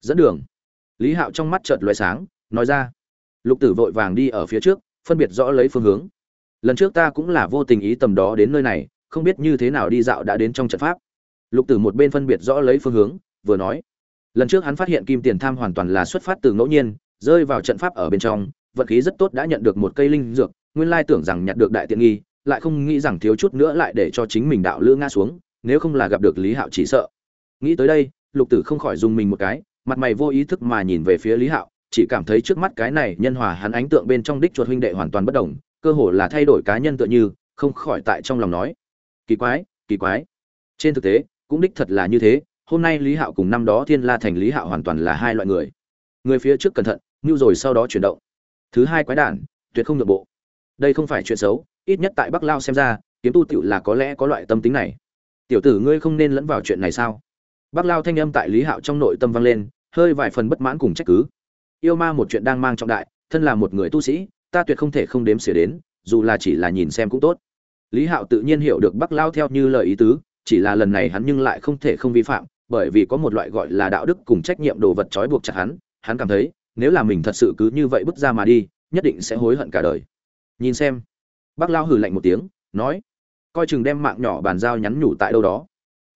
dẫn đường. Lý hạo trong mắt chợt loại sáng, nói ra. Lục tử vội vàng đi ở phía trước, phân biệt rõ lấy phương hướng. Lần trước ta cũng là vô tình ý tầm đó đến nơi này, không biết như thế nào đi dạo đã đến trong trận pháp. Lục tử một bên phân biệt rõ lấy phương hướng, vừa nói. Lần trước hắn phát hiện kim tiền tham hoàn toàn là xuất phát từ ngẫu nhiên, rơi vào trận pháp ở bên trong, vận khí rất tốt đã nhận được một cây linh dược, nguyên lai tưởng rằng nhặt được đại tiện nghi, lại không nghĩ rằng thiếu chút nữa lại để cho chính mình đạo lữ ngã xuống, nếu không là gặp được lý hạo chỉ sợ. Nghĩ tới đây, lục tử không khỏi dùng mình một cái mặt mày vô ý thức mà nhìn về phía lý hạo, chỉ cảm thấy trước mắt cái này nhân hòa hắn ánh tượng bên trong đích chuột huynh đệ hoàn toàn bất đồng, cơ hồ là thay đổi cá nhân tựa như, không khỏi tại trong lòng nói. Kỳ quái kỳ quái. Trên thực tế, cũng đích thật là như thế, hôm nay lý hạo cùng năm đó thiên la thành lý hạo hoàn toàn là hai loại người. Người phía trước cẩn thận, như rồi sau đó chuyển động. Thứ hai quái đản, tuyệt không được bộ. Đây không phải chuyện xấu, ít nhất tại bắc lao xem ra, kiếm tu tựu là có lẽ có loại tâm tính này. Tiểu tử ngươi không nên lẫn vào chuyện này sao? Bắc lao thanh âm tại lý hạo trong nội tâm vang lên hơi vài phần bất mãn cùng trách cứ. Yêu ma một chuyện đang mang trọng đại, thân là một người tu sĩ, ta tuyệt không thể không đếm xỉa đến, dù là chỉ là nhìn xem cũng tốt. Lý hạo tự nhiên hiểu được bắc lao theo như lời ý tứ, chỉ là lần này hắn nhưng lại không thể không vi phạm, bởi vì có một loại gọi là đạo đức cùng trách nhiệm đồ vật trói buộc chặt hắn hắn cảm thấy, nếu là mình thật sự cứ như vậy bước ra mà đi, nhất định sẽ hối hận cả đời. Nhìn xem. Bác lao hừ lạnh một tiếng, nói, coi chừng đem mạng nhỏ bàn giao nhắn nhủ tại đâu đó.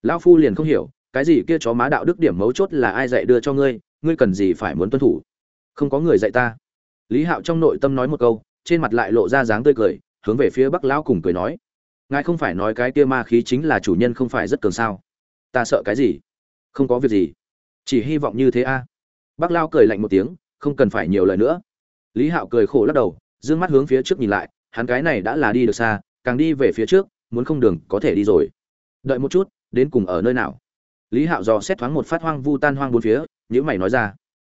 Lao phu liền không hiểu cái gì kia chó má đạo đức điểm mấu chốt là ai dạy đưa cho ngươi ngươi cần gì phải muốn tuân thủ? Không có người dạy ta. Lý hạo trong nội tâm nói một câu, trên mặt lại lộ ra dáng tươi cười, hướng về phía bắc lão cùng cười nói. Ngài không phải nói cái kia ma khí chính là chủ nhân không phải rất cường sao? Ta sợ cái gì? Không có việc gì. Chỉ hy vọng như thế a. À. bác lao cười lạnh một tiếng, không cần phải nhiều lời nữa. Lý hạo cười khổ lắc đầu d ư ơ n g mắt hướng phía trước nhìn lại, hắn cái này đã là đi được xa, càng đi về phía trước, muốn không đường có thể đi rồi. Đợi một chút, đến cùng ở nơi nào? Lý hạo dò xét thoáng một phát hoang vu tan hoang bốn phía nhữ mày nói ra.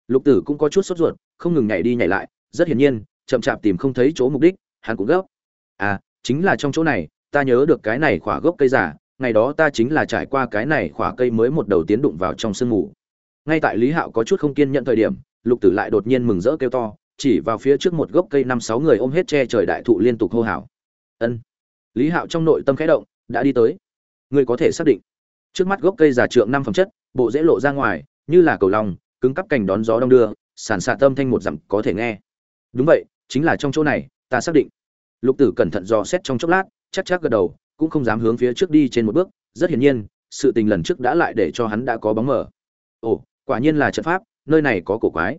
Lục tử cũng có chút sốt ruột, không ngừng nhảy đi nhảy lại, rất hiển nhiên, chậm chạp tìm không thấy chỗ mục đích, hắn cũng gấp. À chính là trong chỗ này, ta nhớ được cái này khỏa gốc cây giả ngày đó ta chính là trải qua cái này khỏa cây mới một đầu tiến đụng vào trong sương mù. Ngay tại lý hạo có chút không kiên nhận thời điểm, lục tử lại đột nhiên mừng rỡ kêu to, chỉ vào phía trước một gốc cây năm sáu người ôm hết che trời đại thụ liên tục hô hào. Ân. Lý hạo trong nội tâm khẽ động, đã đi tới. Ngươi có thể xác định trước mắt gốc cây già trượng năm phẩm chất, bộ dễ lộ ra ngoài, như là cầu lòng cứng cắp cành đón gió đông đưa, sàn xạ tâm thanh một dặm có thể nghe. Đúng vậy, chính là trong chỗ này, ta xác định. Lục tử cẩn thận dò xét trong chốc lát, chắc chắc gật đầu, cũng không dám hướng phía trước đi trên một bước, rất hiển nhiên, sự tình lần trước đã lại để cho hắn đã có bóng mở ồ, quả nhiên là trận pháp, nơi này có cổ quái.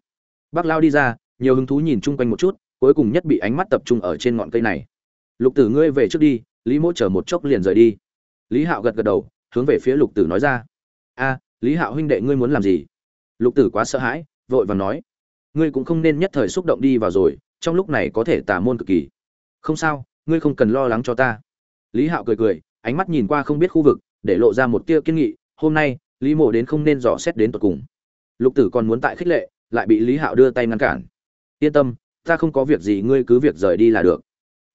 Bác lao đi ra, nhiều hứng thú nhìn chung quanh một chút, cuối cùng nhất bị ánh mắt tập trung ở trên ngọn cây này. Lục tử ngươi về trước đi, lý mỗ chờ một chốc liền rời đi. Lý hạo gật gật đầu hướng về phía lục tử nói ra. A, lý hạo huynh đệ ngươi muốn làm gì? Lục tử quá sợ hãi, vội vàng nói. Ngươi cũng không nên nhất thời xúc động đi vào rồi, trong lúc này có thể tả môn cực kỳ. Không sao, ngươi không cần lo lắng cho ta. Lý hạo cười cười, ánh mắt nhìn qua không biết khu vực, để lộ ra một tia kiên nghị. Hôm nay, lý mộ đến không nên dò xét đến tột cùng. Lục tử còn muốn tại khích lệ, lại bị lý hạo đưa tay ngăn cản. Yên tâm, ta không có việc gì, ngươi cứ việc rời đi là được.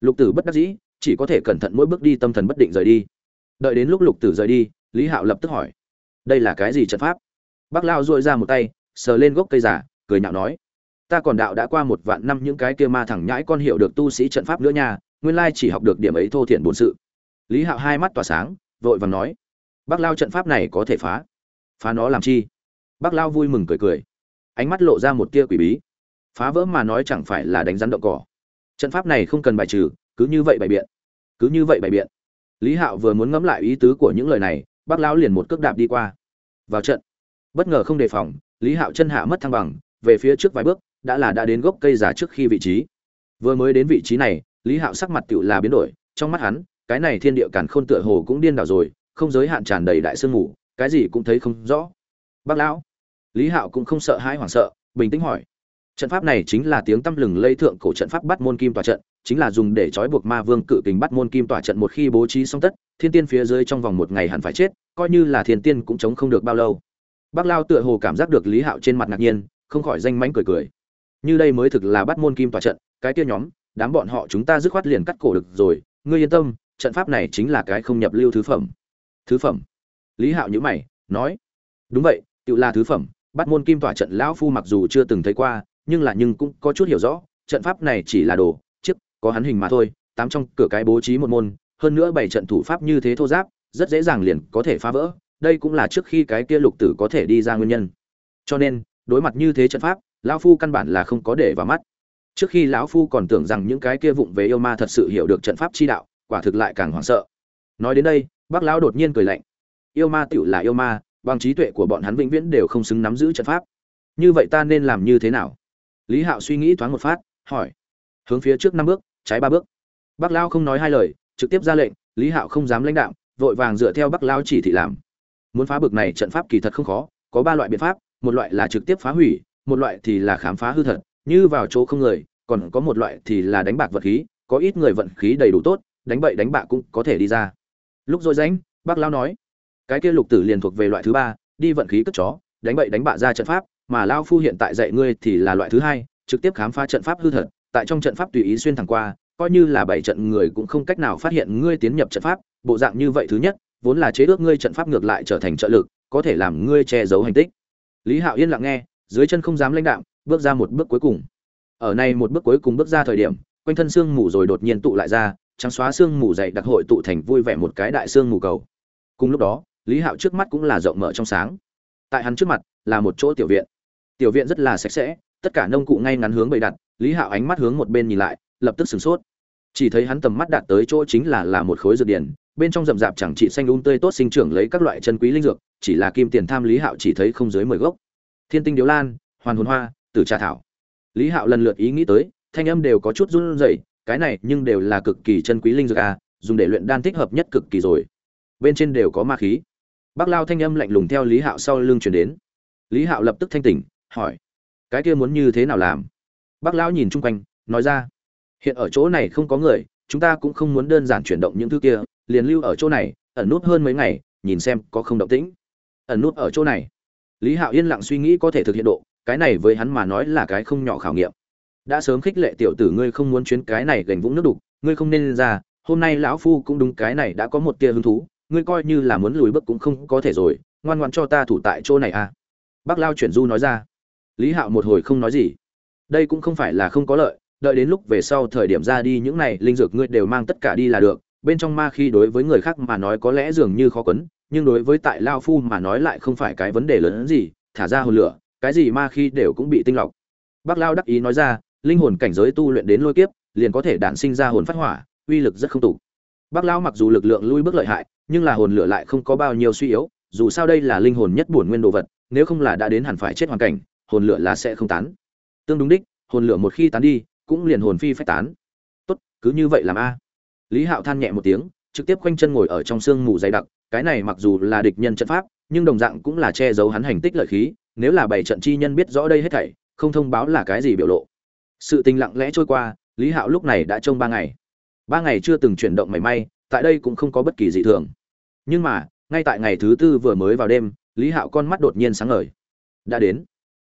Lục tử bất đắc dĩ, chỉ có thể cẩn thận mỗi bước đi tâm thần bất định rời đi đợi đến lúc lục tử rời đi, lý hạo lập tức hỏi, đây là cái gì trận pháp? Bác lao dội ra một tay, sờ lên gốc cây giả cười nhạo nói, ta còn đạo đã qua một vạn năm những cái kia ma thẳng nhãi con hiểu được tu sĩ trận pháp nữa nha, nguyên lai chỉ học được điểm ấy thô thiện bổn sự. Lý hạo hai mắt tỏa sáng, vội vàng nói, bác lao trận pháp này có thể phá? Phá nó làm chi? Bác lao vui mừng cười cười, ánh mắt lộ ra một tia quỷ bí. Phá vỡ mà nói chẳng phải là đánh rắn động cỏ. Trận pháp này không cần bài trừ, cứ như vậy bày biện, cứ như vậy bày biện lý hạo vừa muốn ngẫm lại ý tứ của những lời này, bác lão liền một cước đạp đi qua. Vào trận. Bất ngờ không đề phòng, lý hạo chân hạ mất thăng bằng, về phía trước vài bước, đã là đã đến gốc cây giả trước khi vị trí. Vừa mới đến vị trí này, lý hạo sắc mặt tựu là biến đổi, trong mắt hắn, cái này thiên địa càn khôn tựa hồ cũng điên đảo rồi, không giới hạn tràn đầy đại sương mù, cái gì cũng thấy không rõ. Bác lão. Lý hạo cũng không sợ hãi hoảng sợ, bình tĩnh hỏi. Trận pháp này chính là tiếng tăm lừng lây thượng cổ trận pháp bắt môn kim tòa trận chính là dùng để trói buộc ma vương cự kình bắt môn kim tỏa trận một khi bố trí xong tất, thiên tiên phía dưới trong vòng một ngày hẳn phải chết, coi như là thiên tiên cũng chống không được bao lâu. Bác lao tựa hồ cảm giác được lý hạo trên mặt ngạc nhiên, không khỏi danh mánh cười cười. Như đây mới thực là bắt môn kim tỏa trận, cái kia nhóm, đám bọn họ chúng ta dứt khoát liền cắt cổ được rồi, ngươi yên tâm, trận pháp này chính là cái không nhập lưu thứ phẩm. Thứ phẩm. Lý hạo nhữ mày, nói, đúng vậy, tự là thứ phẩm, bắt môn kim tỏa trận lão phu mặc dù chưa từng thấy qua, nhưng là nhưng cũng có chút hiểu rõ, trận pháp này chỉ là đồ có hắn hình mà thôi, tám trong cửa cái bố trí một môn, hơn nữa bảy trận thủ pháp như thế thô giáp, rất dễ dàng liền có thể phá vỡ, đây cũng là trước khi cái kia lục tử có thể đi ra nguyên nhân. Cho nên, đối mặt như thế trận pháp, lão phu căn bản là không có để vào mắt. Trước khi lão phu còn tưởng rằng những cái kia vụng về yêu ma thật sự hiểu được trận pháp chi đạo, quả thực lại càng hoảng sợ. Nói đến đây, bác lão đột nhiên cười lạnh. Yêu ma tựu là yêu ma, bằng trí tuệ của bọn hắn vĩnh viễn đều không xứng nắm giữ trận pháp. Như vậy ta nên làm như thế nào? Lý hạo suy nghĩ thoáng một phát, hỏi. Hướng phía trước năm bước trái ba bước. Bác lao không nói hai lời, trực tiếp ra lệnh, lý hạo không dám lãnh đạo vội vàng dựa theo bác lao chỉ thị làm. Muốn phá bực này trận pháp kỳ thật không khó, có ba loại biện pháp, một loại là trực tiếp phá hủy, một loại thì là khám phá hư thật. Như vào chỗ không người, còn có một loại thì là đánh bạc vật khí, có ít người vận khí đầy đủ tốt, đánh bậy đánh bạc cũng có thể đi ra. Lúc rồi rãnh, bác lao nói, cái kia lục tử liền thuộc về loại thứ ba, đi vận khí cất chó, đánh bậy đánh bạ ra trận pháp, mà lao phu hiện tại dạy ngươi thì là loại thứ hai, trực tiếp khám phá trận pháp hư thật tại trong trận pháp tùy ý xuyên thẳng qua, coi như là bảy trận người cũng không cách nào phát hiện ngươi tiến nhập trận pháp, bộ dạng như vậy thứ nhất, vốn là chế ước ngươi trận pháp ngược lại trở thành trợ lực, có thể làm ngươi che giấu hành tích. Lý hạo yên lặng nghe, dưới chân không dám lãnh đạm, bước ra một bước cuối cùng. Ở này một bước cuối cùng bước ra thời điểm, quanh thân xương mù rồi đột nhiên tụ lại ra, trắng xóa xương mù dày đặc hội tụ thành vui vẻ một cái đại xương mù cầu. Cùng lúc đó, lý hạo trước mắt cũng là rộng mở trong sáng. Tại hắn trước mặt là một chỗ tiểu viện. Tiểu viện rất là sạch sẽ, tất cả nông cụ ngay ngắn hướng bày đặt lý hạo ánh mắt hướng một bên nhìn lại lập tức sửng sốt. Chỉ thấy hắn tầm mắt đạt tới chỗ chính là là một khối dược điển bên trong rậm rạp chẳng trị xanh un tươi tốt sinh trưởng lấy các loại chân quý linh dược chỉ là kim tiền tham lý hạo chỉ thấy không dưới mười gốc. Thiên tinh điếu lan hoàn hồn hoa tử trà thảo. Lý hạo lần lượt ý nghĩ tới thanh âm đều có chút run rẩy cái này nhưng đều là cực kỳ chân quý linh dược à, dùng để luyện đan thích hợp nhất cực kỳ rồi. Bên trên đều có ma khí. Bác lao thanh âm lạnh lùng theo lý hạo sau lưng chuyển đến. Lý hạo lập tức thanh tỉnh hỏi cái kia muốn như thế nào làm? Bác lão nhìn chung quanh, nói ra, hiện ở chỗ này không có người, chúng ta cũng không muốn đơn giản chuyển động những thứ kia, liền lưu ở chỗ này, ẩn nút hơn mấy ngày, nhìn xem có không động tĩnh. Ẩn nút ở chỗ này. Lý hạo yên lặng suy nghĩ có thể thực hiện độ, cái này với hắn mà nói là cái không nhỏ khảo nghiệm. Đã sớm khích lệ tiểu tử ngươi không muốn chuyến cái này gành vũng nước đục, ngươi không nên ra, hôm nay lão phu cũng đúng cái này đã có một tia hứng thú, ngươi coi như là muốn lùi bước cũng không có thể rồi, ngoan ngoan cho ta thủ tại chỗ này à. Bác lao chuyển du nói ra. Lý hạo một hồi không nói gì đây cũng không phải là không có lợi, đợi đến lúc về sau thời điểm ra đi những này linh dược ngươi đều mang tất cả đi là được. Bên trong ma khi đối với người khác mà nói có lẽ dường như khó quấn, nhưng đối với tại lao phu mà nói lại không phải cái vấn đề lớn hơn gì, thả ra hồn lửa, cái gì ma khi đều cũng bị tinh lọc. Bác lao đắc ý nói ra, linh hồn cảnh giới tu luyện đến lôi kiếp, liền có thể đản sinh ra hồn phát hỏa, uy lực rất không tục bác lao mặc dù lực lượng lui bước lợi hại, nhưng là hồn lửa lại không có bao nhiêu suy yếu, dù sao đây là linh hồn nhất bổn nguyên đồ vật, nếu không là đã đến hẳn phải chết hoàn cảnh, hồn lửa là sẽ không tán tương đúng đích hồn lửa một khi tán đi cũng liền hồn phi phách tán. Tốt cứ như vậy làm a. Lý hạo than nhẹ một tiếng trực tiếp quanh chân ngồi ở trong sương mù dày đặc cái này mặc dù là địch nhân trận pháp nhưng đồng dạng cũng là che giấu hắn hành tích lợi khí nếu là bảy trận chi nhân biết rõ đây hết thảy không thông báo là cái gì biểu lộ. Sự tình lặng lẽ trôi qua lý hạo lúc này đã trông ba ngày. Ba ngày chưa từng chuyển động mảy may tại đây cũng không có bất kỳ dị thường. Nhưng mà ngay tại ngày thứ tư vừa mới vào đêm lý hạo con mắt đột nhiên sáng ngời. Đã đến.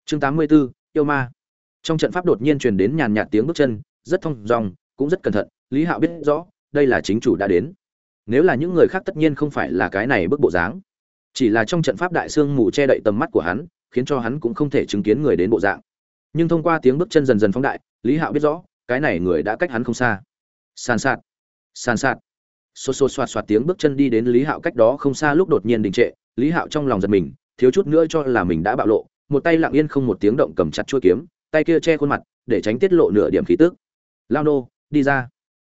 Chương tám mươi 84, yêu ma trong trận pháp đột nhiên truyền đến nhàn nhạt tiếng bước chân, rất thong dong, cũng rất cẩn thận, lý hạo biết rõ, đây là chính chủ đã đến. Nếu là những người khác tất nhiên không phải là cái này bức bộ dáng. Chỉ là trong trận pháp đại sương mù che đậy tầm mắt của hắn, khiến cho hắn cũng không thể chứng kiến người đến bộ dạng. Nhưng thông qua tiếng bước chân dần dần phóng đại, lý hạo biết rõ, cái này người đã cách hắn không xa. Sàn sạt sàn sạt. Xô xô xoạt xoạt tiếng bước chân đi đến lý hạo cách đó không xa lúc đột nhiên đình trệ, lý hạo trong lòng giật mình, thiếu chút nữa cho là mình đã bạo lộ, một tay lặng yên không một tiếng động cầm chặt chuôi kiếm tay kia che khuôn mặt, để tránh tiết lộ nửa điểm khí tức. Lao nô, đi ra.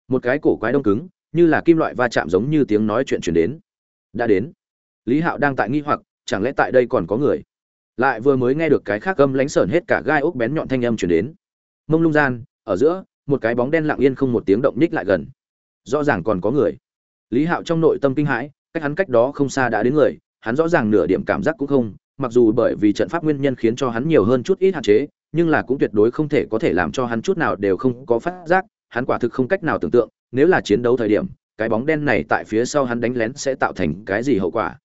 Một cái cổ quái đông cứng, như là kim loại va chạm giống như tiếng nói chuyện chuyển đến. Đã đến. Lý hạo đang tại nghi hoặc, chẳng lẽ tại đây còn có người? Lại vừa mới nghe được cái khác gâm lánh sởn hết cả gai ốc bén nhọn thanh âm chuyển đến. Mông lung gian, ở giữa, một cái bóng đen lặng yên không một tiếng động nhích lại gần. Rõ ràng còn có người. Lý hạo trong nội tâm kinh hãi, cách hắn cách đó không xa đã đến người, hắn rõ ràng nửa điểm cảm giác cũng không, mặc dù bởi vì trận pháp nguyên nhân khiến cho hắn nhiều hơn chút ít hạn chế nhưng là cũng tuyệt đối không thể có thể làm cho hắn chút nào đều không có phát giác, hắn quả thực không cách nào tưởng tượng, nếu là chiến đấu thời điểm, cái bóng đen này tại phía sau hắn đánh lén sẽ tạo thành cái gì hậu quả.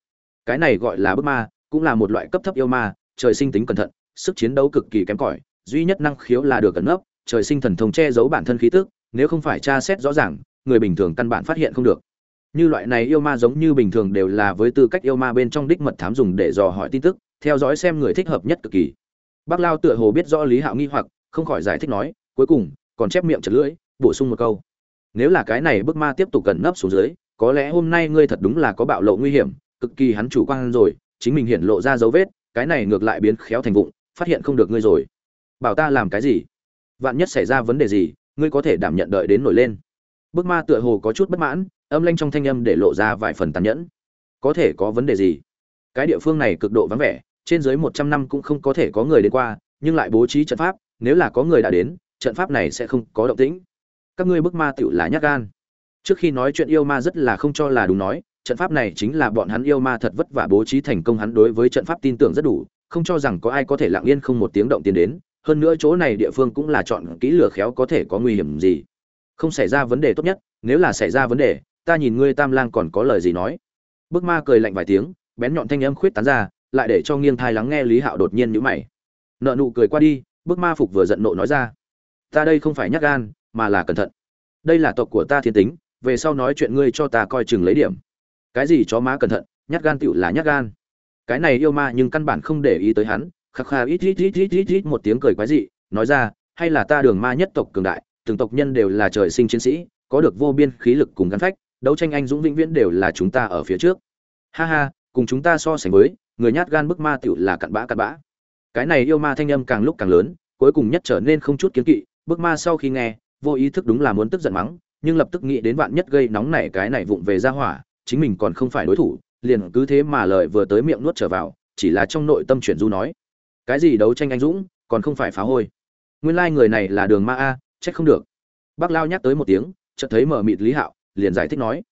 Cái này gọi là bức ma, cũng là một loại cấp thấp yêu ma, trời sinh tính cẩn thận, sức chiến đấu cực kỳ kém cỏi, duy nhất năng khiếu là được cẩn nấp, trời sinh thần thông che giấu bản thân khí tức, nếu không phải tra xét rõ ràng, người bình thường căn bản phát hiện không được. Như loại này yêu ma giống như bình thường đều là với tư cách yêu ma bên trong đích mật thám dùng để dò hỏi tin tức, theo dõi xem người thích hợp nhất cực kỳ bác lao tựa hồ biết rõ lý hạo nghi hoặc, không khỏi giải thích nói, cuối cùng, còn chép miệng chật lưỡi, bổ sung một câu. Nếu là cái này bức ma tiếp tục cẩn nấp xuống dưới, có lẽ hôm nay ngươi thật đúng là có bạo lộ nguy hiểm, cực kỳ hắn chủ quan rồi, chính mình hiện lộ ra dấu vết, cái này ngược lại biến khéo thành vụng, phát hiện không được ngươi rồi. Bảo ta làm cái gì? Vạn nhất xảy ra vấn đề gì, ngươi có thể đảm nhận đợi đến nổi lên. Bức ma tựa hồ có chút bất mãn, âm lanh trong thanh âm để lộ ra vài phần tàn nhẫn. Có thể có vấn đề gì? Cái địa phương này cực độ vắng vẻ trên dưới một trăm năm cũng không có thể có người đến qua, nhưng lại bố trí trận pháp, nếu là có người đã đến, trận pháp này sẽ không có động tĩnh. Các ngươi bức ma tiểu là nhát gan. Trước khi nói chuyện yêu ma rất là không cho là đúng nói, trận pháp này chính là bọn hắn yêu ma thật vất vả bố trí thành công hắn đối với trận pháp tin tưởng rất đủ, không cho rằng có ai có thể lặng yên không một tiếng động tiến đến, hơn nữa chỗ này địa phương cũng là chọn kỹ lửa khéo có thể có nguy hiểm gì. Không xảy ra vấn đề tốt nhất, nếu là xảy ra vấn đề, ta nhìn ngươi tam lang còn có lời gì nói. Bức ma cười lạnh vài tiếng, bén nhọn thanh âm khuyết tán ra lại để cho nghiêng thai lắng nghe lý hạo đột nhiên nhữ mày. Nợ nụ cười qua đi bức ma phục vừa giận nộ nói ra. Ta đây không phải nhắc gan, mà là cẩn thận. Đây là tộc của ta thiên tính, về sau nói chuyện ngươi cho ta coi chừng lấy điểm. Cái gì chó má cẩn thận, nhát gan tựu là nhát gan. Cái này yêu ma nhưng căn bản không để ý tới hắn, khắc khà ít ít ít ít ít ít một tiếng cười quái dị, nói ra, hay là ta đường ma nhất tộc cường đại, từng tộc nhân đều là trời sinh chiến sĩ, có được vô biên khí lực cùng gắn phách, đấu tranh anh dũng vĩnh viễn đều là chúng ta ở phía trước. Ha ha, cùng chúng ta so sánh với người nhát gan bức ma tiểu là cặn bã cặn bã. Cái này yêu ma thanh âm càng lúc càng lớn, cuối cùng nhất trở nên không chút kiến kỵ, bức ma sau khi nghe, vô ý thức đúng là muốn tức giận mắng, nhưng lập tức nghĩ đến vạn nhất gây nóng nảy cái này vụng về ra hỏa, chính mình còn không phải đối thủ, liền cứ thế mà lời vừa tới miệng nuốt trở vào, chỉ là trong nội tâm chuyển du nói. Cái gì đấu tranh anh dũng, còn không phải phá hôi. Nguyên lai người này là đường ma a, trách không được. Bác lao nhắc tới một tiếng, chợt thấy mở mịt lý hạo, liền giải thích nói.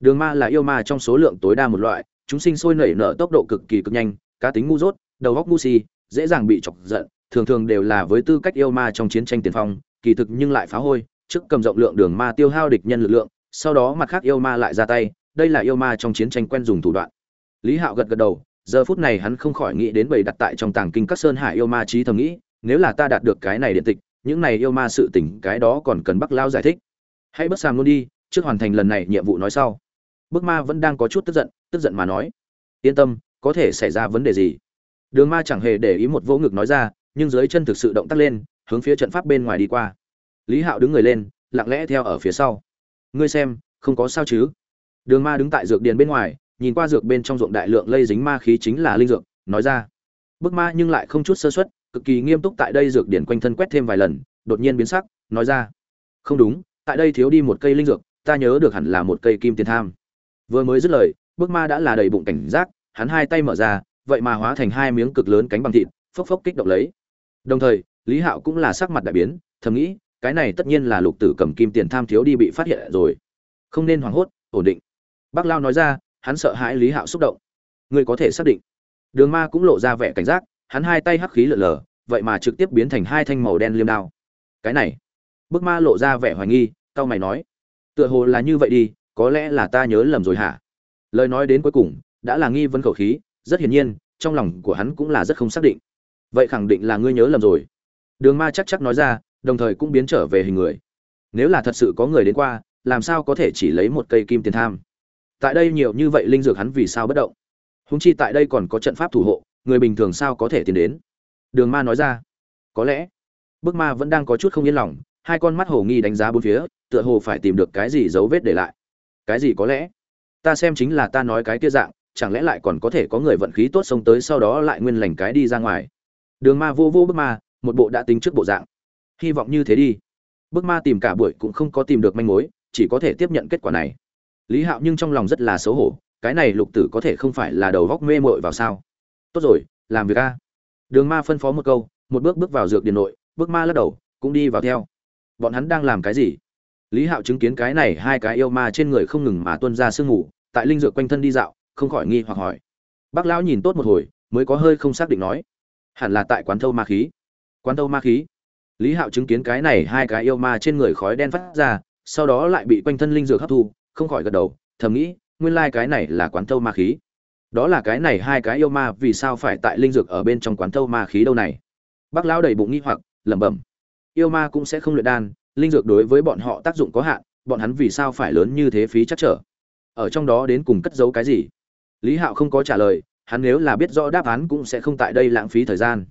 Đường ma là yêu ma trong số lượng tối đa một loại chúng sinh sôi nảy nở tốc độ cực kỳ cực nhanh, cá tính ngu dốt, đầu óc ngu si, dễ dàng bị chọc giận, thường thường đều là với tư cách yêu ma trong chiến tranh tiền phong, kỳ thực nhưng lại phá hôi, trước cầm rộng lượng đường ma tiêu hao địch nhân lực lượng, sau đó mặt khác yêu ma lại ra tay, đây là yêu ma trong chiến tranh quen dùng thủ đoạn. Lý hạo gật gật đầu, giờ phút này hắn không khỏi nghĩ đến bầy đặt tại trong tàng kinh các sơn hải yêu ma trí thầm nghĩ, nếu là ta đạt được cái này điện tịch, những này yêu ma sự tỉnh cái đó còn cần bắc lao giải thích. Hãy bất sàm luôn đi, trước hoàn thành lần này nhiệm vụ nói sau. Bức ma vẫn đang có chút tức giận tức giận mà nói. Yên tâm, có thể xảy ra vấn đề gì? Đường ma chẳng hề để ý một vỗ ngực nói ra, nhưng dưới chân thực sự động tác lên, hướng phía trận pháp bên ngoài đi qua. Lý hạo đứng người lên, lặng lẽ theo ở phía sau. Ngươi xem, không có sao chứ? Đường ma đứng tại dược điền bên ngoài, nhìn qua dược bên trong ruộng đại lượng lây dính ma khí chính là linh dược, nói ra. Bức ma nhưng lại không chút sơ xuất cực kỳ nghiêm túc tại đây dược điển quanh thân quét thêm vài lần, đột nhiên biến sắc, nói ra. Không đúng, tại đây thiếu đi một cây linh dược, ta nhớ được hẳn là một cây kim tiền tham. Vừa mới dứt lời Bước ma đã là đầy bụng cảnh giác, hắn hai tay mở ra, vậy mà hóa thành hai miếng cực lớn cánh bằng thịt, phốc phốc kích động lấy. Đồng thời, lý hạo cũng là sắc mặt đại biến, thầm nghĩ, cái này tất nhiên là lục tử cầm kim tiền tham thiếu đi bị phát hiện rồi. Không nên hoảng hốt, ổn định. Bác lao nói ra, hắn sợ hãi lý hạo xúc động. Ngươi có thể xác định. Đường ma cũng lộ ra vẻ cảnh giác, hắn hai tay hắc khí lở lở vậy mà trực tiếp biến thành hai thanh màu đen liêm đao. Cái này. Bức ma lộ ra vẻ hoài nghi tao mày nói, tựa hồ là như vậy đi, có lẽ là ta nhớ lầm rồi hả? Lời nói đến cuối cùng, đã là nghi vấn khẩu khí, rất hiển nhiên, trong lòng của hắn cũng là rất không xác định. Vậy khẳng định là ngươi nhớ lầm rồi. Đường ma chắc chắc nói ra, đồng thời cũng biến trở về hình người. Nếu là thật sự có người đến qua, làm sao có thể chỉ lấy một cây kim tiền tham? Tại đây nhiều như vậy linh dược hắn vì sao bất động? Húng chi tại đây còn có trận pháp thủ hộ, người bình thường sao có thể tiến đến? Đường ma nói ra, có lẽ. Bức ma vẫn đang có chút không yên lòng, hai con mắt hồ nghi đánh giá bốn phía, tựa hồ phải tìm được cái gì dấu vết để lại. Cái gì có lẽ? Ta xem chính là ta nói cái kia dạng, chẳng lẽ lại còn có thể có người vận khí tốt xông tới sau đó lại nguyên lành cái đi ra ngoài? Đường ma vô vô bức ma, một bộ đã tính trước bộ dạng. Hy vọng như thế đi. Bức ma tìm cả buổi cũng không có tìm được manh mối, chỉ có thể tiếp nhận kết quả này. Lý hạo nhưng trong lòng rất là xấu hổ, cái này lục tử có thể không phải là đầu góc mê mội vào sao? Tốt rồi, làm việc a. Đường ma phân phó một câu, một bước bước vào dược điện nội bước ma lắc đầu, cũng đi vào theo. Bọn hắn đang làm cái gì? Lý hạo chứng kiến cái này hai cái yêu ma trên người không ngừng mà tuân ra sương ngủ tại linh dược quanh thân đi dạo, không khỏi nghi hoặc hỏi. Bác lão nhìn tốt một hồi, mới có hơi không xác định nói. Hẳn là tại quán thâu ma khí. Quán thâu ma khí? Lý hạo chứng kiến cái này hai cái yêu ma trên người khói đen phát ra, sau đó lại bị quanh thân linh dược hấp thu, không khỏi gật đầu, thầm nghĩ, nguyên lai cái này là quán thâu ma khí. Đó là cái này hai cái yêu ma vì sao phải tại linh dược ở bên trong quán thâu ma khí đâu này? Bác lão đầy bụng nghi hoặc, lẩm bẩm. Yêu ma cũng sẽ không luyện đan, linh dược đối với bọn họ tác dụng có hạn, bọn hắn vì sao phải lớn như thế phí chắc trở? Ở trong đó đến cùng cất giấu cái gì? Lý hạo không có trả lời, hắn nếu là biết rõ đáp án cũng sẽ không tại đây lãng phí thời gian.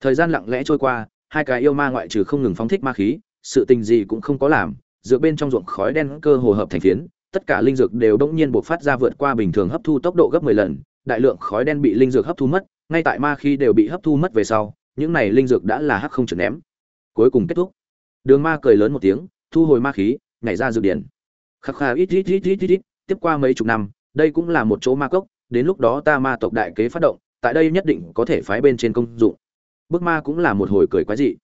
Thời gian lặng lẽ trôi qua, hai cái yêu ma ngoại trừ không ngừng phóng thích ma khí, sự tình gì cũng không có làm dựa bên trong ruộng khói đen cơ hồ hợp thành phiến, tất cả linh dược đều đông nhiên buộc phát ra vượt qua bình thường hấp thu tốc độ gấp 10 lần, đại lượng khói đen bị linh dược hấp thu mất, ngay tại ma khí đều bị hấp thu mất về sau, những này linh dược đã là hắc không trượt ném. Cuối cùng kết thúc. Đường ma cười lớn một tiếng, thu hồi ma khí, nhảy ra dược điển. Khắc khà ít ít ít ít ít ít tiếp qua mấy chục năm, đây cũng là một chỗ ma cốc, đến lúc đó ta ma tộc đại kế phát động, tại đây nhất định có thể phái bên trên công dụng. Bước ma cũng là một hồi cười quá dị.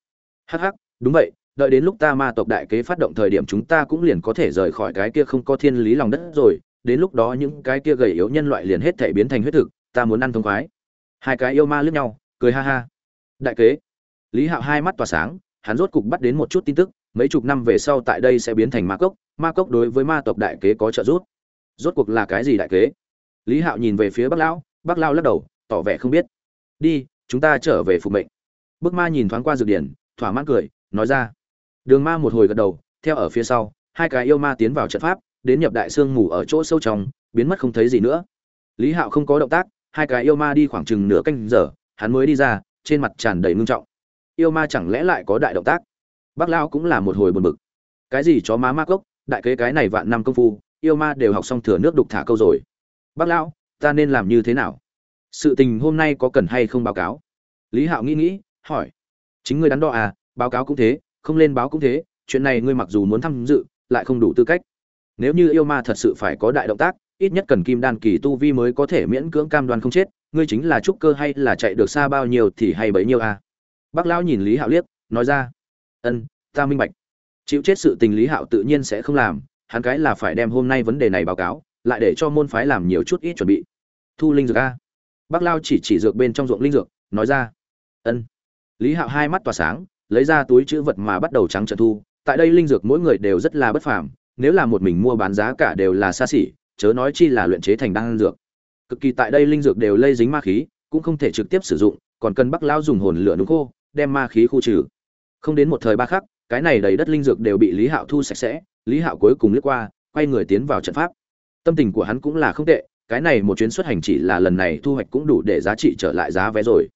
Hắc hắc, đúng vậy, đợi đến lúc ta ma tộc đại kế phát động thời điểm chúng ta cũng liền có thể rời khỏi cái kia không có thiên lý lòng đất rồi, đến lúc đó những cái kia gầy yếu nhân loại liền hết thể biến thành huyết thực, ta muốn ăn thông khoái. Hai cái yêu ma lướt nhau, cười ha ha. Đại kế. Lý hạo hai mắt tỏa sáng, hắn rốt cục bắt đến một chút tin tức, mấy chục năm về sau tại đây sẽ biến thành ma cốc ma cốc đối với ma tộc đại kế có trợ giúp rốt cuộc là cái gì đại kế? Lý hạo nhìn về phía bác lão, bác lao lắc đầu, tỏ vẻ không biết. Đi, chúng ta trở về phục mệnh. Bức ma nhìn thoáng qua dược điển, thỏa mãn cười, nói ra. Đường ma một hồi gật đầu, theo ở phía sau, hai cái yêu ma tiến vào trận pháp, đến nhập đại sương mù ở chỗ sâu trong, biến mất không thấy gì nữa. Lý hạo không có động tác, hai cái yêu ma đi khoảng chừng nửa canh giờ, hắn mới đi ra, trên mặt tràn đầy ngưng trọng. Yêu ma chẳng lẽ lại có đại động tác? Bác lao cũng là một hồi buồn bực. Cái gì chó má ma cốc, đại kế cái này vạn năm công phu yêu ma đều học xong thừa nước đục thả câu rồi. Bác lão, ta nên làm như thế nào? Sự tình hôm nay có cần hay không báo cáo? Lý hạo nghĩ nghĩ, hỏi. Chính ngươi đắn đo à báo cáo cũng thế, không lên báo cũng thế, chuyện này ngươi mặc dù muốn tham dự, lại không đủ tư cách. Nếu như yêu ma thật sự phải có đại động tác, ít nhất cần kim đan kỳ tu vi mới có thể miễn cưỡng cam đoan không chết, ngươi chính là trúc cơ hay là chạy được xa bao nhiêu thì hay bấy nhiêu à? Bác lão nhìn lý hạo liếc, nói ra. Ân, ta minh bạch. Chịu chết sự tình lý hạo tự nhiên sẽ không làm hắn cái là phải đem hôm nay vấn đề này báo cáo, lại để cho môn phái làm nhiều chút ít chuẩn bị. Thu linh dược a. Bác lao chỉ chỉ dược bên trong ruộng linh dược, nói ra. Ân. Lý hạo hai mắt tỏa sáng, lấy ra túi chữ vật mà bắt đầu trắng trợn thu. Tại đây linh dược mỗi người đều rất là bất phàm, nếu là một mình mua bán giá cả đều là xa xỉ, chớ nói chi là luyện chế thành đan dược. Cực kỳ tại đây linh dược đều lây dính ma khí, cũng không thể trực tiếp sử dụng, còn cần bắc lao dùng hồn lửa đúng khô, đem ma khí khu trừ. Không đến một thời ba khắc, cái này đầy đất linh dược đều bị lý hạo thu sạch sẽ lý hạo cuối cùng lướt qua, quay người tiến vào trận pháp. Tâm tình của hắn cũng là không tệ, cái này một chuyến xuất hành chỉ là lần này thu hoạch cũng đủ để giá trị trở lại giá vé rồi.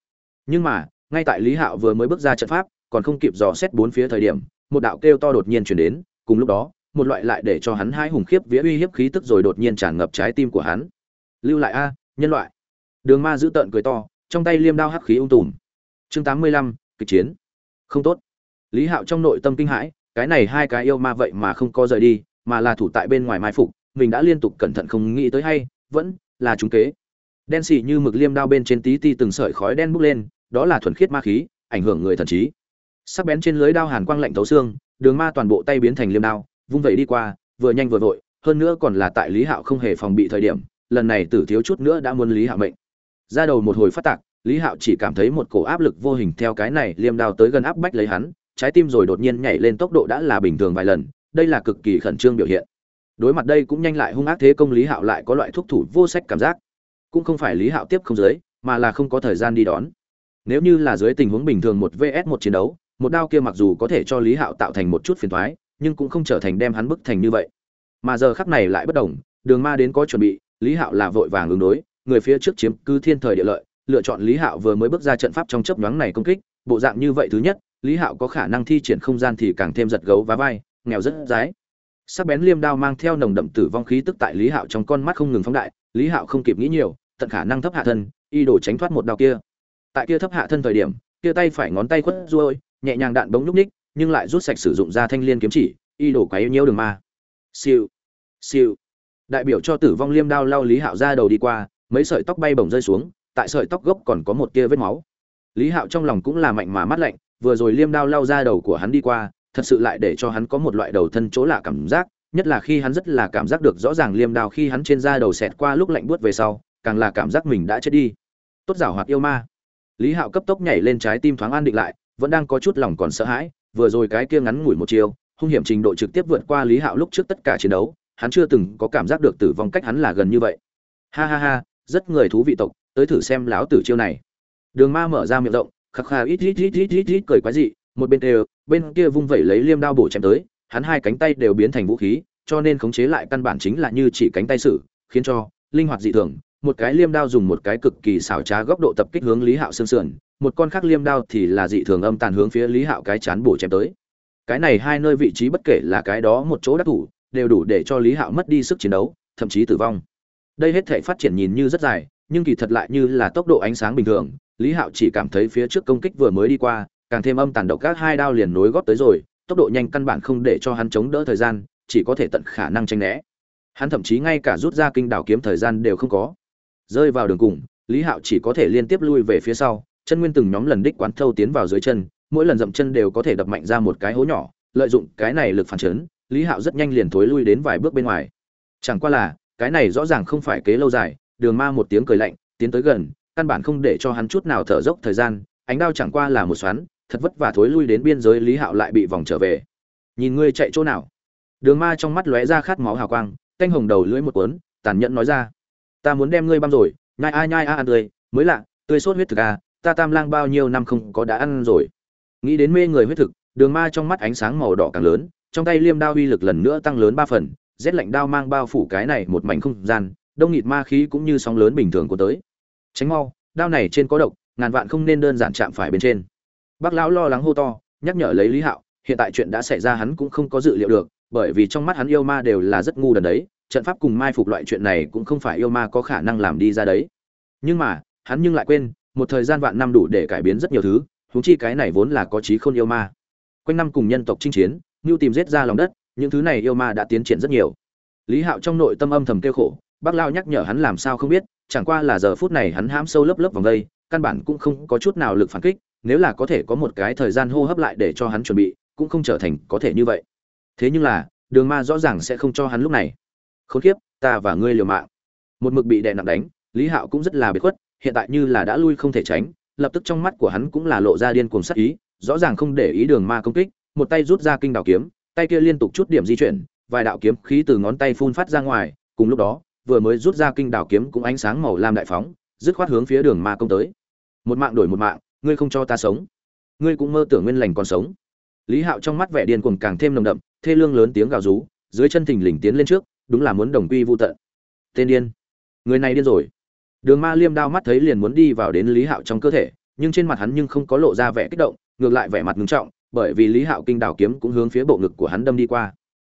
Nhưng mà, ngay tại lý hạo vừa mới bước ra trận pháp, còn không kịp dò xét bốn phía thời điểm, một đạo kêu to đột nhiên chuyển đến, cùng lúc đó, một loại lại để cho hắn hai hùng khiếp vía uy hiếp khí tức rồi đột nhiên tràn ngập trái tim của hắn. Lưu lại a, nhân loại. Đường ma giữ tợn cười to, trong tay liêm đao hắc khí ung tùm. Chương tám mươi lăm, kịch chiến. Không tốt. Lý hạo trong nội tâm kinh hãi cái này hai cái yêu ma vậy mà không có rời đi, mà là thủ tại bên ngoài mai phục, mình đã liên tục cẩn thận không nghĩ tới hay, vẫn là chúng kế. Đen xì như mực liêm đao bên trên tí ti từng sợi khói đen bốc lên, đó là thuần khiết ma khí, ảnh hưởng người thần trí. Sắc bén trên lưới đao hàn quang lạnh thấu xương, đường ma toàn bộ tay biến thành liêm đao, vung vẩy đi qua, vừa nhanh vừa vội, hơn nữa còn là tại lý hạo không hề phòng bị thời điểm, lần này tử thiếu chút nữa đã muốn lý hạo mệnh. Ra đầu một hồi phát tạc, lý hạo chỉ cảm thấy một cổ áp lực vô hình theo cái này liêm đao tới gần áp bách lấy hắn trái tim rồi đột nhiên nhảy lên tốc độ đã là bình thường vài lần, đây là cực kỳ khẩn trương biểu hiện. Đối mặt đây cũng nhanh lại hung ác thế công lý hạo lại có loại thúc thủ vô sách cảm giác. Cũng không phải lý hạo tiếp không giới, mà là không có thời gian đi đón. Nếu như là dưới tình huống bình thường một vs một chiến đấu, một đao kia mặc dù có thể cho lý hạo tạo thành một chút phiền thoái nhưng cũng không trở thành đem hắn bức thành như vậy. Mà giờ khắc này lại bất đồng, đường ma đến có chuẩn bị, lý hạo là vội vàng ứng đối, người phía trước chiếm cứ thiên thời địa lợi, lựa chọn lý hạo vừa mới bước ra trận pháp trong chấp nhoáng này công kích, bộ dạng như vậy thứ nhất lý hạo có khả năng thi triển không gian thì càng thêm giật gấu và vai, nghèo rất dái. Sắc bén liêm đao mang theo nồng đậm tử vong khí tức tại lý hạo trong con mắt không ngừng phóng đại, lý hạo không kịp nghĩ nhiều, tận khả năng thấp hạ thân, y đổ tránh thoát một đao kia. Tại kia thấp hạ thân thời điểm, kia tay phải ngón tay khuất ruôi, nhẹ nhàng đạn bóng nhúc ních nhưng lại rút sạch sử dụng ra thanh liên kiếm chỉ, y đổ quá yêu nhiêu đường ma. Siêu siêu. Đại biểu cho tử vong liêm đao lao lý hạo ra đầu đi qua, mấy sợi tóc bay bổng rơi xuống, tại sợi tóc gốc còn có một tia vết máu. Lý hạo trong lòng cũng là mạnh mà mắt lạnh vừa rồi liêm đao lao ra đầu của hắn đi qua, thật sự lại để cho hắn có một loại đầu thân chỗ lạ cảm giác, nhất là khi hắn rất là cảm giác được rõ ràng liêm đao khi hắn trên da đầu xẹt qua lúc lạnh buốt về sau, càng là cảm giác mình đã chết đi. Tốt giảo hoạt yêu ma. Lý hạo cấp tốc nhảy lên trái tim thoáng an định lại, vẫn đang có chút lòng còn sợ hãi, vừa rồi cái kia ngắn ngủi một chiều hung hiểm trình độ trực tiếp vượt qua lý hạo lúc trước tất cả chiến đấu, hắn chưa từng có cảm giác được tử vong cách hắn là gần như vậy. Ha ha ha, rất người thú vị tộc, tới thử xem láo tử chiêu này. Đường ma mở ra miệng rộng khắc khà ít ít ít ít ít ít cười quái dị, một bên đều bên kia vung vẩy lấy liêm đao bổ chém tới, hắn hai cánh tay đều biến thành vũ khí, cho nên khống chế lại căn bản chính là như chỉ cánh tay sử, khiến cho linh hoạt dị thường, một cái liêm đao dùng một cái cực kỳ xảo trá góc độ tập kích hướng lý hạo xương sườn, một con khác liêm đao thì là dị thường âm tàn hướng phía lý hạo cái chán bổ chém tới. Cái này hai nơi vị trí bất kể là cái đó một chỗ đắc thủ, đều đủ để cho lý hạo mất đi sức chiến đấu, thậm chí tử vong. Đây hết thể phát triển nhìn như rất dài, nhưng kỳ thật lại như là tốc độ ánh sáng bình thường lý hạo chỉ cảm thấy phía trước công kích vừa mới đi qua, càng thêm âm tàn độc các hai đao liền nối góp tới rồi, tốc độ nhanh căn bản không để cho hắn chống đỡ thời gian, chỉ có thể tận khả năng tranh né. Hắn thậm chí ngay cả rút ra kinh đảo kiếm thời gian đều không có. Rơi vào đường cùng, lý hạo chỉ có thể liên tiếp lui về phía sau, chân nguyên từng nhóm lần đích quán thâu tiến vào dưới chân, mỗi lần dậm chân đều có thể đập mạnh ra một cái hố nhỏ, lợi dụng cái này lực phản chấn, lý hạo rất nhanh liền thối lui đến vài bước bên ngoài. Chẳng qua là, cái này rõ ràng không phải kế lâu dài, đường ma một tiếng cười lạnh, tiến tới gần căn bản không để cho hắn chút nào thở dốc thời gian, ánh đao chẳng qua là một xoắn, thật vất vả thối lui đến biên giới lý hạo lại bị vòng trở về. Nhìn ngươi chạy chỗ nào? Đường ma trong mắt lóe ra khát máu hào quang, canh hồng đầu lưỡi một cuốn, tàn nhẫn nói ra. Ta muốn đem ngươi băm rồi, nhai a nhai a ăn tươi, mới lạ, tươi sốt huyết thực à ta tam lang bao nhiêu năm không có đã ăn rồi. Nghĩ đến mê người huyết thực, đường ma trong mắt ánh sáng màu đỏ càng lớn, trong tay liêm đao uy lực lần nữa tăng lớn ba phần, rét lạnh đao mang bao phủ cái này một mảnh không gian, đông nghịt ma khí cũng như sóng lớn bình thường của tới tránh mau, đao này trên có độc, ngàn vạn không nên đơn giản chạm phải bên trên. Bác lão lo lắng hô to, nhắc nhở lấy lý hạo, hiện tại chuyện đã xảy ra hắn cũng không có dự liệu được, bởi vì trong mắt hắn yêu ma đều là rất ngu đần đấy, trận pháp cùng mai phục loại chuyện này cũng không phải yêu ma có khả năng làm đi ra đấy. Nhưng mà, hắn nhưng lại quên, một thời gian vạn năm đủ để cải biến rất nhiều thứ thú chi cái này vốn là có trí khôn yêu ma. Quanh năm cùng nhân tộc chinh chiến ngưu tìm giết ra lòng đất, những thứ này yêu ma đã tiến triển rất nhiều. Lý hạo trong nội tâm âm thầm kêu khổ, bác lao nhắc nhở hắn làm sao không biết chẳng qua là giờ phút này hắn hãm sâu lớp lớp vòng đây, căn bản cũng không có chút nào lực phản kích, nếu là có thể có một cái thời gian hô hấp lại để cho hắn chuẩn bị, cũng không trở thành có thể như vậy. Thế nhưng là, đường ma rõ ràng sẽ không cho hắn lúc này. Khốn kiếp, ta và ngươi liều mạng. Một mực bị đè nặng đánh, lý hạo cũng rất là biệt khuất, hiện tại như là đã lui không thể tránh, lập tức trong mắt của hắn cũng là lộ ra điên cuồng sát ý, rõ ràng không để ý đường ma công kích, một tay rút ra kinh đào kiếm, tay kia liên tục chút điểm di chuyển, vài đạo kiếm khí từ ngón tay phun phát ra ngoài, cùng lúc đó vừa mới rút ra kinh đảo kiếm cũng ánh sáng màu lam đại phóng, dứt khoát hướng phía đường ma công tới. Một mạng đổi một mạng, ngươi không cho ta sống. Ngươi cũng mơ tưởng nguyên lành còn sống. Lý hạo trong mắt vẻ điên cuồng càng thêm nồng đậm, thê lương lớn tiếng gào rú, dưới chân thình lình tiến lên trước, đúng là muốn đồng quy vu tận. Tên điên, người này điên rồi. Đường ma liêm đao mắt thấy liền muốn đi vào đến lý hạo trong cơ thể, nhưng trên mặt hắn nhưng không có lộ ra vẻ kích động, ngược lại vẻ mặt nghiêm trọng, bởi vì lý hạo kinh đảo kiếm cũng hướng phía bộ ngực của hắn đâm đi qua.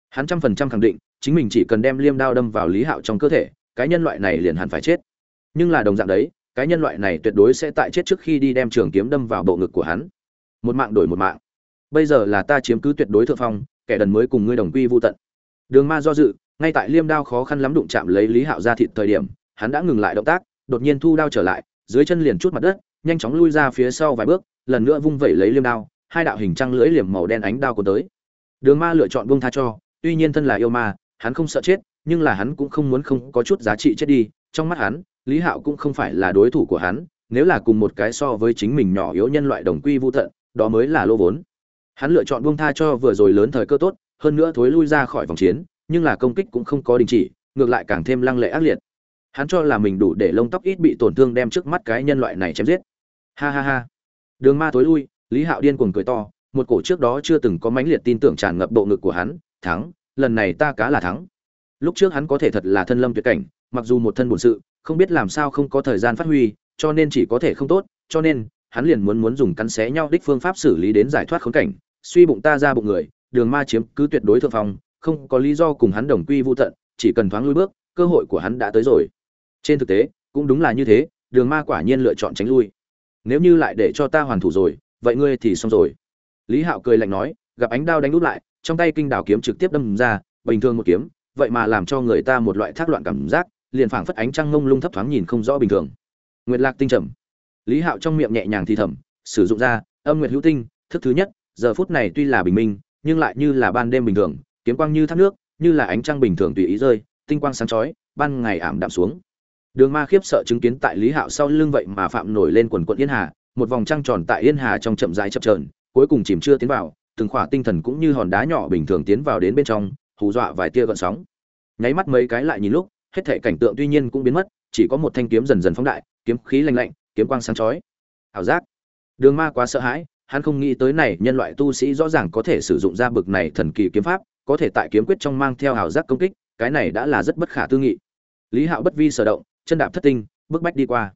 Hắn trăm phần trăm khẳng định chính mình chỉ cần đem liêm đao đâm vào lý hạo trong cơ thể, cái nhân loại này liền hẳn phải chết. Nhưng là đồng dạng đấy, cái nhân loại này tuyệt đối sẽ tại chết trước khi đi đem trường kiếm đâm vào bộ ngực của hắn. Một mạng đổi một mạng. Bây giờ là ta chiếm cứ tuyệt đối thượng phong, kẻ đần mới cùng ngươi đồng quy vô tận. Đường ma do dự, ngay tại liêm đao khó khăn lắm đụng chạm lấy lý hạo ra thịt thời điểm, hắn đã ngừng lại động tác, đột nhiên thu đao trở lại, dưới chân liền chút mặt đất, nhanh chóng lui ra phía sau vài bước, lần nữa vung vẩy lấy liêm đao, hai đạo hình trăng lưỡi liềm màu đen ánh đao của tới. Đường ma lựa chọn buông tha cho, tuy nhiên thân là yêu ma hắn không sợ chết, nhưng là hắn cũng không muốn không có chút giá trị chết đi. Trong mắt hắn, lý hạo cũng không phải là đối thủ của hắn, nếu là cùng một cái so với chính mình nhỏ yếu nhân loại đồng quy vu tận, đó mới là lô vốn. Hắn lựa chọn buông tha cho vừa rồi lớn thời cơ tốt, hơn nữa thối lui ra khỏi vòng chiến, nhưng là công kích cũng không có đình chỉ, ngược lại càng thêm lăng lệ ác liệt. Hắn cho là mình đủ để lông tóc ít bị tổn thương đem trước mắt cái nhân loại này chém giết. Ha ha ha. Đường ma thối lui, lý hạo điên cuồng cười to, một cổ trước đó chưa từng có mãnh liệt tin tưởng tràn ngập bộ ngực của hắn, thắng lần này ta cá là thắng. Lúc trước hắn có thể thật là thân lâm tuyệt cảnh, mặc dù một thân bổn sự, không biết làm sao không có thời gian phát huy, cho nên chỉ có thể không tốt, cho nên, hắn liền muốn muốn dùng cắn xé nhau đích phương pháp xử lý đến giải thoát khốn cảnh, suy bụng ta ra bụng người, đường ma chiếm cứ tuyệt đối thượng phong, không có lý do cùng hắn đồng quy vô tận, chỉ cần thoáng lui bước, cơ hội của hắn đã tới rồi. Trên thực tế, cũng đúng là như thế, đường ma quả nhiên lựa chọn tránh lui. Nếu như lại để cho ta hoàn thủ rồi, vậy ngươi thì xong rồi. Lý hạo cười lạnh nói, gặp ánh đao đánh đút lại trong tay kinh đảo kiếm trực tiếp đâm ra, bình thường một kiếm, vậy mà làm cho người ta một loại thác loạn cảm giác, liền phảng phất ánh trăng ngông lung thấp thoáng nhìn không rõ bình thường. Nguyệt lạc tinh trầm. Lý hạo trong miệng nhẹ nhàng thì thầm, sử dụng ra, âm nguyệt hữu tinh, thức thứ nhất, giờ phút này tuy là bình minh, nhưng lại như là ban đêm bình thường, kiếm quang như thác nước, như là ánh trăng bình thường tùy ý rơi, tinh quang sáng chói, ban ngày ảm đạm xuống. Đường ma khiếp sợ chứng kiến tại lý hạo sau lưng vậy mà phạm nổi lên quần quận yên hà, một vòng trăng tròn tại yên hà trong chậm rãi chập trờn cuối cùng chìm chưa tiến vào từng khỏa tinh thần cũng như hòn đá nhỏ bình thường tiến vào đến bên trong, hù dọa vài tia gợn sóng. Nháy mắt mấy cái lại nhìn lúc, hết thể cảnh tượng tuy nhiên cũng biến mất, chỉ có một thanh kiếm dần dần phóng đại, kiếm khí lạnh lạnh, kiếm quang sáng chói. Ảo giác. Đường ma quá sợ hãi, hắn không nghĩ tới này nhân loại tu sĩ rõ ràng có thể sử dụng ra bực này thần kỳ kiếm pháp, có thể tại kiếm quyết trong mang theo ảo giác công kích, cái này đã là rất bất khả tư nghị. Lý hạo bất vi sở động, chân đạp thất tinh, bước bách đi qua.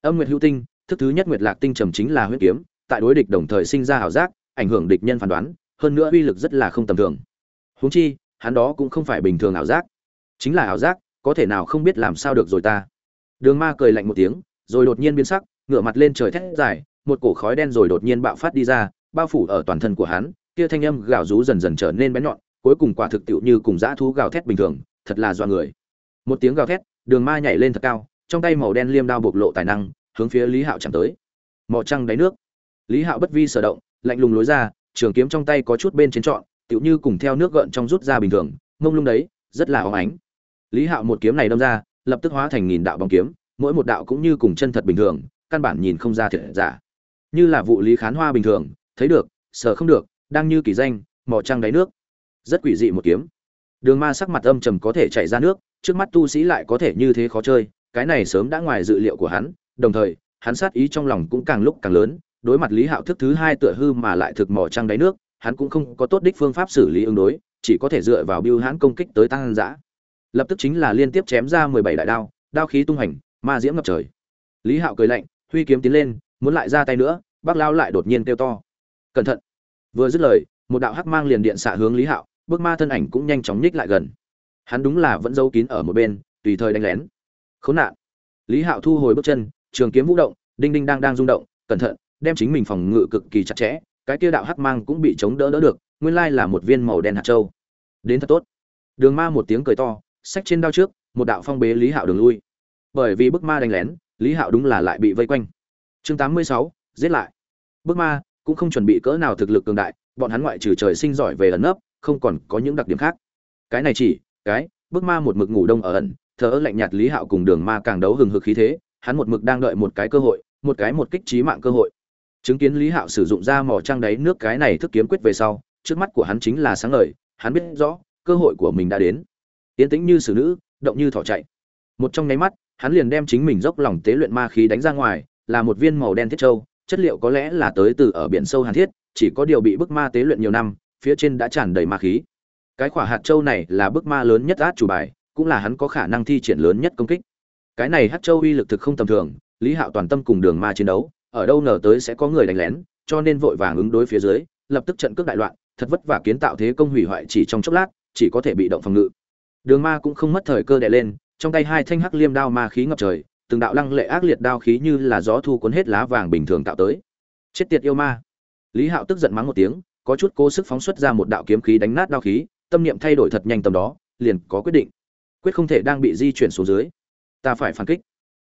Âm nguyệt hữu tinh, thức thứ nhất nguyệt lạc tinh trầm chính là huyết kiếm, tại đối địch đồng thời sinh ra ảo giác ảnh hưởng địch nhân phán đoán, hơn nữa uy lực rất là không tầm thường. Huống chi, hắn đó cũng không phải bình thường ảo giác. Chính là ảo giác, có thể nào không biết làm sao được rồi ta. Đường ma cười lạnh một tiếng, rồi đột nhiên biến sắc, ngửa mặt lên trời thét dài, một cổ khói đen rồi đột nhiên bạo phát đi ra, bao phủ ở toàn thân của hắn, kia thanh âm gào rú dần dần trở nên bén nhọn, cuối cùng quả thực tiệu như cùng dã thú gào thét bình thường, thật là dọa người. Một tiếng gào thét, đường ma nhảy lên thật cao, trong tay màu đen liêm đao bộc lộ tài năng, hướng phía lý hạo chạm tới. Mò trăng đáy nước. Lý hạo bất vi sở động lạnh lùng lối ra, trường kiếm trong tay có chút bên trên trọn, tựu như cùng theo nước gợn trong rút ra bình thường, mông lung đấy, rất là óng ánh. Lý hạo một kiếm này đâm ra, lập tức hóa thành nghìn đạo bóng kiếm, mỗi một đạo cũng như cùng chân thật bình thường, căn bản nhìn không ra thiệt giả. Như là vụ lý khán hoa bình thường, thấy được, sợ không được, đang như kỳ danh, mò trăng đáy nước. Rất quỷ dị một kiếm. Đường ma sắc mặt âm trầm có thể chạy ra nước, trước mắt tu sĩ lại có thể như thế khó chơi, cái này sớm đã ngoài dự liệu của hắn, đồng thời, hắn sát ý trong lòng cũng càng lúc càng lớn đối mặt lý hạo thức thứ hai tựa hư mà lại thực mỏ trăng đáy nước, hắn cũng không có tốt đích phương pháp xử lý ứng đối, chỉ có thể dựa vào biêu hãn công kích tới tăng giã. Lập tức chính là liên tiếp chém ra mười bảy đại đao đao khí tung hành, ma diễm ngập trời. Lý hạo cười lạnh, huy kiếm tiến lên, muốn lại ra tay nữa, bác lao lại đột nhiên kêu to. Cẩn thận! Vừa dứt lời, một đạo hắc mang liền điện xạ hướng lý hạo, bước ma thân ảnh cũng nhanh chóng nhích lại gần. Hắn đúng là vẫn giấu kín ở một bên, tùy thời đánh lén. Khốn nạn! Lý hạo thu hồi bước chân, trường kiếm vũ động, đinh đinh đang đang rung động, cẩn thận! Đem chính mình phòng ngự cực kỳ chặt chẽ, cái kia đạo hắc mang cũng bị chống đỡ đỡ được, nguyên lai là một viên màu đen hạt châu. Đến thật tốt. Đường ma một tiếng cười to, xách trên đao trước, một đạo phong bế lý hạo đường lui. Bởi vì bức ma đánh lén, lý hạo đúng là lại bị vây quanh. Chương tám mươi sáu, giết lại. Bức ma cũng không chuẩn bị cỡ nào thực lực cường đại, bọn hắn ngoại trừ trời sinh giỏi về ẩn nấp, không còn có những đặc điểm khác. Cái này chỉ, cái, bức ma một mực ngủ đông ở ẩn thở lạnh nhạt lý hạo cùng đường ma càng đấu hừng hực khí thế, hắn một mực đang đợi một cái cơ hội, một cái một kích trí mạng cơ hội chứng kiến lý hạo sử dụng ra mỏ trang đáy nước cái này thức kiếm quyết về sau, trước mắt của hắn chính là sáng ngời, hắn biết rõ, cơ hội của mình đã đến. Yến tĩnh như xử nữ, động như thỏ chạy. Một trong nháy mắt, hắn liền đem chính mình dốc lòng tế luyện ma khí đánh ra ngoài, là một viên màu đen thiết châu, chất liệu có lẽ là tới từ ở biển sâu hàn thiết, chỉ có điều bị bức ma tế luyện nhiều năm, phía trên đã tràn đầy ma khí. Cái khỏa hạt châu này là bức ma lớn nhất át chủ bài, cũng là hắn có khả năng thi triển lớn nhất công kích. Cái này hát châu uy lực thực không tầm thường, lý hạo toàn tâm cùng đường ma chiến đấu ở đâu ngờ tới sẽ có người đánh lén, cho nên vội vàng ứng đối phía dưới, lập tức trận cước đại loạn, thật vất vả kiến tạo thế công hủy hoại chỉ trong chốc lát, chỉ có thể bị động phòng ngự. Đường ma cũng không mất thời cơ đè lên, trong tay hai thanh hắc liêm đao ma khí ngập trời, từng đạo lăng lệ ác liệt đao khí như là gió thu cuốn hết lá vàng bình thường tạo tới. Chết tiệt yêu ma. Lý hạo tức giận mắng một tiếng, có chút cố sức phóng xuất ra một đạo kiếm khí đánh nát đao khí, tâm niệm thay đổi thật nhanh tầm đó, liền có quyết định. Quyết không thể đang bị di chuyển xuống dưới. Ta phải phản kích.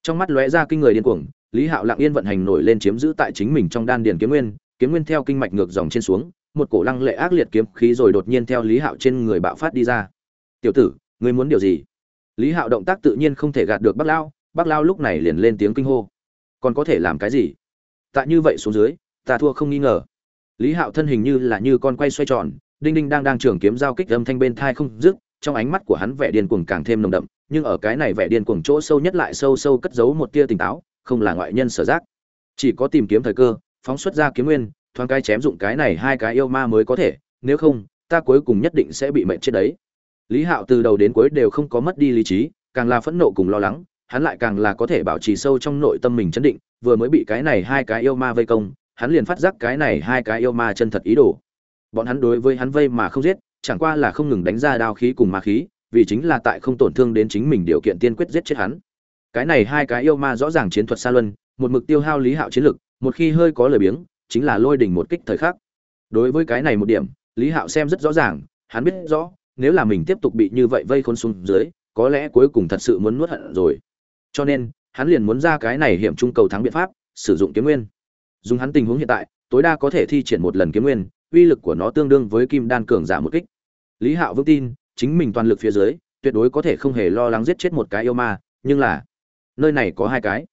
Trong mắt lóe ra kinh người điên cuồng lý hạo lặng yên vận hành nổi lên chiếm giữ tại chính mình trong đan điền kiếm nguyên kiếm nguyên theo kinh mạch ngược dòng trên xuống, một cổ lăng lệ ác liệt kiếm khí rồi đột nhiên theo lý hạo trên người bạo phát đi ra. Tiểu tử, ngươi muốn điều gì? Lý hạo động tác tự nhiên không thể gạt được bác lao bác lao lúc này liền lên tiếng kinh hô. Còn có thể làm cái gì? Tại như vậy xuống dưới, ta thua không nghi ngờ. Lý hạo thân hình như là như con quay xoay tròn, đinh đinh đang đang trường kiếm giao kích âm thanh bên thai không dứt, trong ánh mắt của hắn vẻ điên cuồng càng thêm nồng đậm, nhưng ở cái này vẻ điên cuồng chỗ sâu nhất lại sâu sâu cất giấu một tia tỉnh táo không là ngoại nhân sở giác. Chỉ có tìm kiếm thời cơ, phóng xuất ra kiếm nguyên, thoáng cái chém dụng cái này hai cái yêu ma mới có thể, nếu không, ta cuối cùng nhất định sẽ bị mệnh chết đấy. Lý hạo từ đầu đến cuối đều không có mất đi lý trí, càng là phẫn nộ cùng lo lắng, hắn lại càng là có thể bảo trì sâu trong nội tâm mình chấn định, vừa mới bị cái này hai cái yêu ma vây công, hắn liền phát giác cái này hai cái yêu ma chân thật ý đồ. Bọn hắn đối với hắn vây mà không giết, chẳng qua là không ngừng đánh ra đao khí cùng ma khí, vì chính là tại không tổn thương đến chính mình điều kiện tiên quyết giết chết hắn cái này hai cái yêu ma rõ ràng chiến thuật xa luân, một mực tiêu hao lý hạo chiến lực, một khi hơi có lời biếng, chính là lôi đỉnh một kích thời khắc. Đối với cái này một điểm, lý hạo xem rất rõ ràng, hắn biết rõ, nếu là mình tiếp tục bị như vậy vây khốn xuống dưới, có lẽ cuối cùng thật sự muốn nuốt hận rồi. Cho nên, hắn liền muốn ra cái này hiểm trung cầu thắng biện pháp, sử dụng kiếm nguyên. Dùng hắn tình huống hiện tại, tối đa có thể thi triển một lần kiếm nguyên, uy lực của nó tương đương với kim đan cường giả một kích. Lý hạo vững tin, chính mình toàn lực phía dưới, tuyệt đối có thể không hề lo lắng giết chết một cái yêu ma, nhưng là nơi này có hai cái.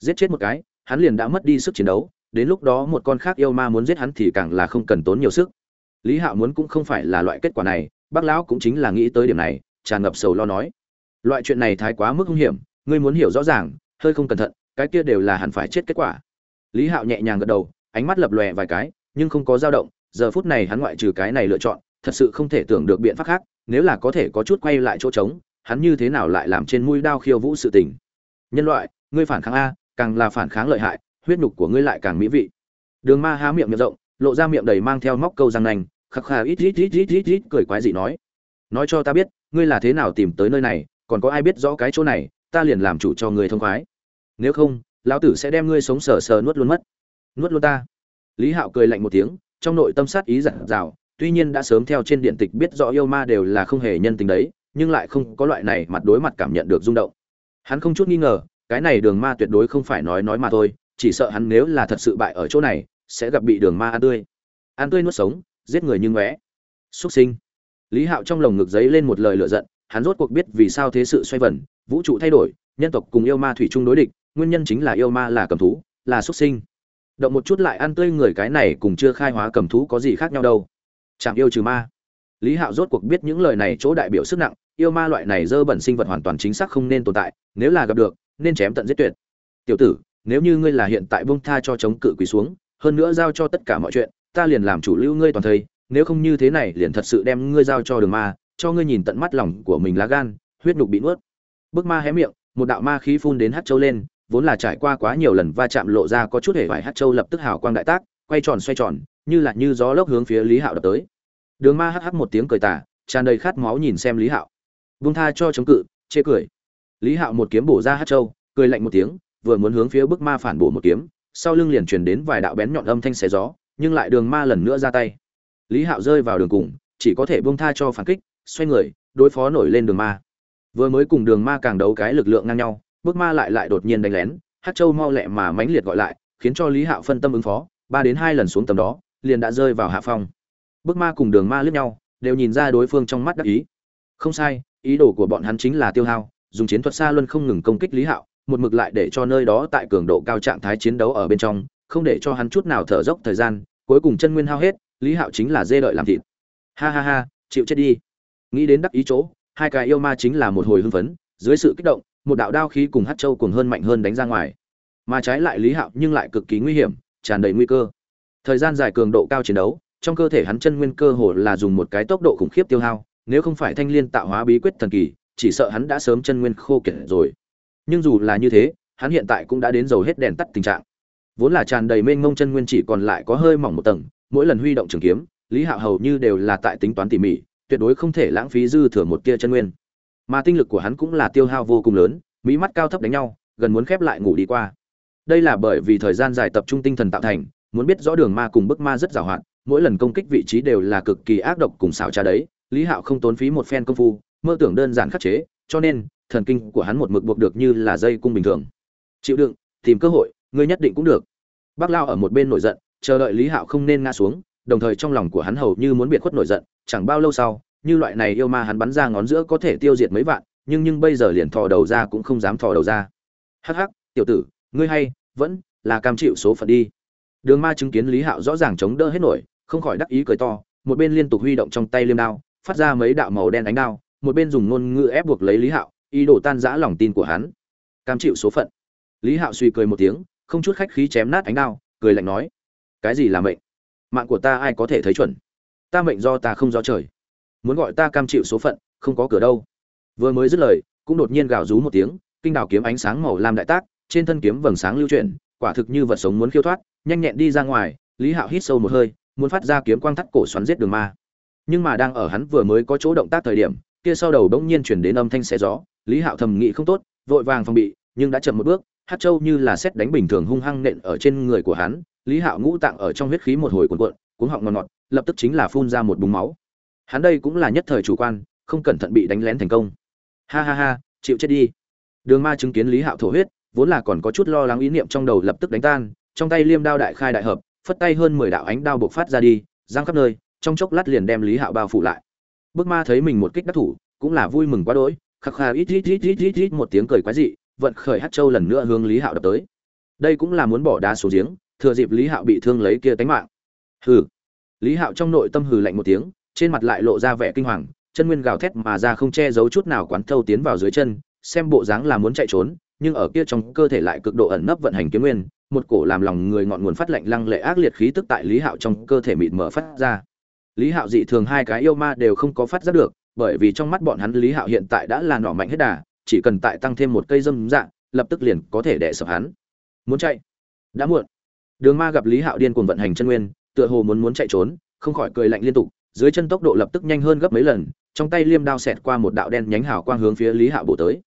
Giết chết một cái, hắn liền đã mất đi sức chiến đấu, đến lúc đó một con khác yêu ma muốn giết hắn thì càng là không cần tốn nhiều sức. Lý hạo muốn cũng không phải là loại kết quả này, bác lão cũng chính là nghĩ tới điểm này, tràn ngập sầu lo nói. Loại chuyện này thái quá mức hung hiểm, ngươi muốn hiểu rõ ràng, hơi không cẩn thận, cái kia đều là hẳn phải chết kết quả. Lý hạo nhẹ nhàng gật đầu, ánh mắt lập lòe vài cái, nhưng không có dao động, giờ phút này hắn ngoại trừ cái này lựa chọn, thật sự không thể tưởng được biện pháp khác, nếu là có thể có chút quay lại chỗ trống, hắn như thế nào lại làm trên mũi đao khiêu vũ sự tình nhân loại, ngươi phản kháng a, càng là phản kháng lợi hại, huyết nhục của ngươi lại càng mỹ vị. Đường ma há miệng miệng rộng, lộ ra miệng đầy mang theo móc câu răng nành khắc khà ít ít ít ít ít ít cười quái dị nói. Nói cho ta biết, ngươi là thế nào tìm tới nơi này, còn có ai biết rõ cái chỗ này, ta liền làm chủ cho ngươi thông khoái. Nếu không, lão tử sẽ đem ngươi sống sờ sờ nuốt luôn mất. Nuốt luôn ta. Lý hạo cười lạnh một tiếng, trong nội tâm sát ý giản dào, tuy nhiên đã sớm theo trên điện tịch biết rõ yêu ma đều là không hề nhân tình đấy, nhưng lại không có loại này mặt đối mặt cảm nhận được rung động hắn không chút nghi ngờ, cái này đường ma tuyệt đối không phải nói nói mà thôi, chỉ sợ hắn nếu là thật sự bại ở chỗ này, sẽ gặp bị đường ma ăn tươi. Ăn tươi nuốt sống, giết người như ngóe. Súc sinh. Lý hạo trong lồng ngực giấy lên một lời lựa giận, hắn rốt cuộc biết vì sao thế sự xoay vần, vũ trụ thay đổi, nhân tộc cùng yêu ma thủy chung đối địch, nguyên nhân chính là yêu ma là cầm thú, là xuất sinh. Động một chút lại ăn tươi người cái này cùng chưa khai hóa cầm thú có gì khác nhau đâu. Chạm yêu trừ ma lý hạo rốt cuộc biết những lời này chỗ đại biểu sức nặng, yêu ma loại này dơ bẩn sinh vật hoàn toàn chính xác không nên tồn tại, nếu là gặp được, nên chém tận giết tuyệt. Tiểu tử, nếu như ngươi là hiện tại bông tha cho chống cự quỳ xuống, hơn nữa giao cho tất cả mọi chuyện, ta liền làm chủ lưu ngươi toàn thây nếu không như thế này liền thật sự đem ngươi giao cho đường ma, cho ngươi nhìn tận mắt lòng của mình lá gan, huyết nhục bị nuốt. Bức ma hé miệng, một đạo ma khí phun đến hát châu lên, vốn là trải qua quá nhiều lần va chạm lộ ra có chút hề vải hát châu lập tức hào quang đại tác, quay tròn xoay tròn, như là như gió lốc hướng phía lý hạo đập tới đường ma hắc hắc một tiếng cười tả tràn đầy khát máu nhìn xem lý hạo. Vung tha cho chống cự, chê cười. Lý hạo một kiếm bổ ra hát châu, cười lạnh một tiếng, vừa muốn hướng phía bức ma phản bổ một kiếm, sau lưng liền truyền đến vài đạo bén nhọn âm thanh xé gió, nhưng lại đường ma lần nữa ra tay. Lý hạo rơi vào đường cùng, chỉ có thể buông tha cho phản kích, xoay người, đối phó nổi lên đường ma. Vừa mới cùng đường ma càng đấu cái lực lượng ngang nhau, bức ma lại lại đột nhiên đánh lén, hát châu mau lẹ mà mãnh liệt gọi lại, khiến cho lý hạo phân tâm ứng phó, ba đến hai lần xuống tầm đó, liền đã rơi vào hạ phong. Bước ma cùng đường ma lướt nhau, đều nhìn ra đối phương trong mắt đắc ý. Không sai, ý đồ của bọn hắn chính là tiêu hao, dùng chiến thuật xa luân không ngừng công kích lý hạo, một mực lại để cho nơi đó tại cường độ cao trạng thái chiến đấu ở bên trong, không để cho hắn chút nào thở dốc thời gian, cuối cùng chân nguyên hao hết, lý hạo chính là dê đợi làm thịt. Ha ha ha, chịu chết đi. Nghĩ đến đắc ý chỗ, hai cái yêu ma chính là một hồi hưng phấn, dưới sự kích động, một đạo đao khí cùng hát châu cùng hơn mạnh hơn đánh ra ngoài. Mà trái lại lý hạo nhưng lại cực kỳ nguy hiểm, tràn đầy nguy cơ. Thời gian dài cường độ cao chiến đấu trong cơ thể hắn chân nguyên cơ hồ là dùng một cái tốc độ khủng khiếp tiêu hao, nếu không phải thanh liên tạo hóa bí quyết thần kỳ, chỉ sợ hắn đã sớm chân nguyên khô kiệt rồi. Nhưng dù là như thế, hắn hiện tại cũng đã đến dầu hết đèn tắt tình trạng. Vốn là tràn đầy mênh mông chân nguyên chỉ còn lại có hơi mỏng một tầng, mỗi lần huy động trường kiếm, lý hạo hầu như đều là tại tính toán tỉ mỉ, tuyệt đối không thể lãng phí dư thừa một tia chân nguyên. Mà tinh lực của hắn cũng là tiêu hao vô cùng lớn, mỹ mắt cao thấp đánh nhau, gần muốn khép lại ngủ đi qua. Đây là bởi vì thời gian dài tập trung tinh thần tạo thành, muốn biết rõ đường ma cùng bức ma rất giàu hạn mỗi lần công kích vị trí đều là cực kỳ ác độc cùng xảo trá đấy, lý hạo không tốn phí một phen công phu, mơ tưởng đơn giản khắc chế, cho nên, thần kinh của hắn một mực buộc được như là dây cung bình thường. Chịu đựng, tìm cơ hội, ngươi nhất định cũng được. Bác lao ở một bên nổi giận, chờ đợi lý hạo không nên ngã xuống, đồng thời trong lòng của hắn hầu như muốn biệt khuất nổi giận, chẳng bao lâu sau, như loại này yêu ma hắn bắn ra ngón giữa có thể tiêu diệt mấy vạn, nhưng nhưng bây giờ liền thò đầu ra cũng không dám thò đầu ra. Hắc hắc, tiểu tử, ngươi hay, vẫn là cam chịu số phận đi. Đường ma chứng kiến lý hạo rõ ràng chống đỡ hết nổi không khỏi đắc ý cười to, một bên liên tục huy động trong tay liêm đao, phát ra mấy đạo màu đen ánh đao, một bên dùng ngôn ngữ ép buộc lấy lý hạo, ý đồ tan rã lòng tin của hắn. Cam chịu số phận. Lý hạo suy cười một tiếng, không chút khách khí chém nát ánh đao, cười lạnh nói, cái gì là mệnh? Mạng của ta ai có thể thấy chuẩn? Ta mệnh do ta không do trời. Muốn gọi ta cam chịu số phận, không có cửa đâu. Vừa mới dứt lời, cũng đột nhiên gào rú một tiếng, kinh đào kiếm ánh sáng màu lam đại tác, trên thân kiếm vầng sáng lưu chuyển, quả thực như vật sống muốn khiêu thoát, nhanh nhẹn đi ra ngoài, lý hạo hít sâu một hơi muốn phát ra kiếm quang thắt cổ xoắn giết đường ma. Nhưng mà đang ở hắn vừa mới có chỗ động tác thời điểm, kia sau đầu bỗng nhiên chuyển đến âm thanh xé gió. Lý hạo thầm nghĩ không tốt, vội vàng phòng bị, nhưng đã chậm một bước, hát châu như là xét đánh bình thường hung hăng nện ở trên người của hắn. Lý hạo ngũ tạng ở trong huyết khí một hồi cuộn cuộn, cuống họng ngọt ngọt, lập tức chính là phun ra một búng máu. Hắn đây cũng là nhất thời chủ quan, không cẩn thận bị đánh lén thành công. Ha ha ha, chịu chết đi. Đường ma chứng kiến lý hạo thổ huyết, vốn là còn có chút lo lắng ý niệm trong đầu lập tức đánh tan, trong tay liêm đao đại khai đại hợp phất tay hơn mười đạo ánh đao buộc phát ra đi, giang khắp nơi, trong chốc lát liền đem lý hạo bao phủ lại. Bước ma thấy mình một kích đắc thủ, cũng là vui mừng quá đỗi, khắc khà ít ít ít ít ít ít một tiếng cười quái dị, vận khởi hát châu lần nữa hướng lý hạo đập tới. Đây cũng là muốn bỏ đá số giếng, thừa dịp lý hạo bị thương lấy kia tánh mạng. Hừ. Lý hạo trong nội tâm hừ lạnh một tiếng, trên mặt lại lộ ra vẻ kinh hoàng, chân nguyên gào thét mà ra không che giấu chút nào quán thâu tiến vào dưới chân, xem bộ dáng là muốn chạy trốn, nhưng ở kia trong cơ thể lại cực độ ẩn nấp vận hành kiếm nguyên một cổ làm lòng người ngọn nguồn phát lạnh lăng lệ ác liệt khí tức tại lý hạo trong cơ thể mịt mở phát ra. Lý hạo dị thường hai cái yêu ma đều không có phát giác được, bởi vì trong mắt bọn hắn lý hạo hiện tại đã là nỏ mạnh hết đà, chỉ cần tại tăng thêm một cây dâm dạng, lập tức liền có thể đẻ sập hắn. Muốn chạy? Đã muộn. Đường ma gặp lý hạo điên cuồng vận hành chân nguyên, tựa hồ muốn muốn chạy trốn, không khỏi cười lạnh liên tục, dưới chân tốc độ lập tức nhanh hơn gấp mấy lần, trong tay liêm đao xẹt qua một đạo đen nhánh hào quang hướng phía lý hạo bổ tới.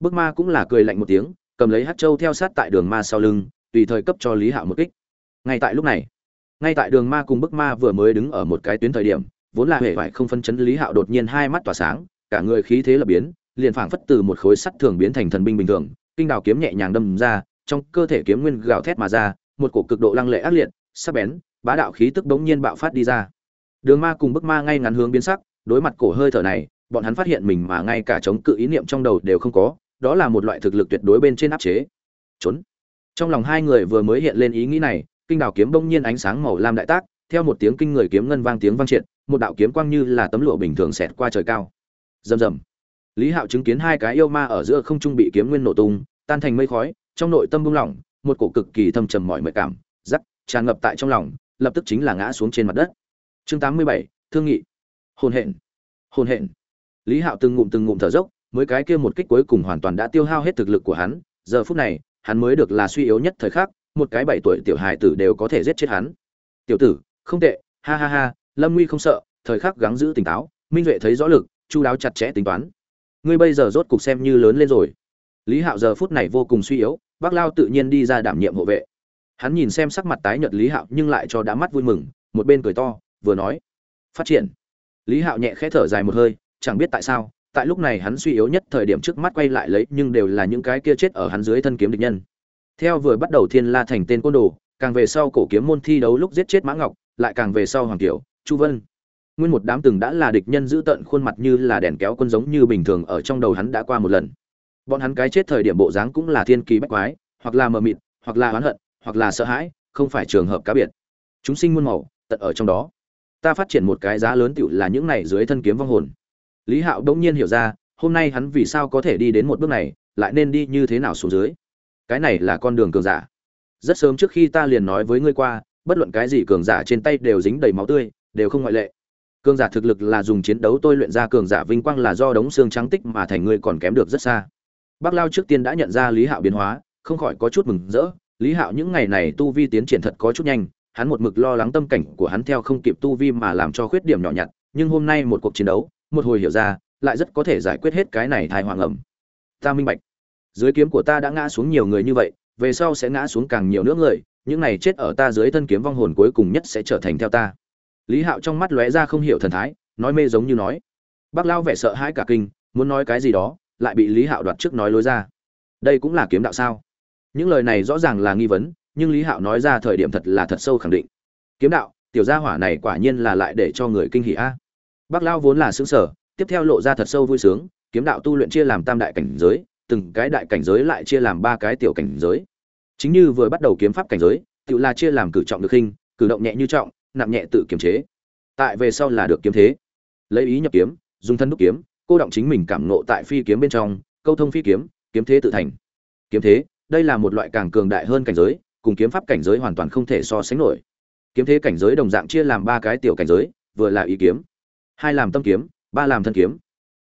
Bước ma cũng là cười lạnh một tiếng, cầm lấy hát châu theo sát tại đường ma sau lưng tùy thời cấp cho lý hạo một kích. Ngay tại lúc này, ngay tại đường ma cùng bức ma vừa mới đứng ở một cái tuyến thời điểm, vốn là hệ vải không phân chấn lý hạo đột nhiên hai mắt tỏa sáng, cả người khí thế lập biến, liền phảng phất từ một khối sắt thường biến thành thần binh bình thường, kinh đào kiếm nhẹ nhàng đâm ra, trong cơ thể kiếm nguyên gào thét mà ra, một cổ cực độ lăng lệ ác liệt, sắc bén, bá đạo khí tức bỗng nhiên bạo phát đi ra. Đường ma cùng bức ma ngay ngắn hướng biến sắc, đối mặt cổ hơi thở này, bọn hắn phát hiện mình mà ngay cả chống cự ý niệm trong đầu đều không có, đó là một loại thực lực tuyệt đối bên trên áp chế. Trốn trong lòng hai người vừa mới hiện lên ý nghĩ này kinh đào kiếm bỗng nhiên ánh sáng màu lam đại tác theo một tiếng kinh người kiếm ngân vang tiếng vang triệt một đạo kiếm quang như là tấm lụa bình thường xẹt qua trời cao. Rầm rầm. Lý hạo chứng kiến hai cái yêu ma ở giữa không trung bị kiếm nguyên nổ tung tan thành mây khói trong nội tâm buông lỏng một cổ cực kỳ thâm trầm mọi mệt cảm rắc tràn ngập tại trong lòng lập tức chính là ngã xuống trên mặt đất. Chương 87, thương nghị. Hồn hện. Hồn hện. Lý hạo từng ngụm từng ngụm thở dốc mới cái kia một kích cuối cùng hoàn toàn đã tiêu hao hết thực lực của hắn giờ phút này hắn mới được là suy yếu nhất thời khắc, một cái bảy tuổi tiểu hài tử đều có thể giết chết hắn. Tiểu tử, không tệ, ha ha ha, lâm nguy không sợ, thời khắc gắng giữ tỉnh táo, minh duệ thấy rõ lực, chu đáo chặt chẽ tính toán. Ngươi bây giờ rốt cục xem như lớn lên rồi. Lý hạo giờ phút này vô cùng suy yếu bác lao tự nhiên đi ra đảm nhiệm hộ vệ. Hắn nhìn xem sắc mặt tái nhợt lý hạo nhưng lại cho đã mắt vui mừng, một bên cười to, vừa nói, phát triển. Lý hạo nhẹ khẽ thở dài một hơi, chẳng biết tại sao tại lúc này hắn suy yếu nhất thời điểm trước mắt quay lại lấy, nhưng đều là những cái kia chết ở hắn dưới thân kiếm địch nhân. Theo vừa bắt đầu thiên la thành tên côn đồ, càng về sau cổ kiếm môn thi đấu lúc giết chết mã ngọc, lại càng về sau hoàng tiểu chu vân. Nguyên một đám từng đã là địch nhân giữ tận khuôn mặt như là đèn kéo quân giống như bình thường ở trong đầu hắn đã qua một lần. Bọn hắn cái chết thời điểm bộ dáng cũng là thiên kỳ bách quái, hoặc là mờ mịt, hoặc là oán hận, hoặc là sợ hãi, không phải trường hợp cá biệt. Chúng sinh muôn màu, tận ở trong đó. Ta phát triển một cái giá lớn tựu là những này dưới thân kiếm vong hồn lý hạo đông nhiên hiểu ra, hôm nay hắn vì sao có thể đi đến một bước này, lại nên đi như thế nào xuống dưới? Cái này là con đường cường giả. Rất sớm trước khi ta liền nói với ngươi qua, bất luận cái gì cường giả trên tay đều dính đầy máu tươi, đều không ngoại lệ. Cường giả thực lực là dùng chiến đấu tôi luyện ra cường giả vinh quang là do đống xương trắng tích mà thành ngươi còn kém được rất xa. Bác lao trước tiên đã nhận ra lý hạo biến hóa, không khỏi có chút mừng rỡ. Lý hạo những ngày này tu vi tiến triển thật có chút nhanh, hắn một mực lo lắng tâm cảnh của hắn theo không kịp tu vi mà làm cho khuyết điểm nhỏ nhặt, nhưng hôm nay một cuộc chiến đấu một hồi hiểu ra, lại rất có thể giải quyết hết cái này thai hoàng ẩm. Ta minh bạch. Dưới kiếm của ta đã ngã xuống nhiều người như vậy, về sau sẽ ngã xuống càng nhiều nữa người, những này chết ở ta dưới thân kiếm vong hồn cuối cùng nhất sẽ trở thành theo ta. Lý hạo trong mắt lóe ra không hiểu thần thái, nói mê giống như nói. Bác lao vẻ sợ hãi cả kinh, muốn nói cái gì đó, lại bị lý hạo đoạt trước nói lối ra. Đây cũng là kiếm đạo sao? Những lời này rõ ràng là nghi vấn, nhưng lý hạo nói ra thời điểm thật là thật sâu khẳng định. Kiếm đạo, tiểu gia hỏa này quả nhiên là lại để cho người kinh hỉ a bác lao vốn là sững sở tiếp theo lộ ra thật sâu vui sướng kiếm đạo tu luyện chia làm tam đại cảnh giới từng cái đại cảnh giới lại chia làm ba cái tiểu cảnh giới. Chính như vừa bắt đầu kiếm pháp cảnh giới tự là chia làm cử trọng được hình, cử động nhẹ như trọng nặng nhẹ tự kiềm chế. Tại về sau là được kiếm thế. Lấy ý nhập kiếm dùng thân đúc kiếm cô động chính mình cảm ngộ tại phi kiếm bên trong câu thông phi kiếm kiếm thế tự thành. Kiếm thế đây là một loại càng cường đại hơn cảnh giới cùng kiếm pháp cảnh giới hoàn toàn không thể so sánh nổi. Kiếm thế cảnh giới đồng dạng chia làm ba cái tiểu cảnh giới vừa là ý kiếm hai làm tâm kiếm, ba làm thân kiếm.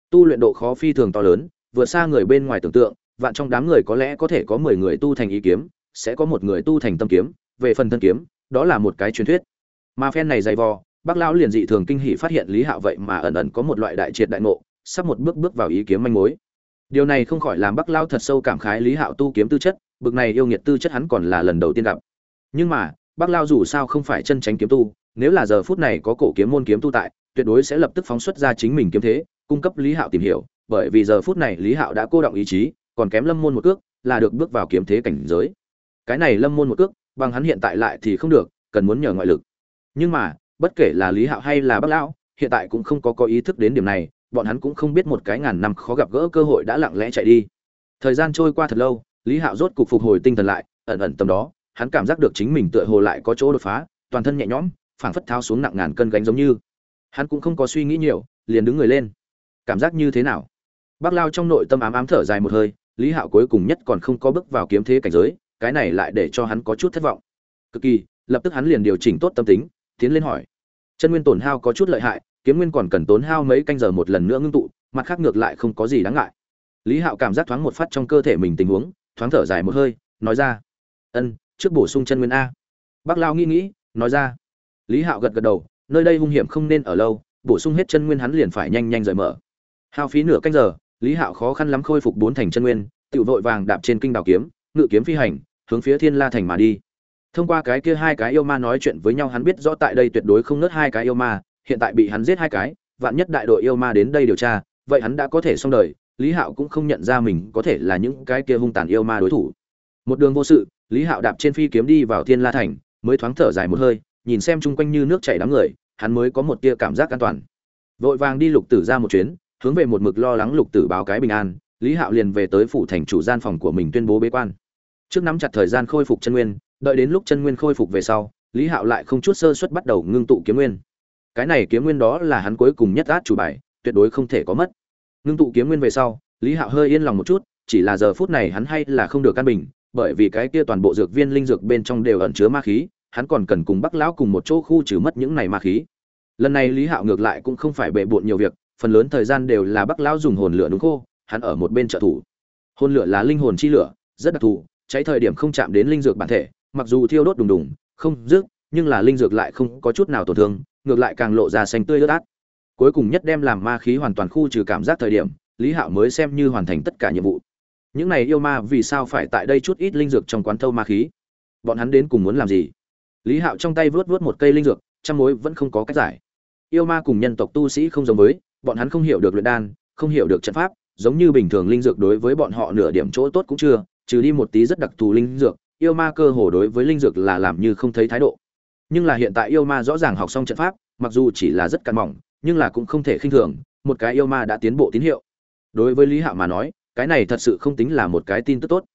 Tu luyện độ khó phi thường to lớn, vượt xa người bên ngoài tưởng tượng, vạn trong đám người có lẽ có thể có mười người tu thành ý kiếm, sẽ có một người tu thành tâm kiếm. Về phần thân kiếm, đó là một cái truyền thuyết. Mà phen này dày vò, bác lão liền dị thường kinh hỉ phát hiện lý hạo vậy mà ẩn ẩn có một loại đại triệt đại ngộ, sắp một bước bước vào ý kiếm manh mối. Điều này không khỏi làm bác lão thật sâu cảm khái lý hạo tu kiếm tư chất, bực này yêu nghiệt tư chất hắn còn là lần đầu tiên gặp. Nhưng mà, bác lão dù sao không phải chân tránh kiếm tu, nếu là giờ phút này có cổ kiếm môn kiếm tu tại tuyệt đối sẽ lập tức phóng xuất ra chính mình kiếm thế, cung cấp lý hạo tìm hiểu, bởi vì giờ phút này lý hạo đã cô động ý chí, còn kém lâm môn một cước là được bước vào kiếm thế cảnh giới. Cái này lâm môn một cước, bằng hắn hiện tại lại thì không được, cần muốn nhờ ngoại lực. Nhưng mà, bất kể là lý hạo hay là bác lão, hiện tại cũng không có có ý thức đến điểm này, bọn hắn cũng không biết một cái ngàn năm khó gặp gỡ cơ hội đã lặng lẽ chạy đi. Thời gian trôi qua thật lâu, lý hạo rốt cục phục hồi tinh thần lại, ẩn ẩn tầm đó, hắn cảm giác được chính mình tựa hồ lại có chỗ đột phá, toàn thân nhẹ nhõm, phảng phất tháo xuống nặng ngàn cân gánh giống như hắn cũng không có suy nghĩ nhiều, liền đứng người lên. Cảm giác như thế nào? Bác lao trong nội tâm ám ám thở dài một hơi, lý hạo cuối cùng nhất còn không có bước vào kiếm thế cảnh giới, cái này lại để cho hắn có chút thất vọng. Cực kỳ, lập tức hắn liền điều chỉnh tốt tâm tính, tiến lên hỏi. Chân nguyên tổn hao có chút lợi hại, kiếm nguyên còn cần tốn hao mấy canh giờ một lần nữa ngưng tụ, mặt khác ngược lại không có gì đáng ngại. Lý hạo cảm giác thoáng một phát trong cơ thể mình tình huống, thoáng thở dài một hơi, nói ra. Ân, trước bổ sung chân nguyên a. Bác lao nghĩ nghĩ, nói ra. Lý hạo gật gật đầu nơi đây hung hiểm không nên ở lâu, bổ sung hết chân nguyên hắn liền phải nhanh nhanh rời mở. Hao phí nửa canh giờ, lý hạo khó khăn lắm khôi phục bốn thành chân nguyên tự vội vàng đạp trên kinh đào kiếm, ngự kiếm phi hành, hướng phía thiên la thành mà đi. Thông qua cái kia hai cái yêu ma nói chuyện với nhau hắn biết rõ tại đây tuyệt đối không nớt hai cái yêu ma, hiện tại bị hắn giết hai cái, vạn nhất đại đội yêu ma đến đây điều tra, vậy hắn đã có thể xong đời, lý hạo cũng không nhận ra mình có thể là những cái kia hung tàn yêu ma đối thủ. Một đường vô sự, lý hạo đạp trên phi kiếm đi vào thiên la thành, mới thoáng thở dài một hơi nhìn xem chung quanh như nước chảy đám người, hắn mới có một tia cảm giác an toàn. Vội vàng đi lục tử ra một chuyến, hướng về một mực lo lắng lục tử báo cái bình an, lý hạo liền về tới phủ thành chủ gian phòng của mình tuyên bố bế quan. Trước nắm chặt thời gian khôi phục chân nguyên, đợi đến lúc chân nguyên khôi phục về sau, lý hạo lại không chút sơ suất bắt đầu ngưng tụ kiếm nguyên. Cái này kiếm nguyên đó là hắn cuối cùng nhất át chủ bài, tuyệt đối không thể có mất. Ngưng tụ kiếm nguyên về sau, lý hạo hơi yên lòng một chút, chỉ là giờ phút này hắn hay là không được căn bình, bởi vì cái kia toàn bộ dược viên linh dược bên trong đều ẩn chứa ma khí hắn còn cần cùng bắc lão cùng một chỗ khu trừ mất những này ma khí. Lần này lý hạo ngược lại cũng không phải bệ bộn nhiều việc, phần lớn thời gian đều là bắc lão dùng hồn lửa đúng khô, hắn ở một bên trợ thủ. Hồn lửa là linh hồn chi lửa, rất đặc thù, cháy thời điểm không chạm đến linh dược bản thể, mặc dù thiêu đốt đùng đùng, không dứt, nhưng là linh dược lại không có chút nào tổn thương, ngược lại càng lộ ra xanh tươi ướt át. Cuối cùng nhất đem làm ma khí hoàn toàn khu trừ cảm giác thời điểm, lý hạo mới xem như hoàn thành tất cả nhiệm vụ. Những này yêu ma vì sao phải tại đây chút ít linh dược trong quán thâu ma khí? Bọn hắn đến cùng muốn làm gì? Lý hạo trong tay vớt vớt một cây linh dược, trăm mối vẫn không có cách giải. Yêu ma cùng nhân tộc tu sĩ không giống với, bọn hắn không hiểu được luyện đan, không hiểu được trận pháp, giống như bình thường linh dược đối với bọn họ nửa điểm chỗ tốt cũng chưa, trừ đi một tí rất đặc thù linh dược, yêu ma cơ hồ đối với linh dược là làm như không thấy thái độ. Nhưng là hiện tại yêu ma rõ ràng học xong trận pháp, mặc dù chỉ là rất cạn mỏng, nhưng là cũng không thể khinh thường, một cái yêu ma đã tiến bộ tín hiệu. Đối với lý hạo mà nói, cái này thật sự không tính là một cái tin tức tốt.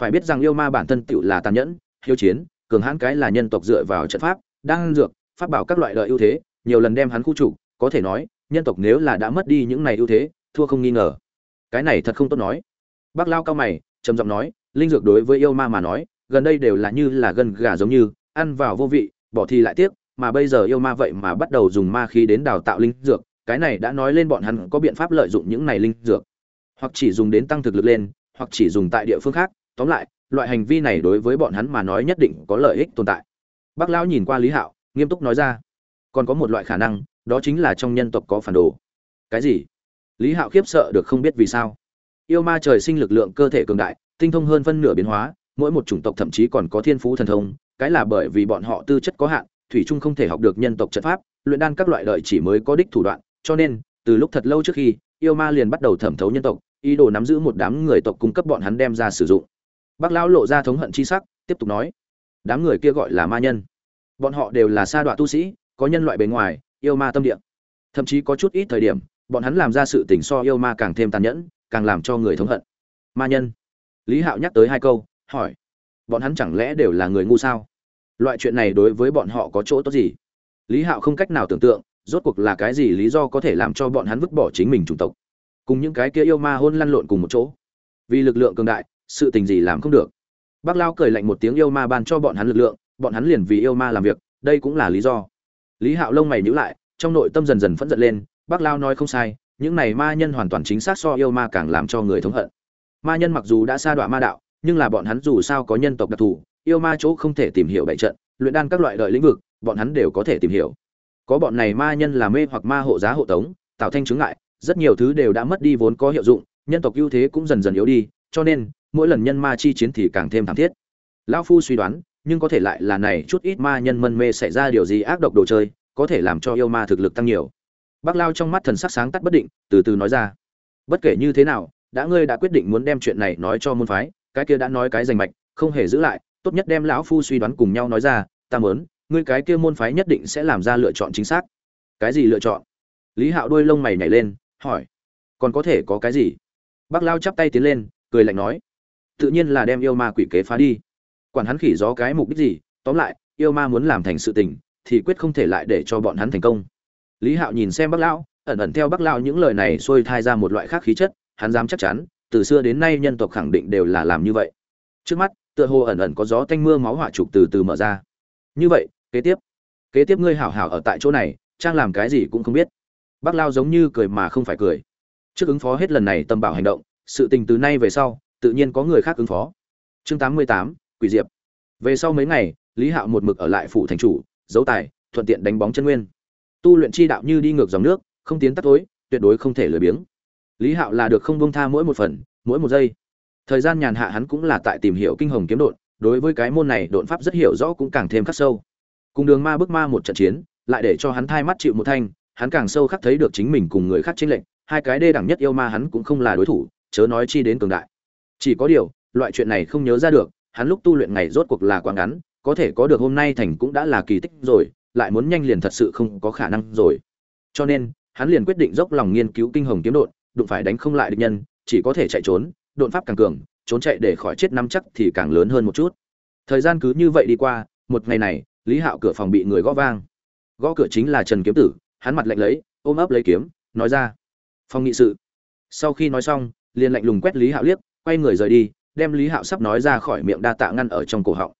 Phải biết rằng yêu ma bản thân tựu là tàn nhẫn, hiếu chiến cường hãn cái là nhân tộc dựa vào trận pháp đang dược, pháp bảo các loại lợi ưu thế, nhiều lần đem hắn khu trục, có thể nói, nhân tộc nếu là đã mất đi những này ưu thế, thua không nghi ngờ. Cái này thật không tốt nói. Bác lao cao mày, trầm giọng nói, linh dược đối với yêu ma mà nói, gần đây đều là như là gần gà giống như, ăn vào vô vị, bỏ thì lại tiếc, mà bây giờ yêu ma vậy mà bắt đầu dùng ma khí đến đào tạo linh dược, cái này đã nói lên bọn hắn có biện pháp lợi dụng những này linh dược. Hoặc chỉ dùng đến tăng thực lực lên, hoặc chỉ dùng tại địa phương khác, tóm lại loại hành vi này đối với bọn hắn mà nói nhất định có lợi ích tồn tại. Bác lão nhìn qua lý hạo, nghiêm túc nói ra, còn có một loại khả năng, đó chính là trong nhân tộc có phản đồ. Cái gì? Lý hạo khiếp sợ được không biết vì sao. Yêu ma trời sinh lực lượng cơ thể cường đại, tinh thông hơn phân nửa biến hóa, mỗi một chủng tộc thậm chí còn có thiên phú thần thông, cái là bởi vì bọn họ tư chất có hạn, thủy chung không thể học được nhân tộc trận pháp, luyện đan các loại lợi chỉ mới có đích thủ đoạn, cho nên, từ lúc thật lâu trước khi, yêu ma liền bắt đầu thẩm thấu nhân tộc, ý đồ nắm giữ một đám người tộc cung cấp bọn hắn đem ra sử dụng bác lão lộ ra thống hận chi sắc, tiếp tục nói, đám người kia gọi là ma nhân. Bọn họ đều là sa đoạn tu sĩ, có nhân loại bề ngoài, yêu ma tâm địa. Thậm chí có chút ít thời điểm, bọn hắn làm ra sự tình so yêu ma càng thêm tàn nhẫn, càng làm cho người thống hận. Ma nhân. Lý hạo nhắc tới hai câu, hỏi, bọn hắn chẳng lẽ đều là người ngu sao? Loại chuyện này đối với bọn họ có chỗ tốt gì? Lý hạo không cách nào tưởng tượng, rốt cuộc là cái gì lý do có thể làm cho bọn hắn vứt bỏ chính mình chủng tộc. Cùng những cái kia yêu ma hôn lăn lộn cùng một chỗ. Vì lực lượng cường đại sự tình gì làm không được. Bác lao cười lạnh một tiếng yêu ma ban cho bọn hắn lực lượng, bọn hắn liền vì yêu ma làm việc, đây cũng là lý do. Lý hạo lông mày nhữ lại, trong nội tâm dần dần phẫn giận lên, bác lao nói không sai, những này ma nhân hoàn toàn chính xác so yêu ma càng làm cho người thống hận. Ma nhân mặc dù đã xa đọa ma đạo, nhưng là bọn hắn dù sao có nhân tộc đặc thù, yêu ma chỗ không thể tìm hiểu bảy trận, luyện đan các loại đợi lĩnh vực, bọn hắn đều có thể tìm hiểu. Có bọn này ma nhân là mê hoặc ma hộ giá hộ tống, tạo thanh chứng ngại, rất nhiều thứ đều đã mất đi vốn có hiệu dụng, nhân tộc ưu thế cũng dần dần yếu đi, cho nên mỗi lần nhân ma chi chiến thì càng thêm thảm thiết. Lão phu suy đoán, nhưng có thể lại là này chút ít ma nhân mân mê xảy ra điều gì ác độc đồ chơi, có thể làm cho yêu ma thực lực tăng nhiều. Bác lao trong mắt thần sắc sáng tắt bất định, từ từ nói ra. Bất kể như thế nào, đã ngươi đã quyết định muốn đem chuyện này nói cho môn phái, cái kia đã nói cái rành mạch, không hề giữ lại, tốt nhất đem lão phu suy đoán cùng nhau nói ra, ta mớn ngươi cái kia môn phái nhất định sẽ làm ra lựa chọn chính xác. Cái gì lựa chọn? Lý hạo đôi lông mày nhảy lên, hỏi. Còn có thể có cái gì? Bác lao chắp tay tiến lên, cười lạnh nói tự nhiên là đem yêu ma quỷ kế phá đi. Quản hắn khỉ gió cái mục đích gì, tóm lại, yêu ma muốn làm thành sự tình, thì quyết không thể lại để cho bọn hắn thành công. Lý hạo nhìn xem bác lão, ẩn ẩn theo bác lão những lời này xuôi thai ra một loại khác khí chất, hắn dám chắc chắn, từ xưa đến nay nhân tộc khẳng định đều là làm như vậy. Trước mắt, tựa hồ ẩn ẩn có gió tanh mưa máu hỏa trục từ từ mở ra. Như vậy, kế tiếp kế tiếp ngươi hảo hảo ở tại chỗ này, trang làm cái gì cũng không biết. Bác lao giống như cười mà không phải cười. Trước ứng phó hết lần này tâm bảo hành động, sự tình từ nay về sau tự nhiên có người khác ứng phó. Chương tám mươi tám, quỷ diệp. Về sau mấy ngày, lý hạo một mực ở lại phủ thành chủ, giấu tài, thuận tiện đánh bóng chân nguyên. Tu luyện chi đạo như đi ngược dòng nước, không tiến tắt tối, tuyệt đối không thể lười biếng. Lý hạo là được không bông tha mỗi một phần, mỗi một giây. Thời gian nhàn hạ hắn cũng là tại tìm hiểu kinh hồng kiếm đột đối với cái môn này đột pháp rất hiểu rõ cũng càng thêm khắc sâu. Cùng đường ma bước ma một trận chiến, lại để cho hắn thay mắt chịu một thanh, hắn càng sâu khắc thấy được chính mình cùng người khác chênh lệnh hai cái đê đẳng nhất yêu ma hắn cũng không là đối thủ, chớ nói chi đến cường đại chỉ có điều, loại chuyện này không nhớ ra được, hắn lúc tu luyện ngày rốt cuộc là quá ngắn, có thể có được hôm nay thành cũng đã là kỳ tích rồi, lại muốn nhanh liền thật sự không có khả năng rồi. Cho nên, hắn liền quyết định dốc lòng nghiên cứu kinh hồng kiếm đột đụng phải đánh không lại địch nhân, chỉ có thể chạy trốn đột pháp càng cường, trốn chạy để khỏi chết nắm chắc thì càng lớn hơn một chút. Thời gian cứ như vậy đi qua, một ngày này, lý hạo cửa phòng bị người gõ vang. Gõ cửa chính là trần kiếm tử, hắn mặt lạnh lấy, ôm ấp lấy kiếm, nói ra phòng nghị sự. Sau khi nói xong, liền lạnh lùng quét lý hạo liếc quay người rời đi, đem lý hạo sắp nói ra khỏi miệng đa tạ ngăn ở trong cổ họng.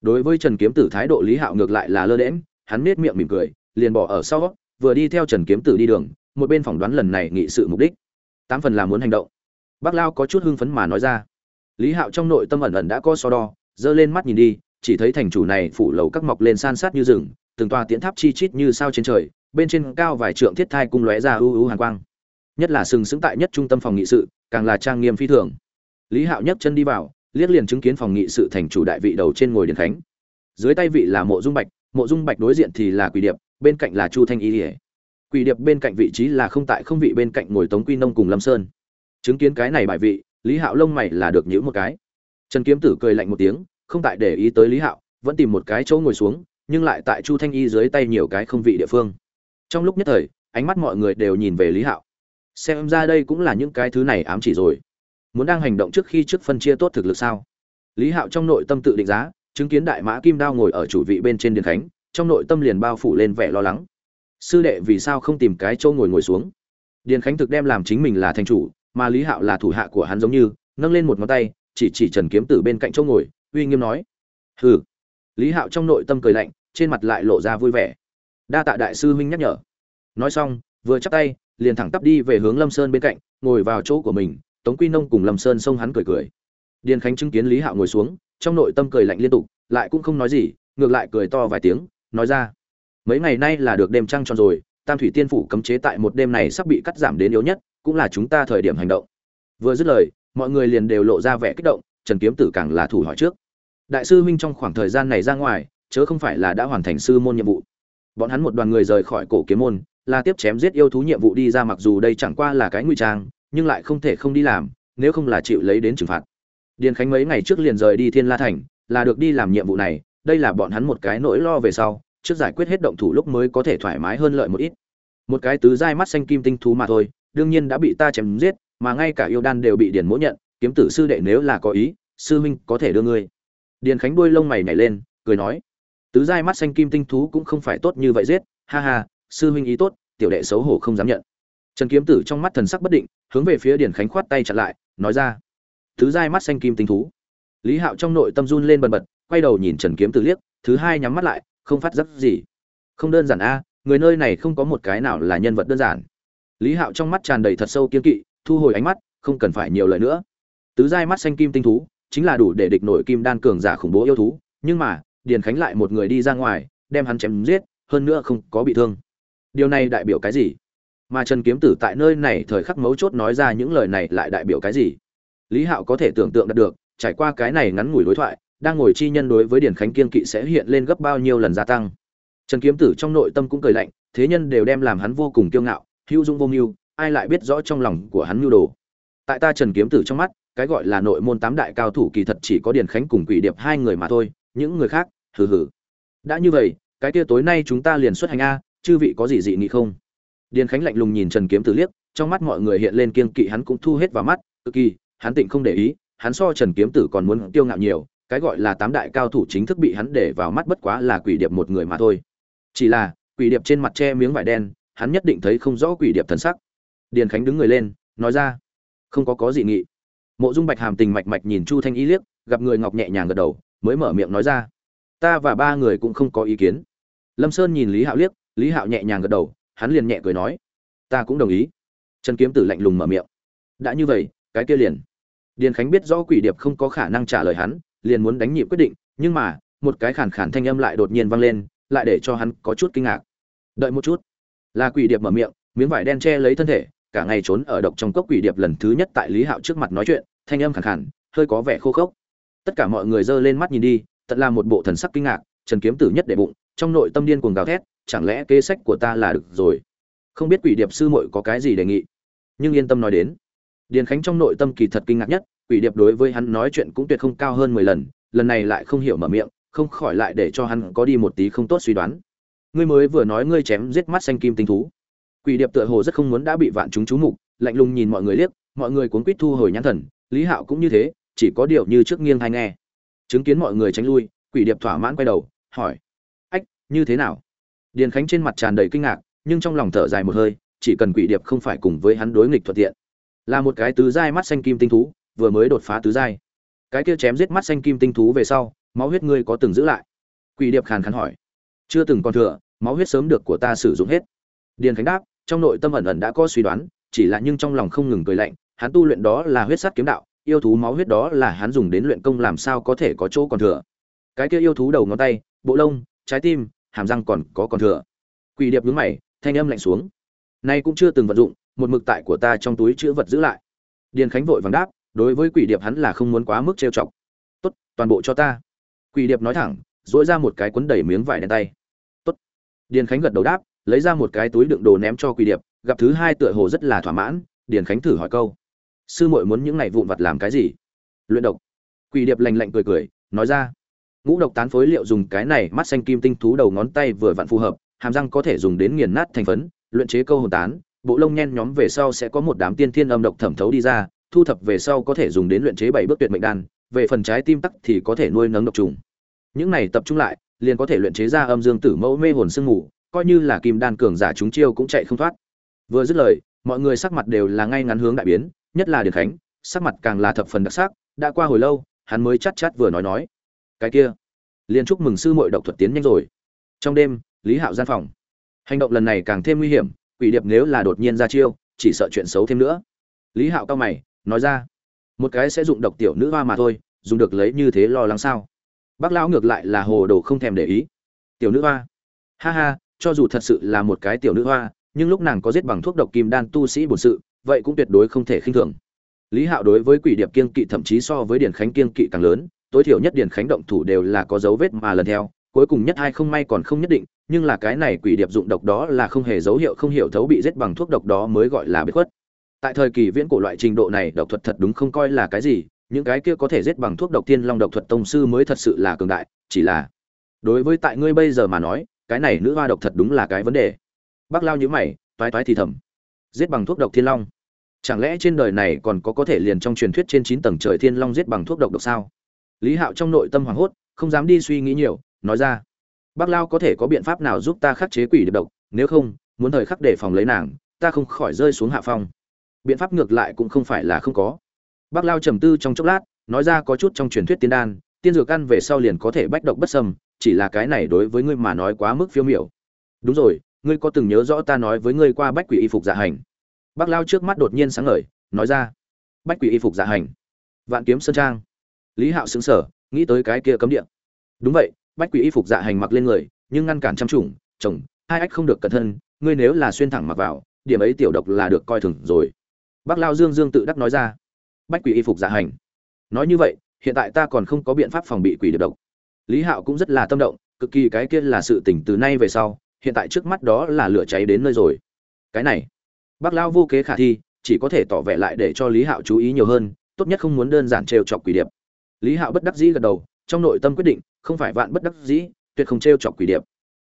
Đối với trần kiếm tử thái độ lý hạo ngược lại là lơ đễm hắn nết miệng mỉm cười, liền bỏ ở sau, vừa đi theo trần kiếm tử đi đường, một bên phỏng đoán lần này nghị sự mục đích. Tám phần là muốn hành động. Bác lao có chút hưng phấn mà nói ra. Lý hạo trong nội tâm ẩn ẩn đã có so đo, giơ lên mắt nhìn đi, chỉ thấy thành chủ này phủ lầu các mọc lên san sát như rừng, từng tòa tiễn tháp chi chít như sao trên trời, bên trên cao vài trượng thiết thai cung lóe ra ưu ưu hàn quang. Nhất là sừng sững tại nhất trung tâm phòng nghị sự, càng là trang nghiêm phi thường lý hạo nhấc chân đi vào, liếc liền chứng kiến phòng nghị sự thành chủ đại vị đầu trên ngồi điện khánh. Dưới tay vị là mộ dung bạch, mộ dung bạch đối diện thì là quỷ điệp, bên cạnh là chu thanh y ỉa quỷ điệp bên cạnh vị trí là không tại không vị bên cạnh ngồi tống quy nông cùng lâm sơn. Chứng kiến cái này bại vị, lý hạo lông mày là được nhữ một cái. Trần kiếm tử cười lạnh một tiếng, không tại để ý tới lý hạo, vẫn tìm một cái chỗ ngồi xuống, nhưng lại tại chu thanh y dưới tay nhiều cái không vị địa phương. Trong lúc nhất thời, ánh mắt mọi người đều nhìn về lý hạo. Xem ra đây cũng là những cái thứ này ám chỉ rồi muốn đang hành động trước khi trước phân chia tốt thực lực sao? Lý hạo trong nội tâm tự định giá, chứng kiến đại mã kim đao ngồi ở chủ vị bên trên Điền khánh, trong nội tâm liền bao phủ lên vẻ lo lắng. Sư đệ, vì sao không tìm cái chỗ ngồi ngồi xuống? Điền khánh thực đem làm chính mình là thành chủ, mà lý hạo là thủ hạ của hắn giống như, nâng lên một ngón tay, chỉ chỉ trần kiếm tử bên cạnh chỗ ngồi, uy nghiêm nói. Hừ. Lý hạo trong nội tâm cười lạnh, trên mặt lại lộ ra vui vẻ. Đa tạ đại sư huynh nhắc nhở. Nói xong, vừa chắp tay, liền thẳng tắp đi về hướng lâm sơn bên cạnh, ngồi vào chỗ của mình tống quy nông cùng lâm sơn xông hắn cười cười. Điền khánh chứng kiến lý hạo ngồi xuống, trong nội tâm cười lạnh liên tục, lại cũng không nói gì, ngược lại cười to vài tiếng, nói ra. Mấy ngày nay là được đêm trăng tròn rồi, tam thủy tiên phủ cấm chế tại một đêm này sắp bị cắt giảm đến yếu nhất, cũng là chúng ta thời điểm hành động. Vừa dứt lời, mọi người liền đều lộ ra vẻ kích động, trần kiếm tử càng là thủ hỏi trước. Đại sư huynh trong khoảng thời gian này ra ngoài, chớ không phải là đã hoàn thành sư môn nhiệm vụ. Bọn hắn một đoàn người rời khỏi cổ kiếm môn, là tiếp chém giết yêu thú nhiệm vụ đi ra mặc dù đây chẳng qua là cái nguy trang nhưng lại không thể không đi làm, nếu không là chịu lấy đến trừng phạt. Điền khánh mấy ngày trước liền rời đi thiên la thành, là được đi làm nhiệm vụ này, đây là bọn hắn một cái nỗi lo về sau, trước giải quyết hết động thủ lúc mới có thể thoải mái hơn lợi một ít. Một cái tứ giai mắt xanh kim tinh thú mà thôi, đương nhiên đã bị ta chém giết, mà ngay cả yêu đan đều bị điền mỗ nhận, kiếm tử sư đệ nếu là có ý, sư huynh có thể đưa ngươi. Điền khánh đuôi lông mày nhảy lên, cười nói, tứ giai mắt xanh kim tinh thú cũng không phải tốt như vậy giết, ha ha, sư huynh ý tốt, tiểu đệ xấu hổ không dám nhận. Trần kiếm tử trong mắt thần sắc bất định hướng về phía điền khánh khoát tay chặn lại, nói ra, thứ dai mắt xanh kim tinh thú. Lý hạo trong nội tâm run lên bần bật, quay đầu nhìn trần kiếm tử liếc, thứ hai nhắm mắt lại, không phát giác gì. Không đơn giản a, người nơi này không có một cái nào là nhân vật đơn giản. Lý hạo trong mắt tràn đầy thật sâu kiên kỵ, thu hồi ánh mắt, không cần phải nhiều lời nữa. Tứ giai mắt xanh kim tinh thú chính là đủ để địch nổi kim đan cường giả khủng bố yêu thú, nhưng mà, điền khánh lại một người đi ra ngoài, đem hắn chém giết, hơn nữa không có bị thương. Điều này đại biểu cái gì? Mà trần kiếm tử tại nơi này thời khắc mấu chốt nói ra những lời này lại đại biểu cái gì? Lý hạo có thể tưởng tượng được, trải qua cái này ngắn ngủi đối thoại, đang ngồi chi nhân đối với điển khánh kiên kỵ sẽ hiện lên gấp bao nhiêu lần gia tăng. Trần kiếm tử trong nội tâm cũng cười lạnh, thế nhân đều đem làm hắn vô cùng kiêu ngạo, hữu dung vô mưu, ai lại biết rõ trong lòng của hắn mưu đồ. Tại ta trần kiếm tử trong mắt, cái gọi là nội môn tám đại cao thủ kỳ thật chỉ có điển khánh cùng quỷ điệp hai người mà thôi, những người khác, hừ hừ. Đã như vậy, cái kia tối nay chúng ta liền xuất hành a, chư vị có gì dị nghị không? Điền khánh lạnh lùng nhìn trần kiếm tử liếc, trong mắt mọi người hiện lên kiên kỵ, hắn cũng thu hết vào mắt, cực kỳ, hắn tịnh không để ý, hắn so trần kiếm tử còn muốn tiêu ngạo nhiều, cái gọi là tám đại cao thủ chính thức bị hắn để vào mắt bất quá là quỷ điệp một người mà thôi. Chỉ là, quỷ điệp trên mặt che miếng vải đen, hắn nhất định thấy không rõ quỷ điệp thần sắc. Điền khánh đứng người lên, nói ra, không có có dị nghị. Mộ dung bạch hàm tình mạch mạch nhìn chu thanh y liếc, gặp người ngọc nhẹ nhàng gật đầu, mới mở miệng nói ra, ta và ba người cũng không có ý kiến. Lâm sơn nhìn lý hạo liếc, lý hạo nhẹ nhàng gật đầu hắn liền nhẹ cười nói, ta cũng đồng ý. Trần kiếm tử lạnh lùng mở miệng, đã như vậy, cái kia liền. Điền khánh biết rõ quỷ điệp không có khả năng trả lời hắn, liền muốn đánh nhịp quyết định, nhưng mà, một cái khản khản thanh âm lại đột nhiên vang lên, lại để cho hắn có chút kinh ngạc. Đợi một chút. Là quỷ điệp mở miệng, miếng vải đen che lấy thân thể, cả ngày trốn ở độc trong cốc quỷ điệp lần thứ nhất tại lý hạo trước mặt nói chuyện, thanh âm khẳng khẳng hơi có vẻ khô khốc. Tất cả mọi người giơ lên mắt nhìn đi tận là một bộ thần sắc kinh ngạc, trần kiếm tử nhất để bụng trong nội tâm điên cuồng gào thét, chẳng lẽ kế sách của ta là được rồi? Không biết quỷ điệp sư muội có cái gì đề nghị? Nhưng yên tâm nói đến, điền khánh trong nội tâm kỳ thật kinh ngạc nhất, quỷ điệp đối với hắn nói chuyện cũng tuyệt không cao hơn mười lần lần này lại không hiểu mở miệng, không khỏi lại để cho hắn có đi một tí không tốt suy đoán. Ngươi mới vừa nói ngươi chém giết mắt xanh kim tinh thú. Quỷ điệp tựa hồ rất không muốn đã bị vạn chúng chú mục, lạnh lùng nhìn mọi người liếc, mọi người cuốn quýt thu hồi nhãn thần, lý hạo cũng như thế, chỉ có điều như trước nghiêng hay nghe. Chứng kiến mọi người tránh lui, quỷ điệp thỏa mãn quay đầu, hỏi như thế nào? Điền khánh trên mặt tràn đầy kinh ngạc, nhưng trong lòng thở dài một hơi, chỉ cần quỷ điệp không phải cùng với hắn đối nghịch thuận tiện. Là một cái tứ giai mắt xanh kim tinh thú, vừa mới đột phá tứ giai. Cái kia chém giết mắt xanh kim tinh thú về sau, máu huyết ngươi có từng giữ lại? Quỷ điệp khàn khàn hỏi. Chưa từng còn thừa, máu huyết sớm được của ta sử dụng hết. Điền khánh đáp, trong nội tâm ẩn ẩn đã có suy đoán, chỉ là nhưng trong lòng không ngừng cười lạnh, hắn tu luyện đó là huyết sắt kiếm đạo, yêu thú máu huyết đó là hắn dùng đến luyện công làm sao có thể có chỗ còn thừa. Cái kia yêu thú đầu ngón tay, bộ lông, trái tim hàm răng còn có còn thừa. Quỷ điệp nhướng mày, thanh âm lạnh xuống. Nay cũng chưa từng vận dụng, một mực tại của ta trong túi chữ vật giữ lại. Điền khánh vội vàng đáp, đối với quỷ điệp hắn là không muốn quá mức trêu chọc. Tốt, toàn bộ cho ta. Quỷ điệp nói thẳng dỗi ra một cái cuốn đầy miếng vải đen tay. Tốt. Điền khánh gật đầu đáp, lấy ra một cái túi đựng đồ ném cho quỷ điệp, gặp thứ hai tựa hồ rất là thỏa mãn, điền khánh thử hỏi câu. Sư muội muốn những này vụn vặt làm cái gì? Luyện độc. Quỷ điệp lành lạnh cười cười, nói ra ngũ độc tán phối liệu dùng cái này mắt xanh kim tinh thú đầu ngón tay vừa vặn phù hợp, hàm răng có thể dùng đến nghiền nát thành phấn, luyện chế câu hồn tán, bộ lông nhen nhóm về sau sẽ có một đám tiên thiên âm độc thẩm thấu đi ra, thu thập về sau có thể dùng đến luyện chế bảy bước tuyệt mệnh đan, về phần trái tim tắc thì có thể nuôi nấng độc trùng. Những này tập trung lại, liền có thể luyện chế ra âm dương tử mẫu mê hồn sương mù, coi như là kim đan cường giả chúng chiêu cũng chạy không thoát. Vừa dứt lời, mọi người sắc mặt đều là ngay ngắn hướng đại biến, nhất là điền khánh, sắc mặt càng là thập phần đặc sắc, đã qua hồi lâu, hắn mới chắt chắt vừa nói nói cái kia. Liền chúc mừng sư muội độc thuật tiến nhanh rồi. Trong đêm, lý hạo gian phòng. Hành động lần này càng thêm nguy hiểm, quỷ điệp nếu là đột nhiên ra chiêu, chỉ sợ chuyện xấu thêm nữa. Lý hạo cao mày, nói ra, một cái sẽ dụng độc tiểu nữ hoa mà thôi, dùng được lấy như thế lo lắng sao? Bác lão ngược lại là hồ đồ không thèm để ý. Tiểu nữ hoa. Ha ha, cho dù thật sự là một cái tiểu nữ hoa, nhưng lúc nàng có giết bằng thuốc độc kim đan tu sĩ bổn sự, vậy cũng tuyệt đối không thể khinh thường. Lý hạo đối với quỷ điệp kiên kỵ thậm chí so với điển khánh kiên kỵ càng lớn tối thiểu nhất điển khánh động thủ đều là có dấu vết mà lần theo, cuối cùng nhất hai không may còn không nhất định, nhưng là cái này quỷ điệp dụng độc đó là không hề dấu hiệu không hiểu thấu bị giết bằng thuốc độc đó mới gọi là bất khuất. Tại thời kỳ viễn cổ loại trình độ này, độc thuật thật đúng không coi là cái gì, những cái kia có thể giết bằng thuốc độc tiên long độc thuật tông sư mới thật sự là cường đại, chỉ là đối với tại ngươi bây giờ mà nói, cái này nữ hoa độc thật đúng là cái vấn đề. Bác lao nhữ mày, toái toái thì thầm, giết bằng thuốc độc thiên long? Chẳng lẽ trên đời này còn có có thể liền trong truyền thuyết trên chín tầng trời thiên long giết bằng thuốc độc độc sao? Lý hạo trong nội tâm hoảng hốt, không dám đi suy nghĩ nhiều, nói ra, bác lao có thể có biện pháp nào giúp ta khắc chế quỷ độc? Nếu không, muốn thời khắc để phòng lấy nàng, ta không khỏi rơi xuống hạ phong. Biện pháp ngược lại cũng không phải là không có. Bác lao trầm tư trong chốc lát, nói ra có chút trong truyền thuyết tiên đan, tiên dược ăn về sau liền có thể bách độc bất sâm chỉ là cái này đối với ngươi mà nói quá mức phiêu miểu. Đúng rồi, ngươi có từng nhớ rõ ta nói với ngươi qua bách quỷ y phục dạ hành? Bác lao trước mắt đột nhiên sáng ngời, nói ra, bách quỷ y phục dạ hành? Vạn kiếm sơn trang lý hạo xứng sở nghĩ tới cái kia cấm địa. Đúng vậy, bách quỷ y phục dạ hành mặc lên người, nhưng ngăn cản trăm chủng, chồng, hai ách không được cẩn thân ngươi nếu là xuyên thẳng mặc vào, điểm ấy tiểu độc là được coi thường rồi. Bác lao dương dương tự đắc nói ra. Bách quỷ y phục dạ hành. Nói như vậy, hiện tại ta còn không có biện pháp phòng bị quỷ điệp độc. Lý hạo cũng rất là tâm động, cực kỳ cái kia là sự tỉnh từ nay về sau, hiện tại trước mắt đó là lửa cháy đến nơi rồi. Cái này, bác lao vô kế khả thi, chỉ có thể tỏ vẻ lại để cho lý hạo chú ý nhiều hơn, tốt nhất không muốn đơn giản trêu chọc quỷ điệp lý hạo bất đắc dĩ gật đầu, trong nội tâm quyết định, không phải vạn bất đắc dĩ, tuyệt không trêu chọc quỷ điệp.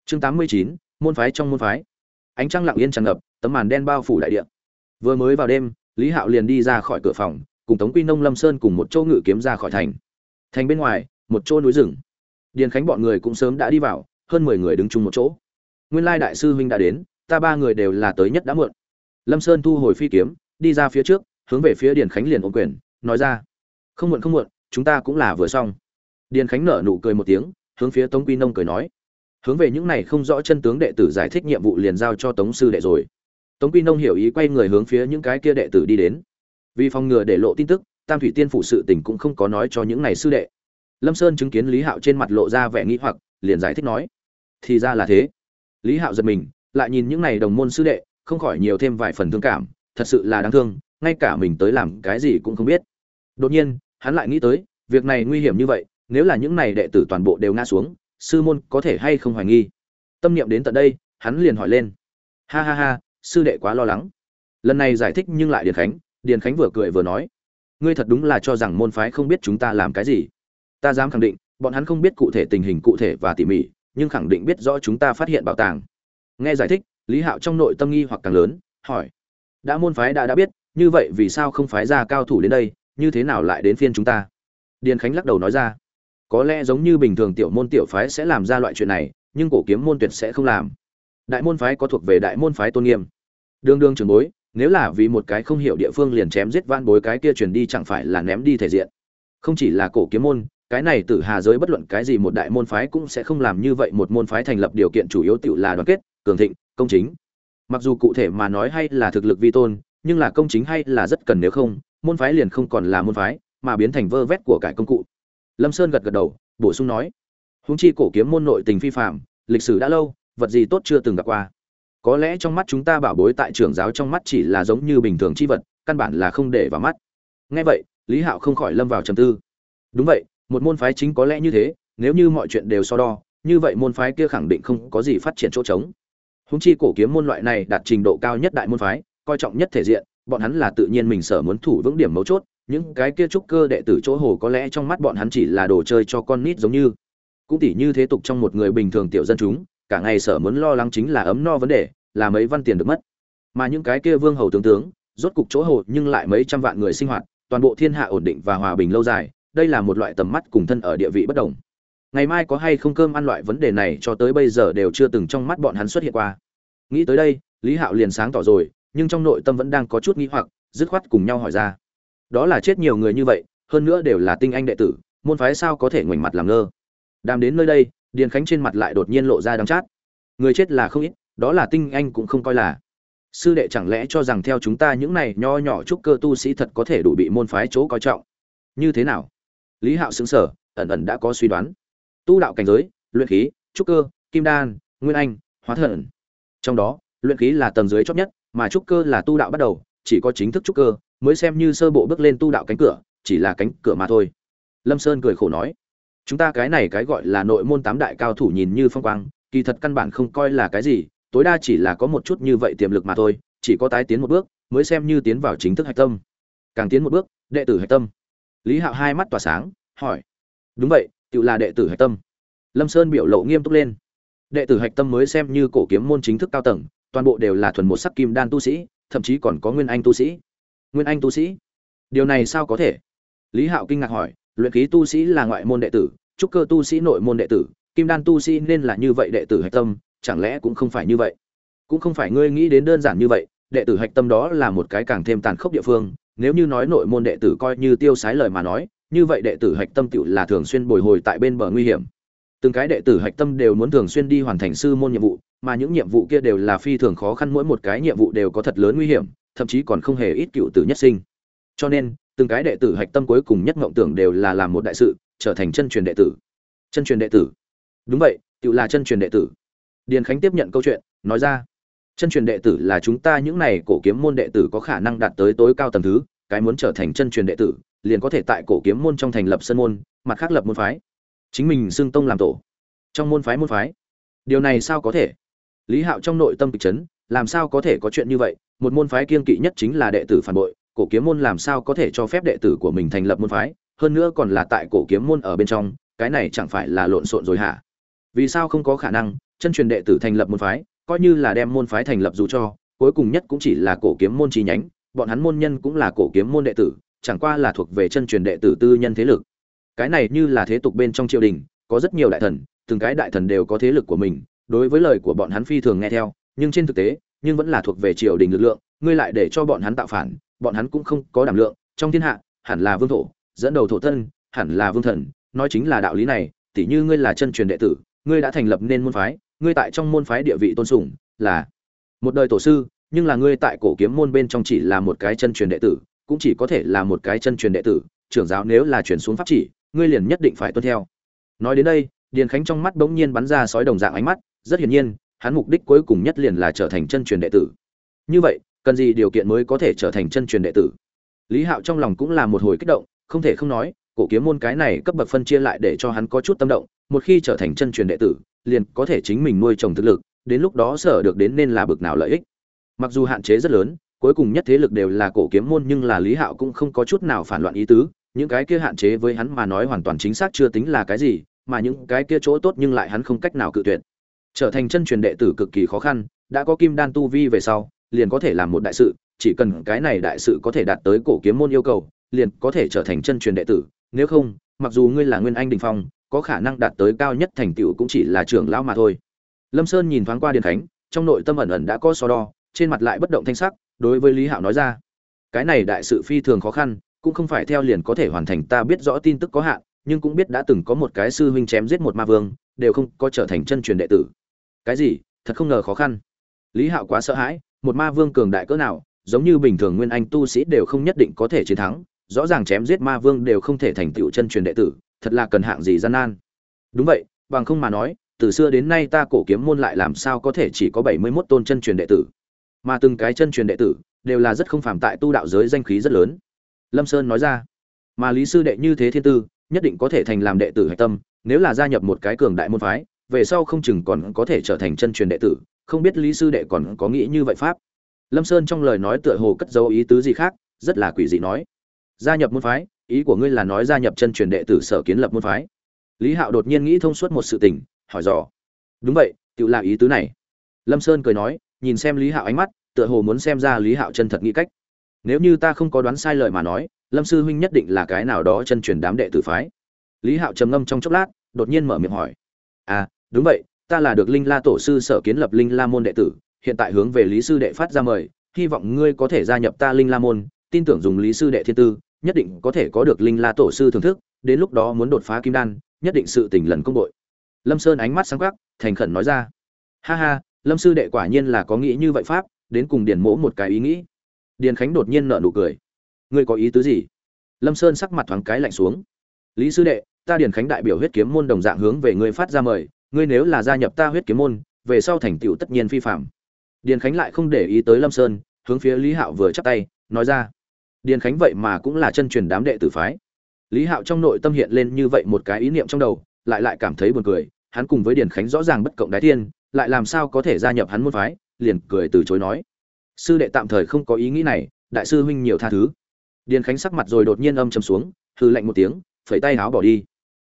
Chương tám mươi chín, môn phái trong môn phái. Ánh trăng lặng yên tràn ngập, tấm màn đen bao phủ đại địa. Vừa mới vào đêm, lý hạo liền đi ra khỏi cửa phòng, cùng tống quy nông lâm sơn cùng một chỗ ngự kiếm ra khỏi thành. Thành bên ngoài, một chỗ núi rừng. Điền khánh bọn người cũng sớm đã đi vào, hơn mười người đứng chung một chỗ. Nguyên lai đại sư huynh đã đến, ta ba người đều là tới nhất đã muộn. Lâm sơn thu hồi phi kiếm, đi ra phía trước, hướng về phía điền khánh liền ôm quyền, nói ra, không muộn không muộn chúng ta cũng là vừa xong. Điền khánh nở nụ cười một tiếng, hướng phía tống quy nông cười nói. Hướng về những này không rõ chân tướng đệ tử giải thích nhiệm vụ liền giao cho tống sư đệ rồi. Tống quy nông hiểu ý quay người hướng phía những cái kia đệ tử đi đến. Vì phòng ngừa để lộ tin tức, tam thủy tiên phụ sự tình cũng không có nói cho những này sư đệ. Lâm sơn chứng kiến lý hạo trên mặt lộ ra vẻ nghĩ hoặc, liền giải thích nói. Thì ra là thế. Lý hạo giật mình, lại nhìn những này đồng môn sư đệ, không khỏi nhiều thêm vài phần thương cảm, thật sự là đáng thương, ngay cả mình tới làm cái gì cũng không biết. Đột nhiên hắn lại nghĩ tới, việc này nguy hiểm như vậy, nếu là những này đệ tử toàn bộ đều ngã xuống, sư môn có thể hay không hoài nghi? Tâm niệm đến tận đây, hắn liền hỏi lên. Ha ha ha, sư đệ quá lo lắng. Lần này giải thích nhưng lại điền khánh điền khánh vừa cười vừa nói. Ngươi thật đúng là cho rằng môn phái không biết chúng ta làm cái gì. Ta dám khẳng định, bọn hắn không biết cụ thể tình hình cụ thể và tỉ mỉ, nhưng khẳng định biết rõ chúng ta phát hiện bảo tàng. Nghe giải thích, lý hạo trong nội tâm nghi hoặc càng lớn, hỏi. Đã môn phái đã đã biết, như vậy vì sao không phái ra cao thủ đến đây? Như thế nào lại đến phiên chúng ta? Điền khánh lắc đầu nói ra. Có lẽ giống như bình thường tiểu môn tiểu phái sẽ làm ra loại chuyện này, nhưng cổ kiếm môn tuyệt sẽ không làm. Đại môn phái có thuộc về đại môn phái tôn nghiêm. Đương đương trường bối, nếu là vì một cái không hiểu địa phương liền chém giết van bối cái kia truyền đi chẳng phải là ném đi thể diện. Không chỉ là cổ kiếm môn, cái này tử hà giới bất luận cái gì một đại môn phái cũng sẽ không làm như vậy. Một môn phái thành lập điều kiện chủ yếu tự là đoàn kết, cường thịnh, công chính. Mặc dù cụ thể mà nói hay là thực lực vi tôn nhưng là công chính hay là rất cần nếu không, môn phái liền không còn là môn phái, mà biến thành vơ vét của cải công cụ. Lâm sơn gật gật đầu, bổ sung nói húng chi cổ kiếm môn nội tình phi phạm lịch sử đã lâu, vật gì tốt chưa từng gặp qua. Có lẽ trong mắt chúng ta bảo bối tại trưởng giáo trong mắt chỉ là giống như bình thường chi vật, căn bản là không để vào mắt. Nghe vậy, lý hạo không khỏi lâm vào trầm tư. Đúng vậy, một môn phái chính có lẽ như thế, nếu như mọi chuyện đều so đo, như vậy môn phái kia khẳng định không có gì phát triển chỗ trống. Húng chi cổ kiếm môn loại này đạt trình độ cao nhất đại môn phái coi trọng nhất thể diện, bọn hắn là tự nhiên mình sở muốn thủ vững điểm mấu chốt, những cái kia trúc cơ đệ tử chỗ hồ có lẽ trong mắt bọn hắn chỉ là đồ chơi cho con nít giống như. Cũng tỉ như thế tục trong một người bình thường tiểu dân chúng, cả ngày sở muốn lo lắng chính là ấm no vấn đề, là mấy văn tiền được mất. Mà những cái kia vương hầu tướng tướng, rốt cục chỗ hồ nhưng lại mấy trăm vạn người sinh hoạt, toàn bộ thiên hạ ổn định và hòa bình lâu dài, đây là một loại tầm mắt cùng thân ở địa vị bất đồng. Ngày mai có hay không cơm ăn loại vấn đề này cho tới bây giờ đều chưa từng trong mắt bọn hắn xuất hiện qua. Nghĩ tới đây, lý hạo liền sáng tỏ rồi nhưng trong nội tâm vẫn đang có chút nghi hoặc dứt khoát cùng nhau hỏi ra. Đó là chết nhiều người như vậy hơn nữa đều là tinh anh đệ tử môn phái sao có thể ngoảnh mặt làm ngơ? Đàm đến nơi đây điền khánh trên mặt lại đột nhiên lộ ra đắng chát. Người chết là không ít đó là tinh anh cũng không coi là. Sư đệ chẳng lẽ cho rằng theo chúng ta những này nho nhỏ trúc cơ tu sĩ thật có thể đủ bị môn phái chỗ coi trọng? Như thế nào? Lý hạo sững sờ, ẩn ẩn đã có suy đoán. Tu đạo cảnh giới luyện khí trúc cơ kim đan nguyên anh hóa thần. Trong đó luyện khí là tầng dưới chót nhất mà trúc cơ là tu đạo bắt đầu, chỉ có chính thức trúc cơ mới xem như sơ bộ bước lên tu đạo cánh cửa, chỉ là cánh cửa mà thôi. Lâm sơn cười khổ nói, chúng ta cái này cái gọi là nội môn tám đại cao thủ nhìn như phong quang, kỳ thật căn bản không coi là cái gì, tối đa chỉ là có một chút như vậy tiềm lực mà thôi, chỉ có tái tiến một bước mới xem như tiến vào chính thức hạch tâm. Càng tiến một bước, đệ tử hạch tâm. Lý hạo hai mắt tỏa sáng, hỏi, đúng vậy tự là đệ tử hạch tâm. Lâm sơn biểu lộ nghiêm túc lên, đệ tử hạch tâm mới xem như cổ kiếm môn chính thức cao tầng toàn bộ đều là thuần một sắc kim đan tu sĩ, thậm chí còn có nguyên anh tu sĩ. Nguyên anh tu sĩ? Điều này sao có thể? Lý hạo kinh ngạc hỏi, luyện khí tu sĩ là ngoại môn đệ tử, trúc cơ tu sĩ nội môn đệ tử, kim đan tu sĩ nên là như vậy đệ tử hạch tâm, chẳng lẽ cũng không phải như vậy? Cũng không phải ngươi nghĩ đến đơn giản như vậy, đệ tử hạch tâm đó là một cái càng thêm tàn khốc địa phương, nếu như nói nội môn đệ tử coi như tiêu sái lời mà nói, như vậy đệ tử hạch tâm tựu là thường xuyên bồi hồi tại bên bờ nguy hiểm. Từng cái đệ tử hạch tâm đều muốn thường xuyên đi hoàn thành sư môn nhiệm vụ mà những nhiệm vụ kia đều là phi thường khó khăn, mỗi một cái nhiệm vụ đều có thật lớn nguy hiểm, thậm chí còn không hề ít cựu tử nhất sinh. Cho nên, từng cái đệ tử hạch tâm cuối cùng nhất ngộng tưởng đều là làm một đại sự, trở thành chân truyền đệ tử. Chân truyền đệ tử. Đúng vậy, tự là chân truyền đệ tử. Điền khánh tiếp nhận câu chuyện, nói ra, chân truyền đệ tử là chúng ta những này cổ kiếm môn đệ tử có khả năng đạt tới tối cao tầng thứ, cái muốn trở thành chân truyền đệ tử, liền có thể tại cổ kiếm môn trong thành lập sân môn, mặt khác lập môn phái. Chính mình xưng tông làm tổ. Trong môn phái môn phái. Điều này sao có thể? Lý hạo trong nội tâm kịch chấn, làm sao có thể có chuyện như vậy? Một môn phái kiên kỵ nhất chính là đệ tử phản bội, cổ kiếm môn làm sao có thể cho phép đệ tử của mình thành lập môn phái? Hơn nữa còn là tại cổ kiếm môn ở bên trong, cái này chẳng phải là lộn xộn rồi hả? Vì sao không có khả năng chân truyền đệ tử thành lập môn phái, coi như là đem môn phái thành lập dù cho, cuối cùng nhất cũng chỉ là cổ kiếm môn chi nhánh, bọn hắn môn nhân cũng là cổ kiếm môn đệ tử, chẳng qua là thuộc về chân truyền đệ tử tư nhân thế lực. Cái này như là thế tục bên trong triều đình, có rất nhiều đại thần, từng cái đại thần đều có thế lực của mình đối với lời của bọn hắn phi thường nghe theo, nhưng trên thực tế, nhưng vẫn là thuộc về triều đình lực lượng, ngươi lại để cho bọn hắn tạo phản, bọn hắn cũng không có đảm lượng. Trong thiên hạ, hẳn là vương thổ, dẫn đầu thổ thân, hẳn là vương thần. Nói chính là đạo lý này, tỉ như ngươi là chân truyền đệ tử, ngươi đã thành lập nên môn phái, ngươi tại trong môn phái địa vị tôn sùng là một đời tổ sư, nhưng là ngươi tại cổ kiếm môn bên trong chỉ là một cái chân truyền đệ tử, cũng chỉ có thể là một cái chân truyền đệ tử. Trưởng giáo nếu là chuyển xuống pháp chỉ, ngươi liền nhất định phải tuân theo. Nói đến đây, điền khánh trong mắt bỗng nhiên bắn ra sói đồng dạng ánh mắt rất hiển nhiên, hắn mục đích cuối cùng nhất liền là trở thành chân truyền đệ tử. Như vậy, cần gì điều kiện mới có thể trở thành chân truyền đệ tử? Lý hạo trong lòng cũng là một hồi kích động, không thể không nói, cổ kiếm môn cái này cấp bậc phân chia lại để cho hắn có chút tâm động, một khi trở thành chân truyền đệ tử, liền có thể chính mình nuôi trồng thực lực, đến lúc đó sở được đến nên là bực nào lợi ích. Mặc dù hạn chế rất lớn, cuối cùng nhất thế lực đều là cổ kiếm môn nhưng là lý hạo cũng không có chút nào phản loạn ý tứ, những cái kia hạn chế với hắn mà nói hoàn toàn chính xác chưa tính là cái gì, mà những cái kia chỗ tốt nhưng lại hắn không cách nào cự tuyệt trở thành chân truyền đệ tử cực kỳ khó khăn, đã có kim đan tu vi về sau, liền có thể làm một đại sự, chỉ cần cái này đại sự có thể đạt tới cổ kiếm môn yêu cầu, liền có thể trở thành chân truyền đệ tử. Nếu không, mặc dù ngươi là nguyên anh đình phong, có khả năng đạt tới cao nhất thành tựu cũng chỉ là trưởng lão mà thôi. Lâm sơn nhìn thoáng qua điền khánh, trong nội tâm ẩn ẩn đã có so đo, trên mặt lại bất động thanh sắc, đối với lý hạo nói ra, cái này đại sự phi thường khó khăn, cũng không phải theo liền có thể hoàn thành ta biết rõ tin tức có hạn, nhưng cũng biết đã từng có một cái sư huynh chém giết một ma vương, đều không có trở thành chân truyền đệ tử cái gì? Thật không ngờ khó khăn. Lý hạo quá sợ hãi, một ma vương cường đại cỡ nào, giống như bình thường nguyên anh tu sĩ đều không nhất định có thể chiến thắng, rõ ràng chém giết ma vương đều không thể thành tựu chân truyền đệ tử, thật là cần hạng gì gian nan. Đúng vậy, bằng không mà nói, từ xưa đến nay ta cổ kiếm môn lại làm sao có thể chỉ có bảy mươi 71 tôn chân truyền đệ tử? Mà từng cái chân truyền đệ tử, đều là rất không phàm tại tu đạo giới danh khí rất lớn. Lâm sơn nói ra, mà lý sư đệ như thế thiên tư, nhất định có thể thành làm đệ tử hạch tâm, nếu là gia nhập một cái cường đại môn phái về sau không chừng còn có thể trở thành chân truyền đệ tử, không biết lý sư đệ còn có nghĩ như vậy pháp? Lâm sơn trong lời nói tựa hồ cất dấu ý tứ gì khác, rất là quỷ dị nói. Gia nhập môn phái, ý của ngươi là nói gia nhập chân truyền đệ tử sở kiến lập môn phái. Lý hạo đột nhiên nghĩ thông suốt một sự tình, hỏi dò. Đúng vậy, tự là ý tứ này. Lâm sơn cười nói, nhìn xem lý hạo ánh mắt, tựa hồ muốn xem ra lý hạo chân thật nghĩ cách. Nếu như ta không có đoán sai lời mà nói, lâm sư huynh nhất định là cái nào đó chân truyền đám đệ tử phái. Lý hạo trầm ngâm trong chốc lát, đột nhiên mở miệng hỏi. À đúng vậy, ta là được linh la tổ sư sở kiến lập linh la môn đệ tử, hiện tại hướng về lý sư đệ phát ra mời, hy vọng ngươi có thể gia nhập ta linh la môn, tin tưởng dùng lý sư đệ thiên tư, nhất định có thể có được linh la tổ sư thưởng thức, đến lúc đó muốn đột phá kim đan, nhất định sự tình lần công đội lâm sơn ánh mắt sáng khắc thành khẩn nói ra. Ha ha, lâm sư đệ quả nhiên là có nghĩ như vậy pháp, đến cùng điền mỗ một cái ý nghĩ. Điền khánh đột nhiên nở nụ cười. Ngươi có ý tứ gì? Lâm sơn sắc mặt thoáng cái lạnh xuống. Lý sư đệ, ta điền khánh đại biểu huyết kiếm môn đồng dạng hướng về ngươi phát ra mời ngươi nếu là gia nhập ta huyết kiếm môn về sau thành tựu tất nhiên phi phạm. Điền khánh lại không để ý tới lâm sơn hướng phía lý hạo vừa chắp tay nói ra. Điền khánh vậy mà cũng là chân truyền đám đệ tử phái. Lý hạo trong nội tâm hiện lên như vậy một cái ý niệm trong đầu lại lại cảm thấy buồn cười. Hắn cùng với điền khánh rõ ràng bất cộng đái tiên, lại làm sao có thể gia nhập hắn môn phái liền cười từ chối nói. Sư đệ tạm thời không có ý nghĩ này đại sư huynh nhiều tha thứ. Điền khánh sắc mặt rồi đột nhiên âm trầm xuống hư lạnh một tiếng phẩy tay áo bỏ đi.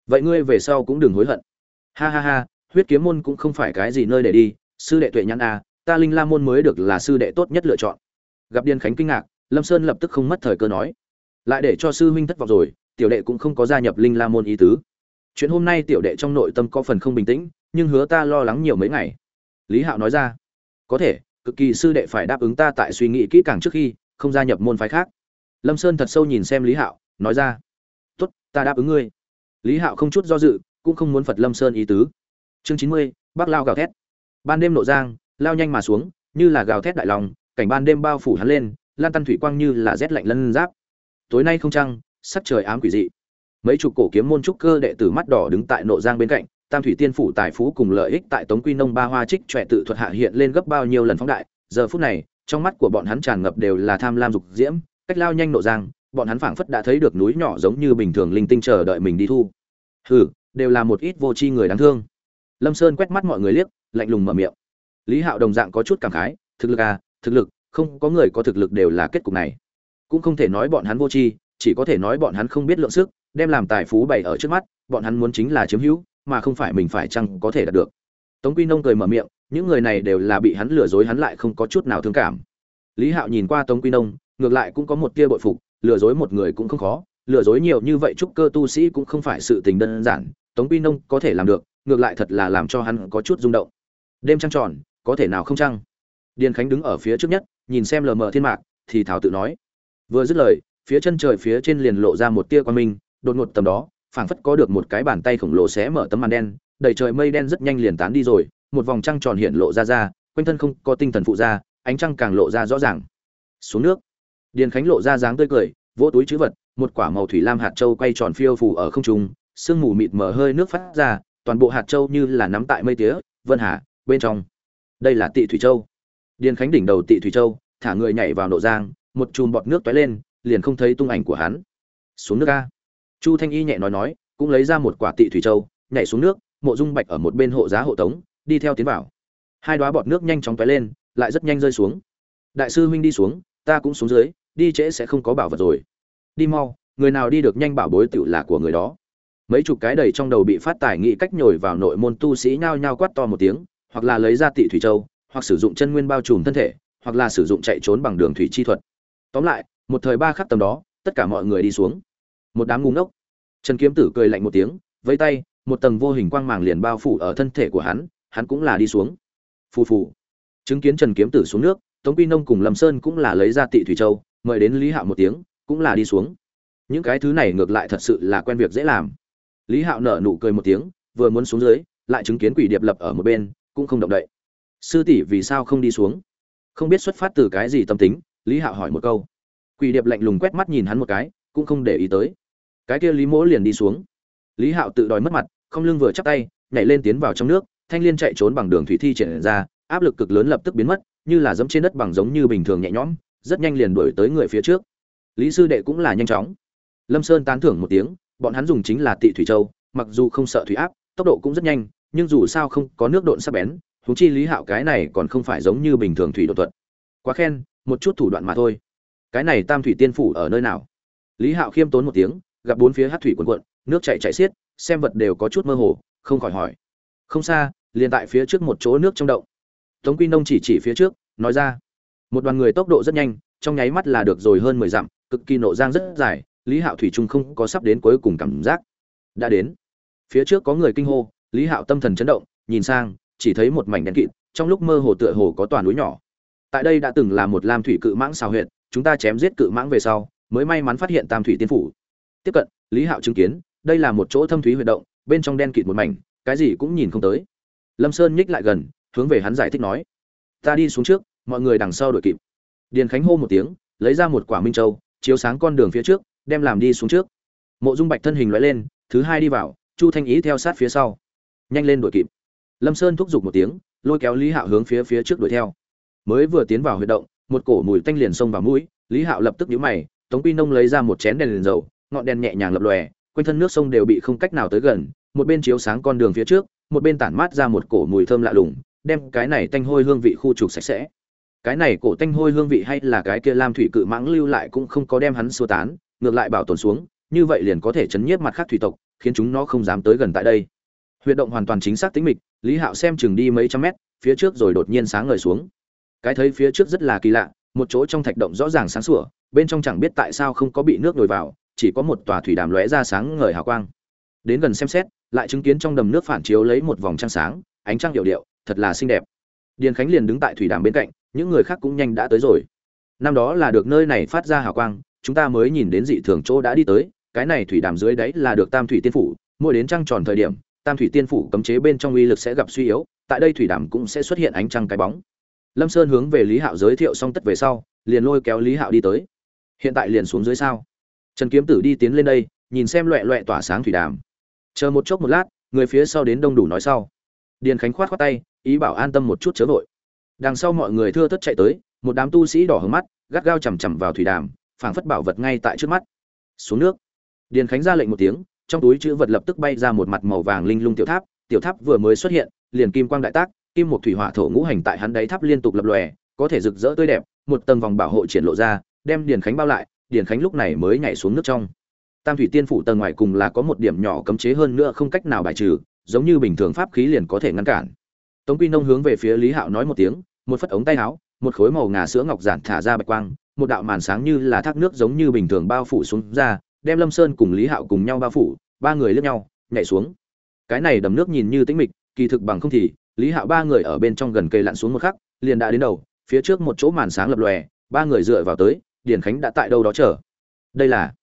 Vậy ngươi về sau cũng đừng hối hận. Ha ha ha huyết kiếm môn cũng không phải cái gì nơi để đi, sư đệ tuệ nhãn a, ta linh la môn mới được là sư đệ tốt nhất lựa chọn. Gặp điền khánh kinh ngạc, lâm sơn lập tức không mất thời cơ nói, lại để cho sư huynh thất vọng rồi, tiểu đệ cũng không có gia nhập linh la môn ý tứ. Chuyện hôm nay tiểu đệ trong nội tâm có phần không bình tĩnh, nhưng hứa ta lo lắng nhiều mấy ngày. Lý hạo nói ra, có thể, cực kỳ sư đệ phải đáp ứng ta tại suy nghĩ kỹ càng trước khi không gia nhập môn phái khác. Lâm sơn thật sâu nhìn xem lý hạo, nói ra, tốt, ta đáp ứng ngươi. Lý hạo không chút do dự, cũng không muốn phật lâm sơn ý tứ chương chín mươi, bác lao gào thét. Ban đêm nộ giang, lao nhanh mà xuống, như là gào thét đại lòng, cảnh ban đêm bao phủ hắn lên, lan tăn thủy quang như là rét lạnh lân giáp. Tối nay không trăng, sắc trời ám quỷ dị. Mấy chục cổ kiếm môn trúc cơ đệ tử mắt đỏ đứng tại nộ giang bên cạnh, tam thủy tiên phủ tài phú cùng lợi ích tại tống quy nông ba hoa trích trẻ tự thuật hạ hiện lên gấp bao nhiêu lần phóng đại. Giờ phút này, trong mắt của bọn hắn tràn ngập đều là tham lam dục diễm, cách lao nhanh nộ giang, bọn hắn phảng phất đã thấy được núi nhỏ giống như bình thường linh tinh chờ đợi mình đi thu. Hừ, đều là một ít vô tri người đáng thương lâm sơn quét mắt mọi người liếc, lạnh lùng mở miệng. Lý hạo đồng dạng có chút cảm khái, thực lực à thực lực, không có người có thực lực đều là kết cục này. Cũng không thể nói bọn hắn vô tri, chỉ có thể nói bọn hắn không biết lượng sức, đem làm tài phú bày ở trước mắt, bọn hắn muốn chính là chiếm hữu, mà không phải mình phải chăng có thể đạt được. Tống quy nông cười mở miệng, những người này đều là bị hắn lừa dối hắn lại không có chút nào thương cảm. Lý hạo nhìn qua tống quy nông, ngược lại cũng có một tia bội phục, lừa dối một người cũng không khó, lừa dối nhiều như vậy chúc cơ tu sĩ cũng không phải sự tình đơn giản, tống quy nông có thể làm được ngược lại thật là làm cho hắn có chút rung động. Đêm trăng tròn, có thể nào không trăng? Điền khánh đứng ở phía trước nhất, nhìn xem lờ mờ thiên mạc, thì thảo tự nói. Vừa dứt lời, phía chân trời phía trên liền lộ ra một tia quan minh, đột ngột tầm đó, phảng phất có được một cái bàn tay khổng lồ xé mở tấm màn đen, đầy trời mây đen rất nhanh liền tán đi rồi, một vòng trăng tròn hiện lộ ra ra, quanh thân không có tinh thần phụ ra, ánh trăng càng lộ ra rõ ràng. Xuống nước. Điền khánh lộ ra dáng tươi cười, vỗ túi chữ vật, một quả màu thủy lam hạt châu quay tròn phiêu phù ở không trung, sương mù mịt mờ hơi nước phát ra toàn bộ hạt châu như là nắm tại mây tía, vân hà, bên trong. Đây là tị thủy châu. Điền khánh đỉnh đầu tị thủy châu, thả người nhảy vào nộ giang, một chùm bọt nước tóe lên, liền không thấy tung ảnh của hắn. Xuống nước a. Chu thanh y nhẹ nói nói, cũng lấy ra một quả tị thủy châu, nhảy xuống nước, mộ dung bạch ở một bên hộ giá hộ tống, đi theo tiến vào. Hai đoá bọt nước nhanh chóng tóe lên, lại rất nhanh rơi xuống. Đại sư huynh đi xuống, ta cũng xuống dưới, đi trễ sẽ không có bảo vật rồi. Đi mau, người nào đi được nhanh bảo bối tựu là của người đó mấy chục cái đầy trong đầu bị phát tải nghị cách nhồi vào nội môn tu sĩ nhao nhao quát to một tiếng, hoặc là lấy ra tị thủy châu, hoặc sử dụng chân nguyên bao trùm thân thể, hoặc là sử dụng chạy trốn bằng đường thủy chi thuật. Tóm lại, một thời ba khắc tầm đó, tất cả mọi người đi xuống. Một đám ngu ngốc. Trần kiếm tử cười lạnh một tiếng vây tay, một tầng vô hình quang màng liền bao phủ ở thân thể của hắn hắn cũng là đi xuống. Phù phù. Chứng kiến trần kiếm tử xuống nước, tống quy nông cùng lâm sơn cũng là lấy ra tị thủy châu, mời đến lý hạo một tiếng, cũng là đi xuống. Những cái thứ này ngược lại thật sự là quen việc dễ làm lý hạo nở nụ cười một tiếng, vừa muốn xuống dưới, lại chứng kiến quỷ điệp lập ở một bên, cũng không động đậy. Sư tỷ vì sao không đi xuống? Không biết xuất phát từ cái gì tâm tính, lý hạo hỏi một câu. Quỷ điệp lạnh lùng quét mắt nhìn hắn một cái, cũng không để ý tới. Cái kia lý mỗ liền đi xuống. Lý hạo tự đòi mất mặt, không lưng vừa chắp tay, nhảy lên tiến vào trong nước, thanh liên chạy trốn bằng đường thủy thi triển ra, áp lực cực lớn lập tức biến mất, như là dẫm trên đất bằng giống như bình thường nhẹ nhõm, rất nhanh liền đuổi tới người phía trước. Lý sư đệ cũng là nhanh chóng. Lâm sơn tán thưởng một tiếng bọn hắn dùng chính là tị thủy châu, mặc dù không sợ thủy áp, tốc độ cũng rất nhanh, nhưng dù sao không có nước độn sắc bén, huống chi lý hạo cái này còn không phải giống như bình thường thủy đột thuật. Quá khen, một chút thủ đoạn mà thôi. Cái này tam thủy tiên phủ ở nơi nào? Lý hạo khiêm tốn một tiếng, gặp bốn phía hát thủy quần quận nước chạy chạy xiết, xem vật đều có chút mơ hồ, không khỏi hỏi. Không xa, liền tại phía trước một chỗ nước trong động. Tống quy nông chỉ chỉ phía trước, nói ra. Một đoàn người tốc độ rất nhanh, trong nháy mắt là được rồi hơn mười dặm, cực kỳ nộ giang rất dài lý hạo thủy trung không có sắp đến cuối cùng cảm giác. Đã đến. Phía trước có người kinh hô, lý hạo tâm thần chấn động, nhìn sang, chỉ thấy một mảnh đen kịt, trong lúc mơ hồ tựa hồ có toàn núi nhỏ. Tại đây đã từng là một lam thủy cự mãng xào huyệt, chúng ta chém giết cự mãng về sau, mới may mắn phát hiện tam thủy tiên phủ. Tiếp cận, lý hạo chứng kiến, đây là một chỗ thâm thúy huyệt động, bên trong đen kịt một mảnh, cái gì cũng nhìn không tới. Lâm sơn nhích lại gần, hướng về hắn giải thích nói, ta đi xuống trước, mọi người đằng sau đuổi kịp. Điền khánh hô một tiếng, lấy ra một quả minh châu, chiếu sáng con đường phía trước đem làm đi xuống trước. Mộ dung bạch thân hình loại lên, thứ hai đi vào, chu thanh ý theo sát phía sau. Nhanh lên đuổi kịp. Lâm sơn thúc giục một tiếng, lôi kéo lý hạo hướng phía phía trước đuổi theo. Mới vừa tiến vào huy động, một cổ mùi tanh liền xông vào mũi, lý hạo lập tức nhíu mày, tống quy nông lấy ra một chén đèn liền dầu, ngọn đèn nhẹ nhàng lập lòe, quanh thân nước sông đều bị không cách nào tới gần, một bên chiếu sáng con đường phía trước, một bên tản mát ra một cổ mùi thơm lạ lùng, đem cái này tanh hôi hương vị khu trục sạch sẽ. Cái này cổ tanh hôi hương vị hay là cái kia lam thủy cự mãng lưu lại cũng không có đem hắn xua tán ngược lại bảo tồn xuống, như vậy liền có thể chấn nhiếp mặt khác thủy tộc, khiến chúng nó không dám tới gần tại đây. Huyệt động hoàn toàn chính xác tính mịch, lý hạo xem chừng đi mấy trăm mét, phía trước rồi đột nhiên sáng ngời xuống. Cái thấy phía trước rất là kỳ lạ, một chỗ trong thạch động rõ ràng sáng sủa, bên trong chẳng biết tại sao không có bị nước nổi vào, chỉ có một tòa thủy đàm lóe ra sáng ngời hào quang. Đến gần xem xét, lại chứng kiến trong đầm nước phản chiếu lấy một vòng trăng sáng, ánh trăng điệu điệu, thật là xinh đẹp. Điền khánh liền đứng tại thủy đàm bên cạnh, những người khác cũng nhanh đã tới rồi. Năm đó là được nơi này phát ra hào quang chúng ta mới nhìn đến dị thường chỗ đã đi tới, cái này thủy đàm dưới đáy là được tam thủy tiên phủ, mỗi đến trăng tròn thời điểm, tam thủy tiên phủ cấm chế bên trong uy lực sẽ gặp suy yếu, tại đây thủy đàm cũng sẽ xuất hiện ánh trăng cái bóng. Lâm sơn hướng về lý hạo giới thiệu xong tất về sau, liền lôi kéo lý hạo đi tới. Hiện tại liền xuống dưới sao? Trần kiếm tử đi tiến lên đây, nhìn xem loẹ loẹ tỏa sáng thủy đàm. Chờ một chốc một lát, người phía sau đến đông đủ nói sau. Điền khánh khoát khoát tay, ý bảo an tâm một chút chớ vội. Đằng sau mọi người thưa thất chạy tới, một đám tu sĩ đỏ hướng mắt, gắt gao chằm chằm vào thủy đàm phảng phất bảo vật ngay tại trước mắt. Xuống nước. Điền khánh ra lệnh một tiếng, trong túi chữ vật lập tức bay ra một mặt màu vàng linh lung tiểu tháp tiểu tháp vừa mới xuất hiện, liền kim quang đại tác, kim một thủy hỏa thổ ngũ hành tại hắn đáy tháp liên tục lập lòe, có thể rực rỡ tươi đẹp, một tầng vòng bảo hộ triển lộ ra, đem điền khánh bao lại, điền khánh lúc này mới nhảy xuống nước trong. Tam thủy tiên phủ tầng ngoài cùng là có một điểm nhỏ cấm chế hơn nữa không cách nào bài trừ, giống như bình thường pháp khí liền có thể ngăn cản. Tống quy nông hướng về phía lý hạo nói một tiếng, một phất ống tay áo, một khối màu ngà sữa ngọc giản thả ra bạch quang một đạo màn sáng như là thác nước giống như bình thường bao phủ xuống ra đem lâm sơn cùng lý hạo cùng nhau bao phủ ba người lướt nhau nhảy xuống. Cái này đầm nước nhìn như tĩnh mịch kỳ thực bằng không thì lý hạo ba người ở bên trong gần cây lặn xuống một khắc liền đã đến đầu phía trước một chỗ màn sáng lập lòe ba người dựa vào tới điền khánh đã tại đâu đó chờ. Đây là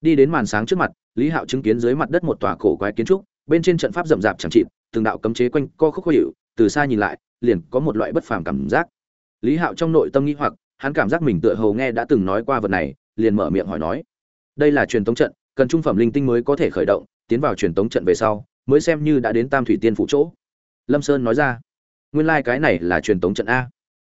đi đến màn sáng trước mặt lý hạo chứng kiến dưới mặt đất một tòa cổ quái kiến trúc bên trên trận pháp rậm rạp chẳng chịt từng đạo cấm chế quanh co khúc khuỷu, từ xa nhìn lại liền có một loại bất phàm cảm giác. Lý hạo trong nội tâm nghi hoặc hắn cảm giác mình tựa hồ nghe đã từng nói qua vật này liền mở miệng hỏi nói đây là truyền tống trận cần trung phẩm linh tinh mới có thể khởi động tiến vào truyền tống trận về sau mới xem như đã đến tam thủy tiên phủ chỗ lâm sơn nói ra nguyên lai cái này là truyền tống trận a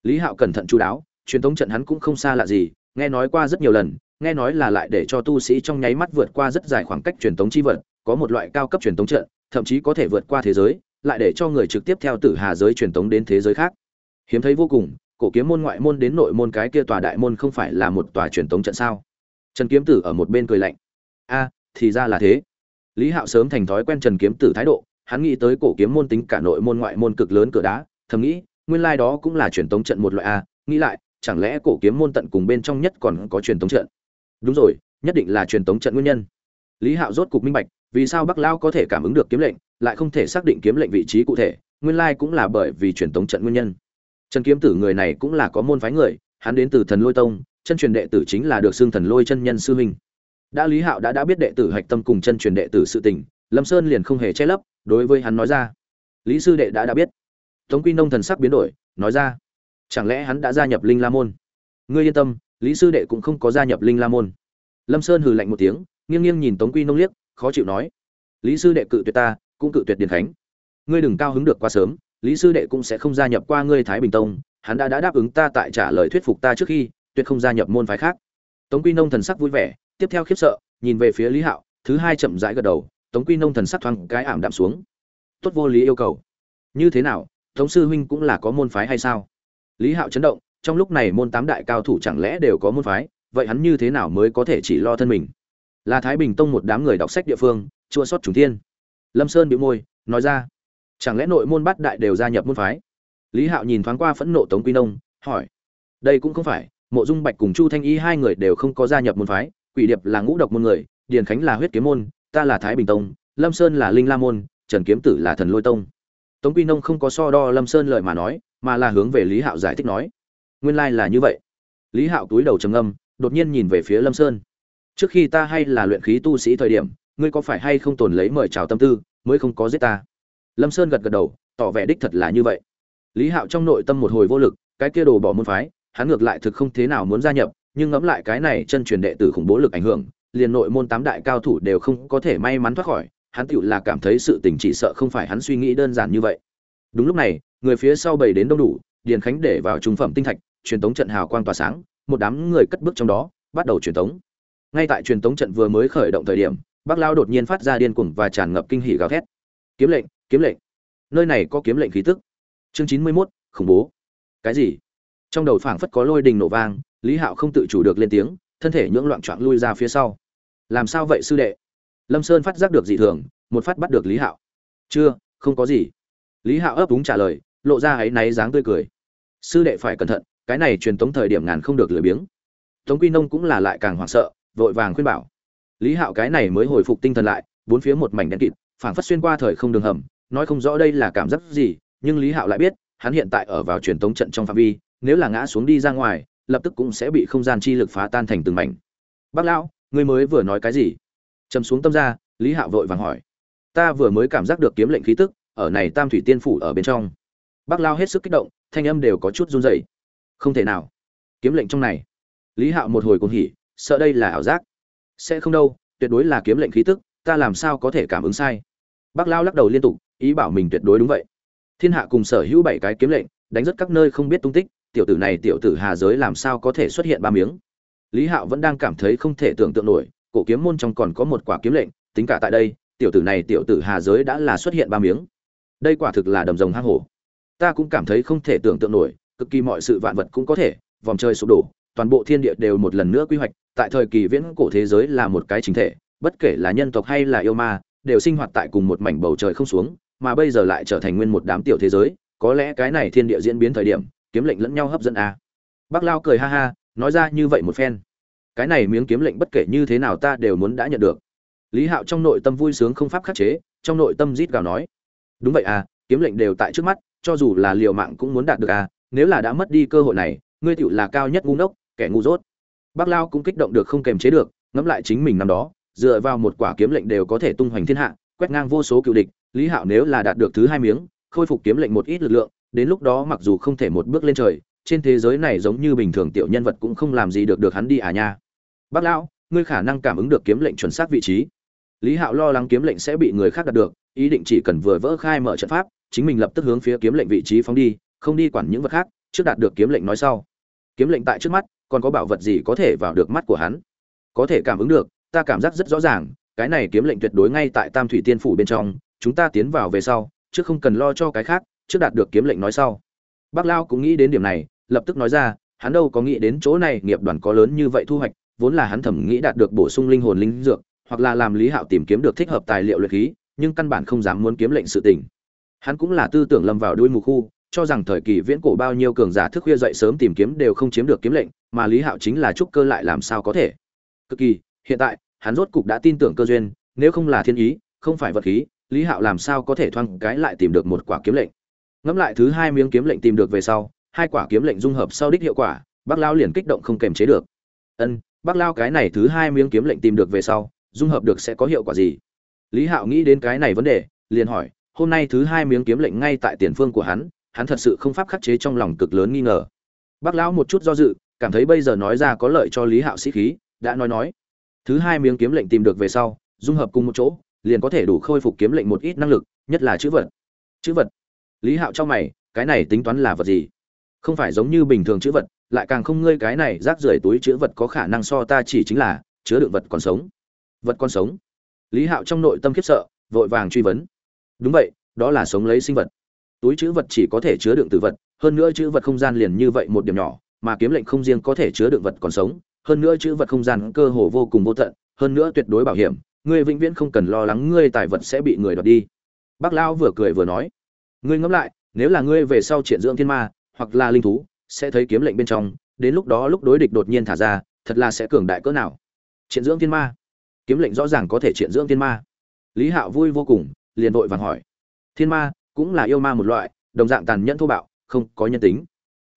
lý hạo cẩn thận chú đáo truyền tống trận hắn cũng không xa lạ gì nghe nói qua rất nhiều lần nghe nói là lại để cho tu sĩ trong nháy mắt vượt qua rất dài khoảng cách truyền tống chi vật, có một loại cao cấp truyền tống trận, thậm chí có thể vượt qua thế giới, lại để cho người trực tiếp theo tử hà giới truyền tống đến thế giới khác. Hiếm thấy vô cùng, cổ kiếm môn ngoại môn đến nội môn cái kia tòa đại môn không phải là một tòa truyền tống trận sao? Trần Kiếm Tử ở một bên cười lạnh. A, thì ra là thế. Lý Hạo sớm thành thói quen Trần Kiếm Tử thái độ, hắn nghĩ tới cổ kiếm môn tính cả nội môn ngoại môn cực lớn cửa đá, thầm nghĩ, nguyên lai like đó cũng là truyền tống trận một loại a, nghĩ lại, chẳng lẽ cổ kiếm môn tận cùng bên trong nhất còn có truyền tống trận? Đúng rồi, nhất định là truyền tống trận nguyên nhân. Lý Hạo rốt cục minh bạch, vì sao Bắc Lao có thể cảm ứng được kiếm lệnh, lại không thể xác định kiếm lệnh vị trí cụ thể, nguyên lai like cũng là bởi vì truyền tống trận nguyên nhân. Trần Kiếm Tử người này cũng là có môn phái người, hắn đến từ Thần Lôi Tông, chân truyền đệ tử chính là được xưng Thần Lôi chân nhân sư huynh. Đã Lý Hạo đã đã biết đệ tử Hạch Tâm cùng chân truyền đệ tử sự tình, Lâm Sơn liền không hề che lấp, đối với hắn nói ra. Lý sư đệ đã đã biết. Tống Quy Nông thần sắc biến đổi, nói ra, chẳng lẽ hắn đã gia nhập Linh La môn? Ngươi yên tâm, Lý sư đệ cũng không có gia nhập Linh La môn. Lâm Sơn hừ lạnh một tiếng, nghiêng nghiêng nhìn Tống Quy Nông liếc, khó chịu nói, Lý sư đệ cự tuyệt ta, cũng cự tuyệt Điền Khánh. Ngươi đừng cao hứng được quá sớm, Lý sư đệ cũng sẽ không gia nhập qua ngươi Thái Bình Tông, hắn đã đã đáp ứng ta tại trả lời thuyết phục ta trước khi, tuyệt không gia nhập môn phái khác. Tống Quy Nông thần sắc vui vẻ, tiếp theo khiếp sợ, nhìn về phía Lý Hạo, thứ hai chậm rãi gật đầu, Tống Quy Nông thần sắc thoáng cái ảm đạm xuống. Tốt vô lý yêu cầu. Như thế nào, Tống sư huynh cũng là có môn phái hay sao? Lý Hạo chấn động, trong lúc này môn tám đại cao thủ chẳng lẽ đều có môn phái, vậy hắn như thế nào mới có thể chỉ lo thân mình? Là Thái Bình Tông một đám người đọc sách địa phương, chua sót trùng thiên. Lâm Sơn bị môi, nói ra, chẳng lẽ nội môn bát đại đều gia nhập môn phái? Lý Hạo nhìn thoáng qua phẫn nộ Tống Quy Nông, hỏi, đây cũng không phải, Mộ Dung Bạch cùng Chu Thanh Y hai người đều không có gia nhập môn phái, Quỷ Điệp là ngũ độc môn người, Điền Khánh là huyết kiếm môn, ta là Thái Bình Tông, Lâm Sơn là Linh La môn, Trần Kiếm Tử là Thần Lôi Tông. Tống Quy Nông không có so đo Lâm Sơn lời mà nói, mà là hướng về Lý Hạo giải thích nói, nguyên lai là như vậy. Lý Hạo túi đầu trầm ngâm, đột nhiên nhìn về phía Lâm Sơn. Trước khi ta hay là luyện khí tu sĩ thời điểm, ngươi có phải hay không tồn lấy mời chào tâm tư, mới không có giết ta? Lâm Sơn gật gật đầu, tỏ vẻ đích thật là như vậy. Lý Hạo trong nội tâm một hồi vô lực, cái kia đồ bỏ môn phái, hắn ngược lại thực không thế nào muốn gia nhập, nhưng ngẫm lại cái này chân truyền đệ tử khủng bố lực ảnh hưởng, liền nội môn tám đại cao thủ đều không có thể may mắn thoát khỏi, hắn tựu là cảm thấy sự tình chỉ sợ không phải hắn suy nghĩ đơn giản như vậy. Đúng lúc này, người phía sau bầy đến đông đủ, Điền Khánh để vào trung phẩm tinh thạch, truyền tống trận hào quang tỏa sáng, một đám người cất bước trong đó, bắt đầu truyền tống. Ngay tại truyền tống trận vừa mới khởi động thời điểm, Bác Lao đột nhiên phát ra điên cuồng và tràn ngập kinh hỉ gào thét. Kiếm lệnh, kiếm lệnh. Nơi này có kiếm lệnh khí tức. Chương chín mươi mốt khủng bố. Cái gì? Trong đầu phảng phất có lôi đình nổ vang, Lý Hạo không tự chủ được lên tiếng, thân thể nhưỡng loạn choạng lui ra phía sau. Làm sao vậy sư đệ? Lâm Sơn phát giác được dị thường, một phát bắt được Lý Hạo. Chưa, không có gì. Lý Hạo ấp úng trả lời, lộ ra áy náy dáng tươi cười. Sư đệ phải cẩn thận, cái này truyền tống thời điểm ngàn không được lười biếng. Tống Quy Nông cũng là lại càng hoảng sợ, vội vàng khuyên bảo. Lý Hạo cái này mới hồi phục tinh thần lại, bốn phía một mảnh đen kịt, phảng phất xuyên qua thời không đường hầm, nói không rõ đây là cảm giác gì, nhưng Lý Hạo lại biết, hắn hiện tại ở vào truyền tống trận trong phạm vi, nếu là ngã xuống đi ra ngoài, lập tức cũng sẽ bị không gian chi lực phá tan thành từng mảnh. Bác lão, ngươi mới vừa nói cái gì? Trầm xuống tâm ra, Lý Hạo vội vàng hỏi. Ta vừa mới cảm giác được kiếm lệnh khí tức, ở này Tam thủy tiên phủ ở bên trong. Bác lão hết sức kích động, thanh âm đều có chút run rẩy. Không thể nào. Kiếm lệnh trong này. Lý Hạo một hồi cuồng hỉ, sợ đây là ảo giác. Sẽ không đâu, tuyệt đối là kiếm lệnh khí tức, ta làm sao có thể cảm ứng sai? Bác lão lắc đầu liên tục, ý bảo mình tuyệt đối đúng vậy. Thiên hạ cùng sở hữu bảy cái kiếm lệnh, đánh rất các nơi không biết tung tích, tiểu tử này tiểu tử Hà giới làm sao có thể xuất hiện ba miếng? Lý Hạo vẫn đang cảm thấy không thể tưởng tượng nổi, cổ kiếm môn trong còn có một quả kiếm lệnh, tính cả tại đây, tiểu tử này tiểu tử Hà giới đã là xuất hiện ba miếng. Đây quả thực là đầm rồng hang hổ. Ta cũng cảm thấy không thể tưởng tượng nổi, cực kỳ mọi sự vạn vật cũng có thể, vòng trời sụp đổ, toàn bộ thiên địa đều một lần nữa quy hoạch, tại thời kỳ viễn cổ thế giới là một cái chính thể, bất kể là nhân tộc hay là yêu ma, đều sinh hoạt tại cùng một mảnh bầu trời không xuống, mà bây giờ lại trở thành nguyên một đám tiểu thế giới, có lẽ cái này thiên địa diễn biến thời điểm, kiếm lệnh lẫn nhau hấp dẫn à. Bác Lao cười ha ha, nói ra như vậy một phen. Cái này miếng kiếm lệnh bất kể như thế nào ta đều muốn đã nhận được. Lý Hạo trong nội tâm vui sướng không pháp khắc chế, trong nội tâm rít gào nói: "Đúng vậy à, kiếm lệnh đều tại trước mắt, cho dù là liều mạng cũng muốn đạt được à, nếu là đã mất đi cơ hội này, ngươi tiểu là cao nhất ngu ngốc, kẻ ngu dốt." Bác Lao cũng kích động được không kềm chế được, ngẫm lại chính mình năm đó, dựa vào một quả kiếm lệnh đều có thể tung hoành thiên hạ, quét ngang vô số cựu địch, Lý Hạo nếu là đạt được thứ hai miếng, khôi phục kiếm lệnh một ít lực lượng, đến lúc đó mặc dù không thể một bước lên trời, trên thế giới này giống như bình thường tiểu nhân vật cũng không làm gì được được hắn đi à nha. Bác lão, ngươi khả năng cảm ứng được kiếm lệnh chuẩn xác vị trí. Lý Hạo lo lắng kiếm lệnh sẽ bị người khác đạt được, ý định chỉ cần vừa vỡ khai mở trận pháp, chính mình lập tức hướng phía kiếm lệnh vị trí phóng đi, không đi quản những vật khác, trước đạt được kiếm lệnh nói sau. Kiếm lệnh tại trước mắt, còn có bảo vật gì có thể vào được mắt của hắn? có thể cảm ứng được ta cảm giác rất rõ ràng cái này kiếm lệnh tuyệt đối ngay tại tam thủy tiên phủ bên trong chúng ta tiến vào về sau, chứ không cần lo cho cái khác, trước đạt được kiếm lệnh nói sau. Bác lao cũng nghĩ đến điểm này, lập tức nói ra, hắn đâu có nghĩ đến chỗ này nghiệp đoàn có lớn như vậy thu hoạch, vốn là hắn thẩm nghĩ đạt được bổ sung linh hồn linh dược, hoặc là làm lý hạo tìm kiếm được thích hợp tài liệu luyện khí, nhưng căn bản không dám muốn kiếm lệnh sự tình. Hắn cũng là tư tưởng lâm vào đuôi mù khu, cho rằng thời kỳ viễn cổ bao nhiêu cường giả thức khuya dậy sớm tìm kiếm đều không chiếm được kiếm lệnh, mà lý hạo chính là trúc cơ lại làm sao có thể. Cực kỳ, hiện tại, hắn rốt cục đã tin tưởng cơ duyên, nếu không là thiên ý, không phải vật khí lý hạo làm sao có thể thoang cái lại tìm được một quả kiếm lệnh? Ngẫm lại thứ hai miếng kiếm lệnh tìm được về sau, hai quả kiếm lệnh dung hợp sau đích hiệu quả, bác lao liền kích động không kềm chế được. Ân, bác lao cái này thứ hai miếng kiếm lệnh tìm được về sau, dung hợp được sẽ có hiệu quả gì? Lý hạo nghĩ đến cái này vấn đề, liền hỏi, hôm nay thứ hai miếng kiếm lệnh ngay tại tiền phương của hắn hắn thật sự không pháp khắc chế trong lòng cực lớn nghi ngờ. Bác lão một chút do dự, cảm thấy bây giờ nói ra có lợi cho lý hạo sĩ khí, đã nói nói. Thứ hai miếng kiếm lệnh tìm được về sau, dung hợp cùng một chỗ liền có thể đủ khôi phục kiếm lệnh một ít năng lực, nhất là chữ vật. Chữ vật. Lý hạo cho mày, cái này tính toán là vật gì? Không phải giống như bình thường chữ vật, lại càng không ngươi cái này rác rưởi túi chữ vật có khả năng so ta chỉ chính là chứa đựng vật còn sống. Vật còn sống. Lý hạo trong nội tâm khiếp sợ, vội vàng truy vấn. Đúng vậy, đó là sống lấy sinh vật. Túi chữ vật chỉ có thể chứa đựng tử vật, hơn nữa chữ vật không gian liền như vậy một điểm nhỏ, mà kiếm lệnh không riêng có thể chứa đựng vật còn sống, hơn nữa chữ vật không gian cơ hồ vô cùng vô tận, hơn nữa tuyệt đối bảo hiểm ngươi vĩnh viễn không cần lo lắng ngươi tài vật sẽ bị người đoạt đi. Bác lão vừa cười vừa nói, ngươi ngẫm lại, nếu là ngươi về sau triển dưỡng thiên ma, hoặc là linh thú, sẽ thấy kiếm lệnh bên trong, đến lúc đó lúc đối địch đột nhiên thả ra, thật là sẽ cường đại cỡ nào. Triển dưỡng thiên ma. Kiếm lệnh rõ ràng có thể triển dưỡng thiên ma. Lý hạo vui vô cùng, liền vội vàng hỏi, thiên ma cũng là yêu ma một loại, đồng dạng tàn nhẫn thô bạo, không có nhân tính.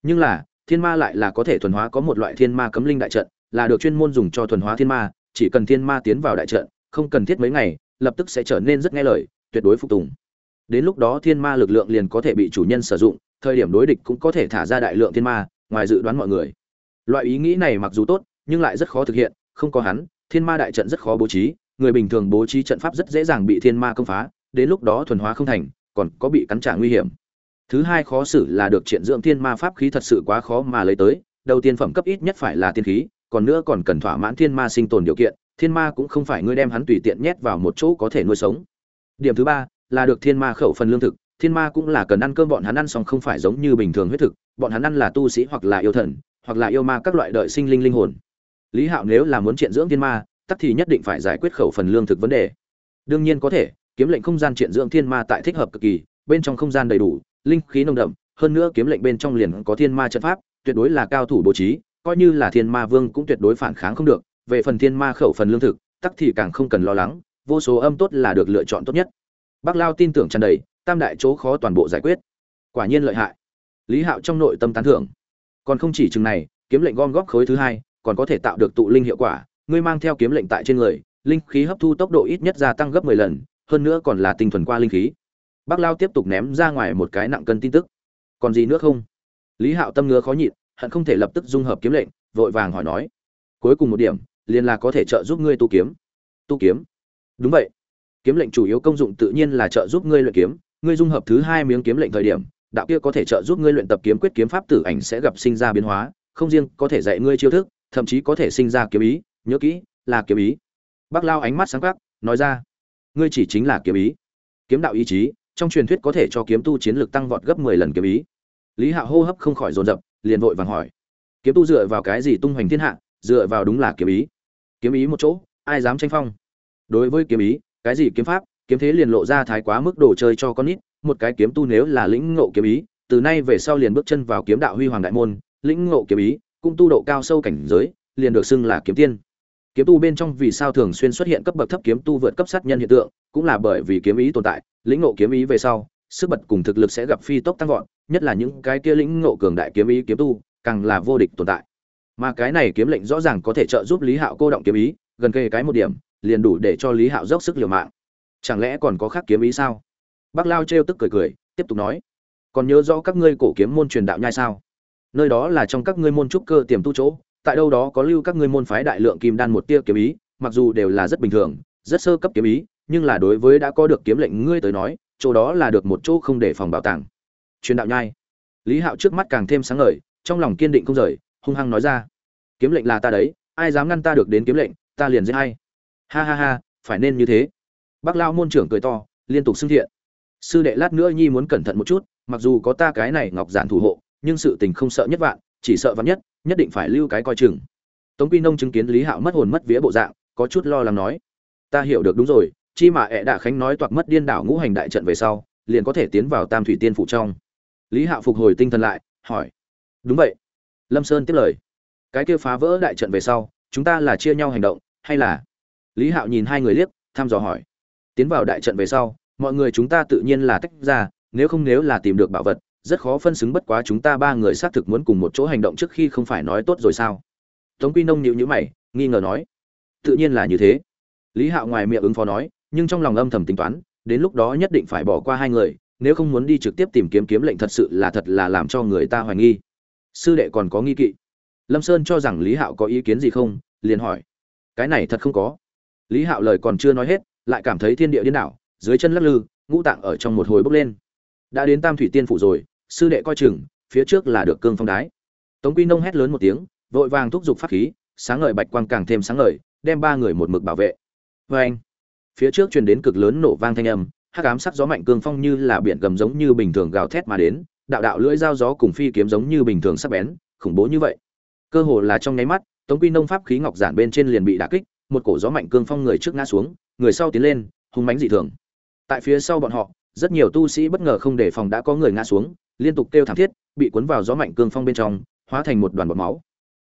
Nhưng là, thiên ma lại là có thể thuần hóa có một loại thiên ma cấm linh đại trận, là được chuyên môn dùng cho thuần hóa thiên ma, chỉ cần thiên ma tiến vào đại trận không cần thiết mấy ngày, lập tức sẽ trở nên rất nghe lời, tuyệt đối phục tùng. Đến lúc đó thiên ma lực lượng liền có thể bị chủ nhân sử dụng, thời điểm đối địch cũng có thể thả ra đại lượng thiên ma, ngoài dự đoán mọi người. Loại ý nghĩ này mặc dù tốt, nhưng lại rất khó thực hiện, không có hắn, thiên ma đại trận rất khó bố trí, người bình thường bố trí trận pháp rất dễ dàng bị thiên ma công phá, đến lúc đó thuần hóa không thành, còn có bị cắn trả nguy hiểm. Thứ hai khó xử là được triện dưỡng thiên ma pháp khí thật sự quá khó mà lấy tới, đầu tiên phẩm cấp ít nhất phải là tiên khí, còn nữa còn cần thỏa mãn thiên ma sinh tồn điều kiện thiên ma cũng không phải ngươi đem hắn tùy tiện nhét vào một chỗ có thể nuôi sống. Điểm thứ ba, là được thiên ma khẩu phần lương thực. Thiên ma cũng là cần ăn cơm, bọn hắn ăn xong không phải giống như bình thường huyết thực. Bọn hắn ăn là tu sĩ hoặc là yêu thần, hoặc là yêu ma các loại đợi sinh linh linh hồn. Lý hạo nếu là muốn triện dưỡng thiên ma, tắc thì nhất định phải giải quyết khẩu phần lương thực vấn đề. Đương nhiên có thể, kiếm lệnh không gian triện dưỡng thiên ma tại thích hợp cực kỳ, bên trong không gian đầy đủ, linh khí nồng đậm, hơn nữa kiếm lệnh bên trong liền có thiên ma trận pháp, tuyệt đối là cao thủ bố trí, coi như là thiên ma vương cũng tuyệt đối phản kháng không được về phần thiên ma khẩu phần lương thực, tắc thì càng không cần lo lắng, vô số âm tốt là được lựa chọn tốt nhất. Bác lao tin tưởng tràn đầy, tam đại chỗ khó toàn bộ giải quyết. Quả nhiên lợi hại. Lý hạo trong nội tâm tán thưởng. Còn không chỉ chừng này, kiếm lệnh gom góp khối thứ hai, còn có thể tạo được tụ linh hiệu quả. Ngươi mang theo kiếm lệnh tại trên người, linh khí hấp thu tốc độ ít nhất gia tăng gấp mười lần, hơn nữa còn là tinh thuần qua linh khí. Bác lao tiếp tục ném ra ngoài một cái nặng cân tin tức. Còn gì nữa không? Lý hạo tâm ngứa khó nhịn, hận không thể lập tức dung hợp kiếm lệnh, vội vàng hỏi nói. Cuối cùng một điểm liền là có thể trợ giúp ngươi tu kiếm. Tu kiếm? Đúng vậy. Kiếm lệnh chủ yếu công dụng tự nhiên là trợ giúp ngươi luyện kiếm. Ngươi dung hợp thứ hai miếng kiếm lệnh thời điểm đạo kia có thể trợ giúp ngươi luyện tập kiếm quyết kiếm pháp tử ảnh sẽ gặp sinh ra biến hóa không riêng có thể dạy ngươi chiêu thức thậm chí có thể sinh ra kiếm ý. Nhớ kỹ là kiếm ý. Bác lao ánh mắt sáng quắc, nói ra ngươi chỉ chính là kiếm ý. Kiếm đạo ý chí trong truyền thuyết có thể cho kiếm tu chiến lực tăng vọt gấp mười lần kiếm ý. Lý hạ hô hấp không khỏi dồn dập liền vội vàng hỏi kiếm tu dựa vào cái gì tung hoành thiên hạ dựa vào đúng là kiếm ý. Kiếm ý một chỗ, ai dám tranh phong? Đối với kiếm ý, cái gì kiếm pháp, kiếm thế liền lộ ra thái quá mức đồ chơi cho con nít. Một cái kiếm tu nếu là lĩnh ngộ kiếm ý, từ nay về sau liền bước chân vào kiếm đạo huy hoàng đại môn, lĩnh ngộ kiếm ý, cũng tu độ cao sâu cảnh giới, liền được xưng là kiếm tiên. Kiếm tu bên trong vì sao thường xuyên xuất hiện cấp bậc thấp kiếm tu vượt cấp sát nhân hiện tượng, cũng là bởi vì kiếm ý tồn tại, lĩnh ngộ kiếm ý về sau, sức bật cùng thực lực sẽ gặp phi tốc tăng vọt, nhất là những cái kia lĩnh ngộ cường đại kiếm ý kiếm tu, càng là vô địch tồn tại mà cái này kiếm lệnh rõ ràng có thể trợ giúp lý hạo cô động kiếm ý, gần kề cái một điểm, liền đủ để cho lý hạo dốc sức liều mạng. Chẳng lẽ còn có khác kiếm ý sao? Bác lao trêu tức cười cười, tiếp tục nói, còn nhớ rõ các ngươi cổ kiếm môn truyền đạo nhai sao? Nơi đó là trong các ngươi môn trúc cơ tiềm tu chỗ, tại đâu đó có lưu các ngươi môn phái đại lượng kim đan một tia kiếm ý, mặc dù đều là rất bình thường, rất sơ cấp kiếm ý, nhưng là đối với đã có được kiếm lệnh ngươi tới nói, chỗ đó là được một chỗ không để phòng bảo tàng. Truyền đạo nhai. Lý hạo trước mắt càng thêm sáng ngời, trong lòng kiên định không rời, hung hăng nói ra kiếm lệnh là ta đấy, ai dám ngăn ta được đến kiếm lệnh, ta liền giết hay ha ha ha, phải nên như thế. Bác lao môn trưởng cười to, liên tục xưng thiện. Sư đệ lát nữa nhi muốn cẩn thận một chút, mặc dù có ta cái này ngọc giản thủ hộ, nhưng sự tình không sợ nhất vạn, chỉ sợ vạn nhất nhất định phải lưu cái coi chừng. Tống quy nông chứng kiến lý hạo mất hồn mất vía bộ dạng, có chút lo lắng nói, ta hiểu được đúng rồi, chi mà ẹ đạ khánh nói toạc mất điên đảo ngũ hành đại trận về sau, liền có thể tiến vào tam thủy tiên phủ trong. Lý hạo phục hồi tinh thần lại, hỏi, đúng vậy. Lâm sơn tiếp lời cái kia phá vỡ đại trận về sau, chúng ta là chia nhau hành động, hay là? Lý hạo nhìn hai người liếc, thăm dò hỏi. Tiến vào đại trận về sau, mọi người chúng ta tự nhiên là tách ra, nếu không nếu là tìm được bảo vật, rất khó phân xứng bất quá chúng ta ba người xác thực muốn cùng một chỗ hành động trước khi không phải nói tốt rồi sao? Tống quy nông nhịu nhữ mày, nghi ngờ nói. Tự nhiên là như thế. Lý hạo ngoài miệng ứng phó nói, nhưng trong lòng âm thầm tính toán, đến lúc đó nhất định phải bỏ qua hai người, nếu không muốn đi trực tiếp tìm kiếm kiếm lệnh thật sự là thật là làm cho người ta hoài nghi. Sư đệ còn có nghi kỵ lâm sơn cho rằng lý hạo có ý kiến gì không, liền hỏi. Cái này thật không có. Lý hạo lời còn chưa nói hết, lại cảm thấy thiên địa điên đảo, dưới chân lắc lư, ngũ tạng ở trong một hồi bốc lên. Đã đến tam thủy tiên phủ rồi, sư đệ coi chừng, phía trước là được cương phong đái. Tống quy nông hét lớn một tiếng, vội vàng thúc giục pháp khí, sáng ngời bạch quang càng thêm sáng ngời, đem ba người một mực bảo vệ. Vê anh phía trước truyền đến cực lớn nổ vang thanh âm, hắc ám sắc gió mạnh cương phong như là biển gầm giống như bình thường gào thét mà đến, đạo đạo lưỡi dao gió cùng phi kiếm giống như bình thường sắc bén, khủng bố như vậy cơ hồ là trong nháy mắt, tống quy nông pháp khí ngọc giản bên trên liền bị đả kích, một cổ gió mạnh cương phong người trước ngã xuống, người sau tiến lên, hung mãnh dị thường. Tại phía sau bọn họ, rất nhiều tu sĩ bất ngờ không đề phòng đã có người ngã xuống, liên tục kêu thảm thiết, bị cuốn vào gió mạnh cương phong bên trong, hóa thành một đoàn bọt máu.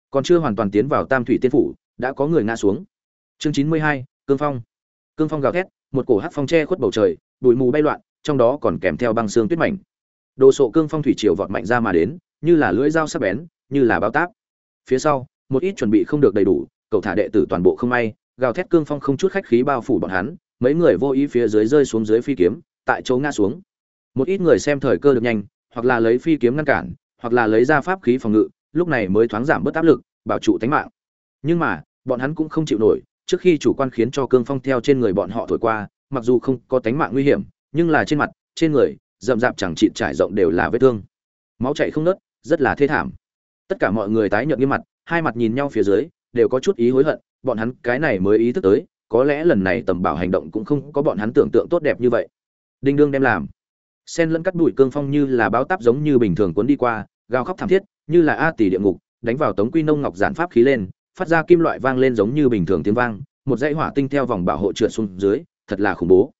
Còn chưa hoàn toàn tiến vào tam thủy tiên phủ, đã có người ngã xuống. Chương chín mươi hai, cương phong. Cương phong gào thét, một cổ hát phong che khuất bầu trời, bụi mù bay loạn, trong đó còn kèm theo băng xương tuyết mảnh. Đồ sộ cương phong thủy triều vọt mạnh ra mà đến, như là lưỡi dao sắc bén, như là bao táp phía sau, một ít chuẩn bị không được đầy đủ, cậu thả đệ tử toàn bộ không may, gào thét cương phong không chút khách khí bao phủ bọn hắn, mấy người vô ý phía dưới rơi xuống dưới phi kiếm, tại chỗ ngã xuống. Một ít người xem thời cơ được nhanh, hoặc là lấy phi kiếm ngăn cản, hoặc là lấy ra pháp khí phòng ngự, lúc này mới thoáng giảm bớt áp lực, bảo trụ tánh mạng. Nhưng mà, bọn hắn cũng không chịu nổi, trước khi chủ quan khiến cho cương phong theo trên người bọn họ thổi qua, mặc dù không có tánh mạng nguy hiểm, nhưng là trên mặt, trên người, rậm rạp chẳng chịt trải rộng đều là vết thương. Máu chảy không nớt rất là thê thảm tất cả mọi người tái nhợt nghiêm mặt, hai mặt nhìn nhau phía dưới, đều có chút ý hối hận, bọn hắn cái này mới ý thức tới, có lẽ lần này tầm bảo hành động cũng không có bọn hắn tưởng tượng tốt đẹp như vậy. Đinh đương đem làm. Sen lẫn cắt đùi cương phong như là báo táp giống như bình thường cuốn đi qua, gào khóc thảm thiết, như là a tỷ địa ngục, đánh vào tống quy nông ngọc giản pháp khí lên, phát ra kim loại vang lên giống như bình thường tiếng vang, một dãy hỏa tinh theo vòng bảo hộ trượt xuống dưới, thật là khủng bố.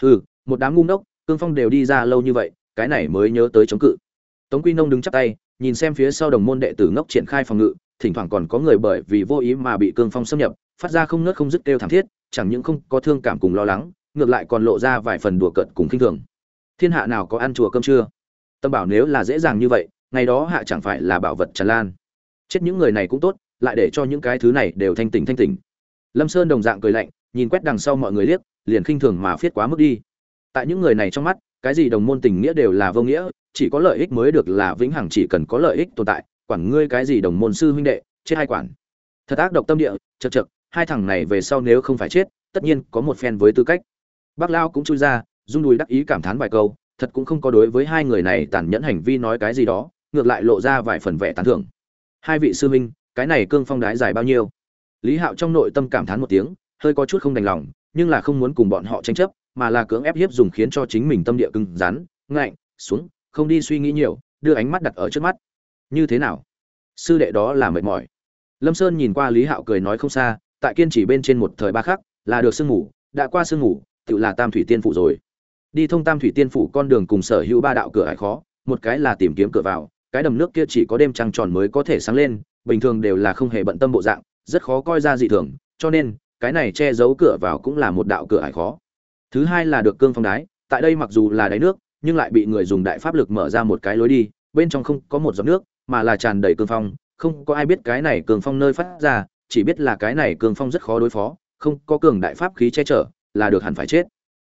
Hừ, một đám ngu ngốc, cương phong đều đi ra lâu như vậy, cái này mới nhớ tới chống cự. Tống quy nông đứng chắp tay nhìn xem phía sau đồng môn đệ tử ngốc triển khai phòng ngự, thỉnh thoảng còn có người bởi vì vô ý mà bị cương phong xâm nhập, phát ra không ngớt không dứt kêu thảm thiết, chẳng những không có thương cảm cùng lo lắng, ngược lại còn lộ ra vài phần đùa cợt cùng khinh thường. Thiên hạ nào có ăn chùa cơm chưa tâm bảo nếu là dễ dàng như vậy, ngày đó hạ chẳng phải là bảo vật tràn lan. Chết những người này cũng tốt, lại để cho những cái thứ này đều thanh tỉnh thanh tỉnh. Lâm sơn đồng dạng cười lạnh, nhìn quét đằng sau mọi người liếc, liền khinh thường mà phiết quá mức đi. Tại những người này trong mắt, cái gì đồng môn tình nghĩa đều là vô nghĩa chỉ có lợi ích mới được là vĩnh hằng chỉ cần có lợi ích tồn tại, quản ngươi cái gì đồng môn sư huynh đệ, chết hai quản. Thật ác độc tâm địa, chật chật, hai thằng này về sau nếu không phải chết, tất nhiên có một phen với tư cách. Bác lao cũng chui ra, rung đùi đắc ý cảm thán vài câu, thật cũng không có đối với hai người này tàn nhẫn hành vi nói cái gì đó, ngược lại lộ ra vài phần vẻ tán thưởng. Hai vị sư huynh, cái này cương phong đái dài bao nhiêu? Lý hạo trong nội tâm cảm thán một tiếng, hơi có chút không đành lòng, nhưng là không muốn cùng bọn họ tranh chấp, mà là cưỡng ép hiếp dùng khiến cho chính mình tâm địa cứng rắn, ngạnh, xuống không đi suy nghĩ nhiều, đưa ánh mắt đặt ở trước mắt. Như thế nào? Sư đệ đó là mệt mỏi. Lâm sơn nhìn qua lý hạo cười nói không xa, tại kiên trì bên trên một thời ba khắc, là được sương ngủ, đã qua sương ngủ, tự là tam thủy tiên phủ rồi. Đi thông tam thủy tiên phủ con đường cùng sở hữu ba đạo cửa hải khó, một cái là tìm kiếm cửa vào, cái đầm nước kia chỉ có đêm trăng tròn mới có thể sáng lên, bình thường đều là không hề bận tâm bộ dạng, rất khó coi ra dị thường, cho nên, cái này che giấu cửa vào cũng là một đạo cửa hải khó. Thứ hai là được cương phong đái, tại đây mặc dù là đáy nước nhưng lại bị người dùng đại pháp lực mở ra một cái lối đi, bên trong không có một giọt nước, mà là tràn đầy cương phong, không có ai biết cái này cương phong nơi phát ra, chỉ biết là cái này cương phong rất khó đối phó, không có cường đại pháp khí che chở, là được hẳn phải chết.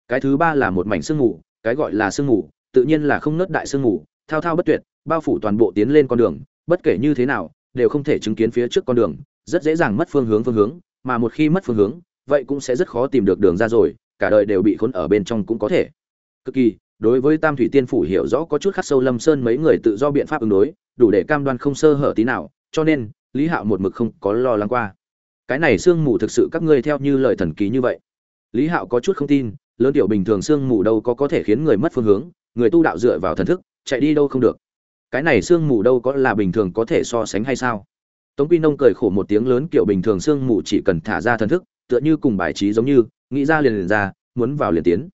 Cái thứ ba là một mảnh sương ngủ cái gọi là sương ngủ tự nhiên là không nớt đại sương ngủ thao thao bất tuyệt, bao phủ toàn bộ tiến lên con đường, bất kể như thế nào, đều không thể chứng kiến phía trước con đường, rất dễ dàng mất phương hướng phương hướng, mà một khi mất phương hướng, vậy cũng sẽ rất khó tìm được đường ra rồi, cả đời đều bị khốn ở bên trong cũng có thể. Cực kỳ đối với tam thủy tiên phủ hiểu rõ có chút khắc sâu lâm sơn mấy người tự do biện pháp ứng đối, đủ để cam đoan không sơ hở tí nào, cho nên, lý hạo một mực không có lo lắng qua. Cái này sương mù thực sự các ngươi theo như lời thần ký như vậy. Lý hạo có chút không tin, lớn tiểu bình thường sương mù đâu có có thể khiến người mất phương hướng, người tu đạo dựa vào thần thức, chạy đi đâu không được. Cái này sương mù đâu có là bình thường có thể so sánh hay sao? Tống quy nông cười khổ một tiếng lớn kiểu bình thường sương mù chỉ cần thả ra thần thức, tựa như cùng bài trí giống như, nghĩ ra liền liền ra, muốn vào liền tiến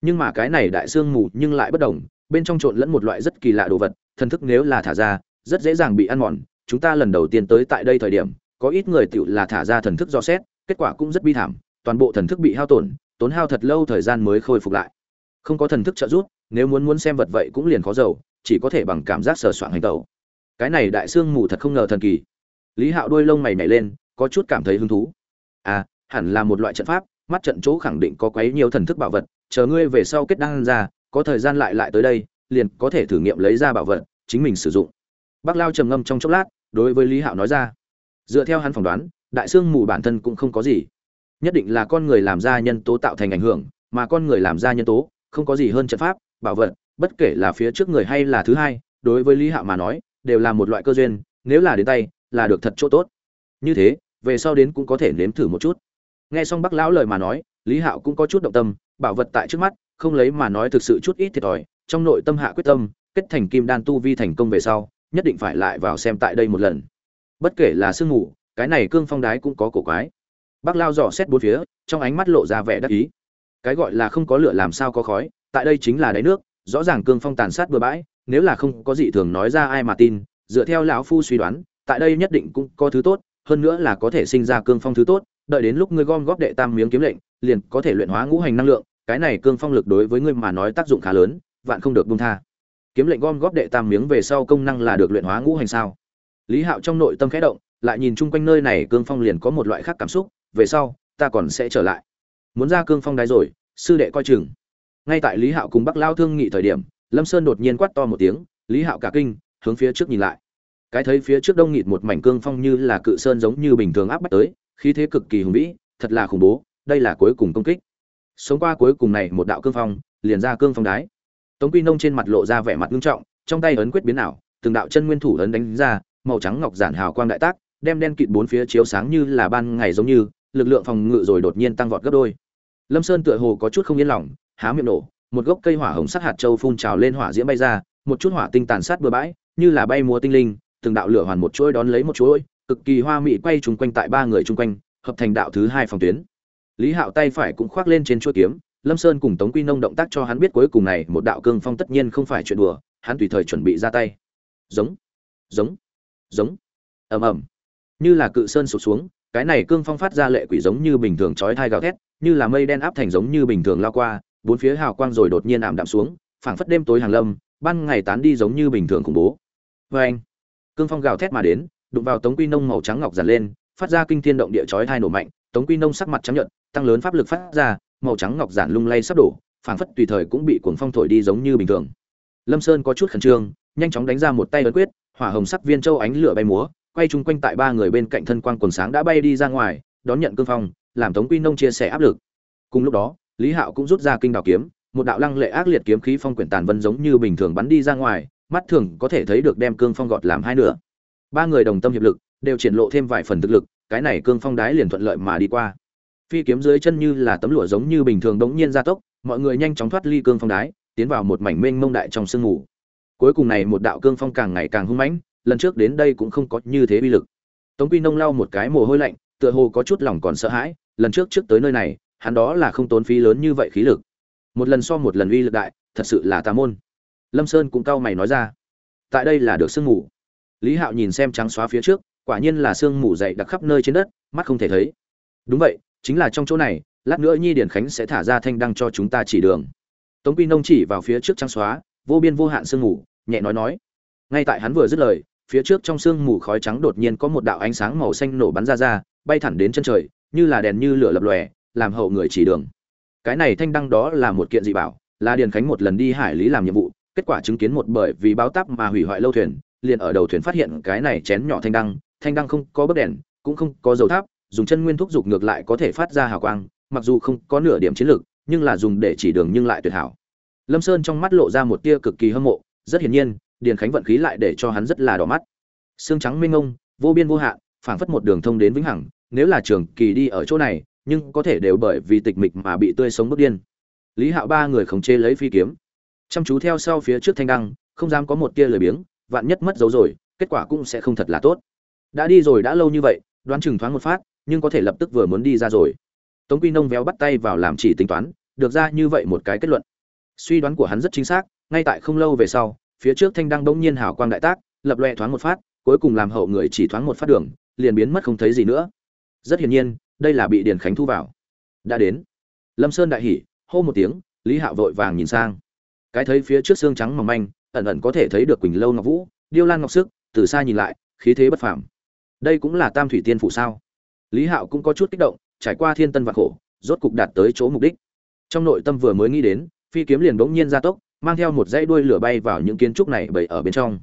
nhưng mà cái này đại sương mù nhưng lại bất đồng, bên trong trộn lẫn một loại rất kỳ lạ đồ vật, thần thức nếu là thả ra, rất dễ dàng bị ăn mòn. Chúng ta lần đầu tiên tới tại đây thời điểm, có ít người tựu là thả ra thần thức do xét, kết quả cũng rất bi thảm, toàn bộ thần thức bị hao tổn, tốn hao thật lâu thời gian mới khôi phục lại. Không có thần thức trợ giúp, nếu muốn muốn xem vật vậy cũng liền khó giàu, chỉ có thể bằng cảm giác sờ soạng hành tẩu. Cái này đại sương mù thật không ngờ thần kỳ. Lý hạo đôi lông mày nhảy lên, có chút cảm thấy hứng thú. À hẳn là một loại trận pháp, mắt trận chỗ khẳng định có quấy nhiều thần thức bảo vật chờ ngươi về sau kết đăng ra, có thời gian lại lại tới đây, liền có thể thử nghiệm lấy ra bảo vật, chính mình sử dụng. Bác lao trầm ngâm trong chốc lát, đối với lý hạo nói ra. Dựa theo hắn phỏng đoán, đại xương mù bản thân cũng không có gì. Nhất định là con người làm ra nhân tố tạo thành ảnh hưởng, mà con người làm ra nhân tố, không có gì hơn trận pháp, bảo vật, bất kể là phía trước người hay là thứ hai, đối với lý hạo mà nói, đều là một loại cơ duyên, nếu là đến tay, là được thật chỗ tốt. Như thế, về sau đến cũng có thể nếm thử một chút. Nghe xong bác lão lời mà nói, lý hạo cũng có chút động tâm bảo vật tại trước mắt, không lấy mà nói thực sự chút ít thiệt thòi, trong nội tâm hạ quyết tâm, kết thành kim đan tu vi thành công về sau, nhất định phải lại vào xem tại đây một lần. Bất kể là sương mù, cái này cương phong đái cũng có cổ quái. Bác lao dò xét bốn phía, trong ánh mắt lộ ra vẻ đắc ý. Cái gọi là không có lửa làm sao có khói, tại đây chính là đáy nước, rõ ràng cương phong tàn sát bừa bãi, nếu là không có gì thường nói ra ai mà tin, dựa theo lão phu suy đoán, tại đây nhất định cũng có thứ tốt, hơn nữa là có thể sinh ra cương phong thứ tốt đợi đến lúc ngươi gom góp đệ tam miếng kiếm lệnh, liền có thể luyện hóa ngũ hành năng lượng, cái này cương phong lực đối với ngươi mà nói tác dụng khá lớn, vạn không được buông tha. Kiếm lệnh gom góp đệ tam miếng về sau công năng là được luyện hóa ngũ hành sao? Lý hạo trong nội tâm khẽ động, lại nhìn chung quanh nơi này cương phong liền có một loại khác cảm xúc, về sau, ta còn sẽ trở lại. Muốn ra cương phong đái rồi, sư đệ coi chừng. Ngay tại lý hạo cùng bắc lao thương nghị thời điểm, lâm sơn đột nhiên quát to một tiếng, lý hạo cả kinh, hướng phía trước nhìn lại. Cái thấy phía trước đông nghịt một mảnh cương phong như là cự sơn giống như bình thường áp bách tới khí thế cực kỳ hùng vĩ, thật là khủng bố, đây là cuối cùng công kích. Sống qua cuối cùng này một đạo cương phong, liền ra cương phong đái. Tống quy nông trên mặt lộ ra vẻ mặt nghiêm trọng, trong tay ấn quyết biến ảo, từng đạo chân nguyên thủ ấn đánh ra, màu trắng ngọc giản hào quang đại tác, đem đen kịt bốn phía chiếu sáng như là ban ngày giống như, lực lượng phòng ngự rồi đột nhiên tăng vọt gấp đôi. Lâm sơn tựa hồ có chút không yên lòng, há miệng nổ, một gốc cây hỏa hồng sắc hạt châu phun trào lên hỏa diễm bay ra, một chút hỏa tinh tàn sát bừa bãi, như là bay múa tinh linh, từng đạo lửa hoàn một chuỗi đón lấy một chuỗi cực kỳ hoa mỹ quay trùng quanh tại ba người chung quanh, hợp thành đạo thứ hai phòng tuyến. Lý hạo tay phải cũng khoác lên trên chuôi kiếm, lâm sơn cùng tống quy nông động tác cho hắn biết cuối cùng này, một đạo cương phong tất nhiên không phải chuyện đùa, hắn tùy thời chuẩn bị ra tay. Giống giống giống. Ầm ầm. Như là cự sơn sụp xuống, cái này cương phong phát ra lệ quỷ giống như bình thường chói thai gào thét, như là mây đen áp thành giống như bình thường lao qua, bốn phía hào quang rồi đột nhiên ảm đạm xuống, phảng phất đêm tối hàng lâm, ban ngày tán đi giống như bình thường khủng bố. Vê anh cương phong gào thét mà đến đụng vào tống quy nông màu trắng ngọc dàn lên, phát ra kinh thiên động địa chói thai nổ mạnh, tống quy nông sắc mặt trắng nhợt, tăng lớn pháp lực phát ra, màu trắng ngọc giản lung lay sắp đổ, phảng phất tùy thời cũng bị cuồng phong thổi đi giống như bình thường. Lâm sơn có chút khẩn trương, nhanh chóng đánh ra một tay ấn quyết, hỏa hồng sắc viên châu ánh lửa bay múa, quay chung quanh tại ba người bên cạnh thân quang quần sáng đã bay đi ra ngoài, đón nhận cương phong, làm tống quy nông chia sẻ áp lực. Cùng lúc đó, lý hạo cũng rút ra kinh đào kiếm, một đạo lăng lệ ác liệt kiếm khí phong quyển tàn vân giống như bình thường bắn đi ra ngoài, mắt thường có thể thấy được đem cương phong gọt làm hai nửa ba người đồng tâm hiệp lực, đều triển lộ thêm vài phần thực lực, cái này cương phong đái liền thuận lợi mà đi qua. Phi kiếm dưới chân như là tấm lụa giống như bình thường đống nhiên gia tốc, mọi người nhanh chóng thoát ly cương phong đái, tiến vào một mảnh mênh mông đại trong sương mù. Cuối cùng này một đạo cương phong càng ngày càng hung mãnh, lần trước đến đây cũng không có như thế uy lực. Tống quy nông lau một cái mồ hôi lạnh, tựa hồ có chút lòng còn sợ hãi, lần trước trước tới nơi này, hắn đó là không tốn phí lớn như vậy khí lực. Một lần so một lần uy lực đại, thật sự là tà môn. Lâm sơn cũng cau mày nói ra, tại đây là được sương mù lý hạo nhìn xem trắng xóa phía trước, quả nhiên là sương mù dày đặc khắp nơi trên đất, mắt không thể thấy. Đúng vậy, chính là trong chỗ này, lát nữa nhi điển khánh sẽ thả ra thanh đăng cho chúng ta chỉ đường. Tống quy nông chỉ vào phía trước trắng xóa, vô biên vô hạn sương mù, nhẹ nói nói. Ngay tại hắn vừa dứt lời, phía trước trong sương mù khói trắng đột nhiên có một đạo ánh sáng màu xanh nổ bắn ra ra, bay thẳng đến chân trời, như là đèn như lửa lập lòe, làm hậu người chỉ đường. Cái này thanh đăng đó là một kiện dị bảo, là điền khánh một lần đi hải lý làm nhiệm vụ, kết quả chứng kiến một bởi vì báo táp mà hủy hoại lâu thuyền liền ở đầu thuyền phát hiện cái này chén nhỏ thanh đăng thanh đăng không có bấc đèn, cũng không có dầu tháp, dùng chân nguyên thúc dục ngược lại có thể phát ra hào quang, mặc dù không có nửa điểm chiến lược nhưng là dùng để chỉ đường nhưng lại tuyệt hảo. Lâm sơn trong mắt lộ ra một tia cực kỳ hâm mộ, rất hiển nhiên, điền khánh vận khí lại để cho hắn rất là đỏ mắt. Xương trắng minh ngông vô biên vô hạn, phảng phất một đường thông đến vĩnh hằng, nếu là trường kỳ đi ở chỗ này, nhưng có thể đều bởi vì tịch mịch mà bị tươi sống bước điên. Lý hạo ba người khống chế lấy phi kiếm, chăm chú theo sau phía trước thanh đăng, không dám có một tia lười biếng vạn nhất mất dấu rồi, kết quả cũng sẽ không thật là tốt. Đã đi rồi đã lâu như vậy, đoán chừng thoáng một phát, nhưng có thể lập tức vừa muốn đi ra rồi. Tống quy nông véo bắt tay vào làm chỉ tính toán, được ra như vậy một cái kết luận. Suy đoán của hắn rất chính xác, ngay tại không lâu về sau, phía trước thanh đăng bỗng nhiên hào quang đại tác, lập loe thoáng một phát, cuối cùng làm hậu người chỉ thoáng một phát đường, liền biến mất không thấy gì nữa. Rất hiển nhiên, đây là bị điền khánh thu vào. Đã đến. Lâm sơn đại hỉ, hô một tiếng, lý hạo vội vàng nhìn sang. Cái thấy phía trước xương trắng mỏng manh ẩn ẩn có thể thấy được quỳnh lâu ngọc vũ, điêu lan ngọc sức, từ xa nhìn lại, khí thế bất phàm. Đây cũng là tam thủy tiên phủ sao? Lý hạo cũng có chút kích động, trải qua thiên tân và khổ, rốt cục đạt tới chỗ mục đích. Trong nội tâm vừa mới nghĩ đến, phi kiếm liền bỗng nhiên gia tốc, mang theo một dãy đuôi lửa bay vào những kiến trúc này bày ở bên trong.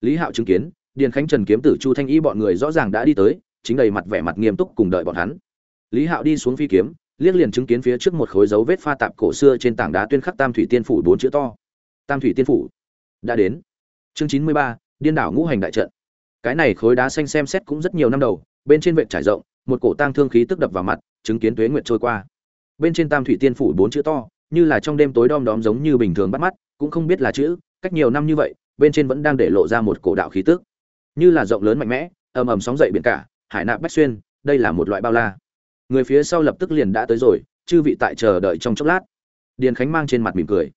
Lý hạo chứng kiến, điền khánh trần kiếm tử chu thanh y bọn người rõ ràng đã đi tới, chính đầy mặt vẻ mặt nghiêm túc cùng đợi bọn hắn. Lý hạo đi xuống phi kiếm, liếc liền chứng kiến phía trước một khối dấu vết pha tạp cổ xưa trên tảng đá tuyên khắc tam thủy tiên phủ bốn chữ to. Tam thủy tiên phủ đã đến. Chương chín mươi ba, điên đảo ngũ hành đại trận. Cái này khối đá xanh xem xét cũng rất nhiều năm đầu, bên trên vệ trải rộng, một cổ tang thương khí tức đập vào mặt, chứng kiến tuế nguyệt trôi qua. Bên trên tam thủy tiên phủ bốn chữ to, như là trong đêm tối đom đóm giống như bình thường bắt mắt, cũng không biết là chữ, cách nhiều năm như vậy, bên trên vẫn đang để lộ ra một cổ đạo khí tức. Như là rộng lớn mạnh mẽ, ầm ầm sóng dậy biển cả, hải nạp bách xuyên, đây là một loại bao la. Người phía sau lập tức liền đã tới rồi, chư vị tại chờ đợi trong chốc lát. Điền khánh mang trên mặt mỉm cười.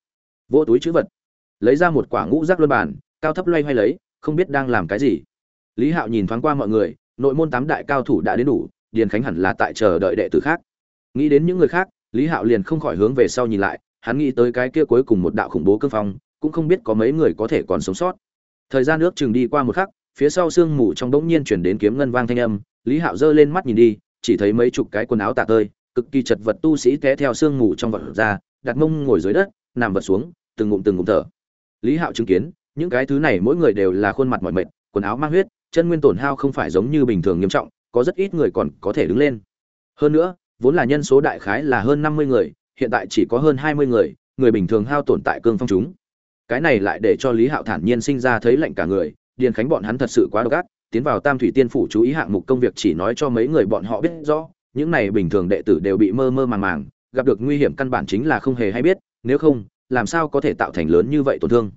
Vỗ túi chữ vật lấy ra một quả ngũ rác luân bản cao thấp loay hoay lấy, không biết đang làm cái gì. Lý hạo nhìn thoáng qua mọi người, nội môn tám đại cao thủ đã đến đủ, điền khánh hẳn là tại chờ đợi đệ tử khác. Nghĩ đến những người khác, lý hạo liền không khỏi hướng về sau nhìn lại, hắn nghĩ tới cái kia cuối cùng một đạo khủng bố cương phong, cũng không biết có mấy người có thể còn sống sót. Thời gian nước chừng đi qua một khắc, phía sau sương mù trong bỗng nhiên chuyển đến kiếm ngân vang thanh âm, lý hạo giơ lên mắt nhìn đi, chỉ thấy mấy chục cái quần áo tạ tơi, cực kỳ chật vật tu sĩ té theo sương mù trong vật ra, đặt mông ngồi dưới đất, nằm vật xuống, từng ngụm từng ngụm thở lý hạo chứng kiến, những cái thứ này mỗi người đều là khuôn mặt mỏi mệt, quần áo mang huyết, chân nguyên tổn hao không phải giống như bình thường nghiêm trọng, có rất ít người còn có thể đứng lên. Hơn nữa, vốn là nhân số đại khái là hơn năm mươi người, hiện tại chỉ có hơn hai mươi người người bình thường hao tổn tại cương phong chúng. Cái này lại để cho lý hạo thản nhiên sinh ra thấy lạnh cả người, điền khánh bọn hắn thật sự quá độc ác, tiến vào tam thủy tiên phủ chú ý hạng mục công việc chỉ nói cho mấy người bọn họ biết rõ, những này bình thường đệ tử đều bị mơ mơ màng màng, gặp được nguy hiểm căn bản chính là không hề hay biết, nếu không làm sao có thể tạo thành lớn như vậy tổn thương?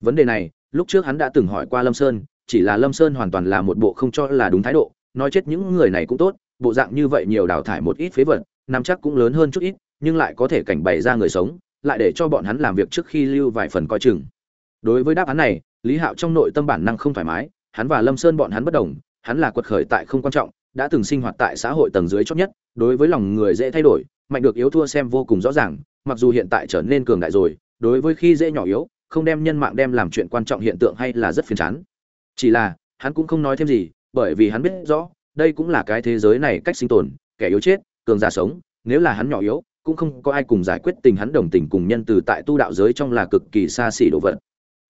Vấn đề này, lúc trước hắn đã từng hỏi qua lâm sơn, chỉ là lâm sơn hoàn toàn là một bộ không cho là đúng thái độ, nói chết những người này cũng tốt, bộ dạng như vậy nhiều đào thải một ít phế vật, nắm chắc cũng lớn hơn chút ít, nhưng lại có thể cảnh bày ra người sống, lại để cho bọn hắn làm việc trước khi lưu vài phần coi chừng. Đối với đáp án này, lý hạo trong nội tâm bản năng không thoải mái, hắn và lâm sơn bọn hắn bất đồng, hắn là quật khởi tại không quan trọng, đã từng sinh hoạt tại xã hội tầng dưới chót nhất, đối với lòng người dễ thay đổi, mạnh được yếu thua xem vô cùng rõ ràng mặc dù hiện tại trở nên cường đại rồi, đối với khi dễ nhỏ yếu, không đem nhân mạng đem làm chuyện quan trọng hiện tượng hay là rất phiền chán. Chỉ là, hắn cũng không nói thêm gì, bởi vì hắn biết rõ, đây cũng là cái thế giới này cách sinh tồn, kẻ yếu chết, cường giả sống, nếu là hắn nhỏ yếu, cũng không có ai cùng giải quyết tình hắn đồng tình cùng nhân từ tại tu đạo giới trong là cực kỳ xa xỉ đồ vật.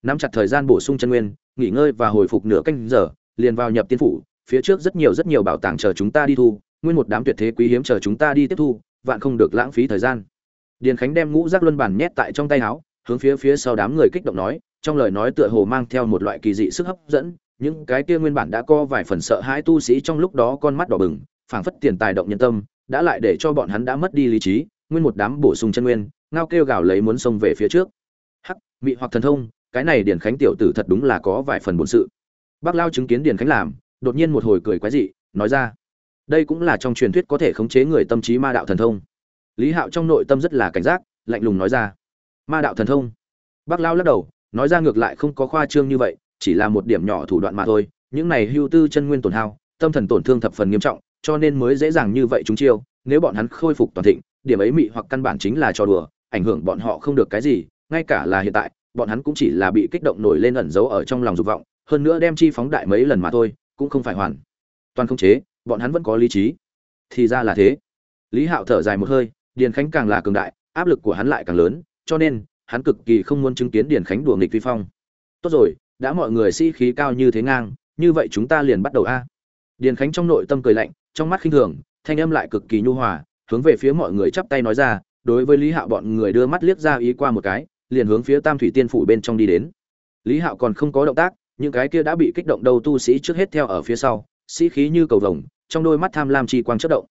Nắm chặt thời gian bổ sung chân nguyên, nghỉ ngơi và hồi phục nửa canh giờ, liền vào nhập tiên phủ, phía trước rất nhiều rất nhiều bảo tàng chờ chúng ta đi thu, nguyên một đám tuyệt thế quý hiếm chờ chúng ta đi tiếp thu, vạn không được lãng phí thời gian điền khánh đem ngũ giác luân bản nhét tại trong tay áo, hướng phía phía sau đám người kích động nói, trong lời nói tựa hồ mang theo một loại kỳ dị sức hấp dẫn, những cái kia nguyên bản đã co vài phần sợ hãi tu sĩ trong lúc đó con mắt đỏ bừng, phảng phất tiền tài động nhân tâm, đã lại để cho bọn hắn đã mất đi lý trí, nguyên một đám bổ sung chân nguyên, ngao kêu gào lấy muốn xông về phía trước. Hắc, mị hoặc thần thông, cái này điền khánh tiểu tử thật đúng là có vài phần buồn sự. Bác lao chứng kiến điền khánh làm, đột nhiên một hồi cười quái dị, nói ra, đây cũng là trong truyền thuyết có thể khống chế người tâm trí ma đạo thần thông lý hạo trong nội tâm rất là cảnh giác, lạnh lùng nói ra. Ma đạo thần thông. Bác lao lắc đầu, nói ra ngược lại không có khoa trương như vậy, chỉ là một điểm nhỏ thủ đoạn mà thôi. Những này hưu tư chân nguyên tổn hao, tâm thần tổn thương thập phần nghiêm trọng, cho nên mới dễ dàng như vậy chúng chiêu. Nếu bọn hắn khôi phục toàn thịnh, điểm ấy mị hoặc căn bản chính là trò đùa, ảnh hưởng bọn họ không được cái gì, ngay cả là hiện tại, bọn hắn cũng chỉ là bị kích động nổi lên ẩn giấu ở trong lòng dục vọng, hơn nữa đem chi phóng đại mấy lần mà thôi, cũng không phải hoàn toàn không chế, bọn hắn vẫn có lý trí. Thì ra là thế. Lý hạo thở dài một hơi điền khánh càng là cường đại, áp lực của hắn lại càng lớn, cho nên, hắn cực kỳ không muốn chứng kiến điền khánh đùa nghịch vi phong. Tốt rồi, đã mọi người sĩ khí cao như thế ngang, như vậy chúng ta liền bắt đầu a. Điền khánh trong nội tâm cười lạnh, trong mắt khinh thường, thanh âm lại cực kỳ nhu hòa, hướng về phía mọi người chắp tay nói ra, đối với lý hạo bọn người đưa mắt liếc ra ý qua một cái, liền hướng phía tam thủy tiên phủ bên trong đi đến. Lý hạo còn không có động tác, những cái kia đã bị kích động đầu tu sĩ trước hết theo ở phía sau, sĩ khí như cầu vồng, trong đôi mắt tham lam chi quang chớp động.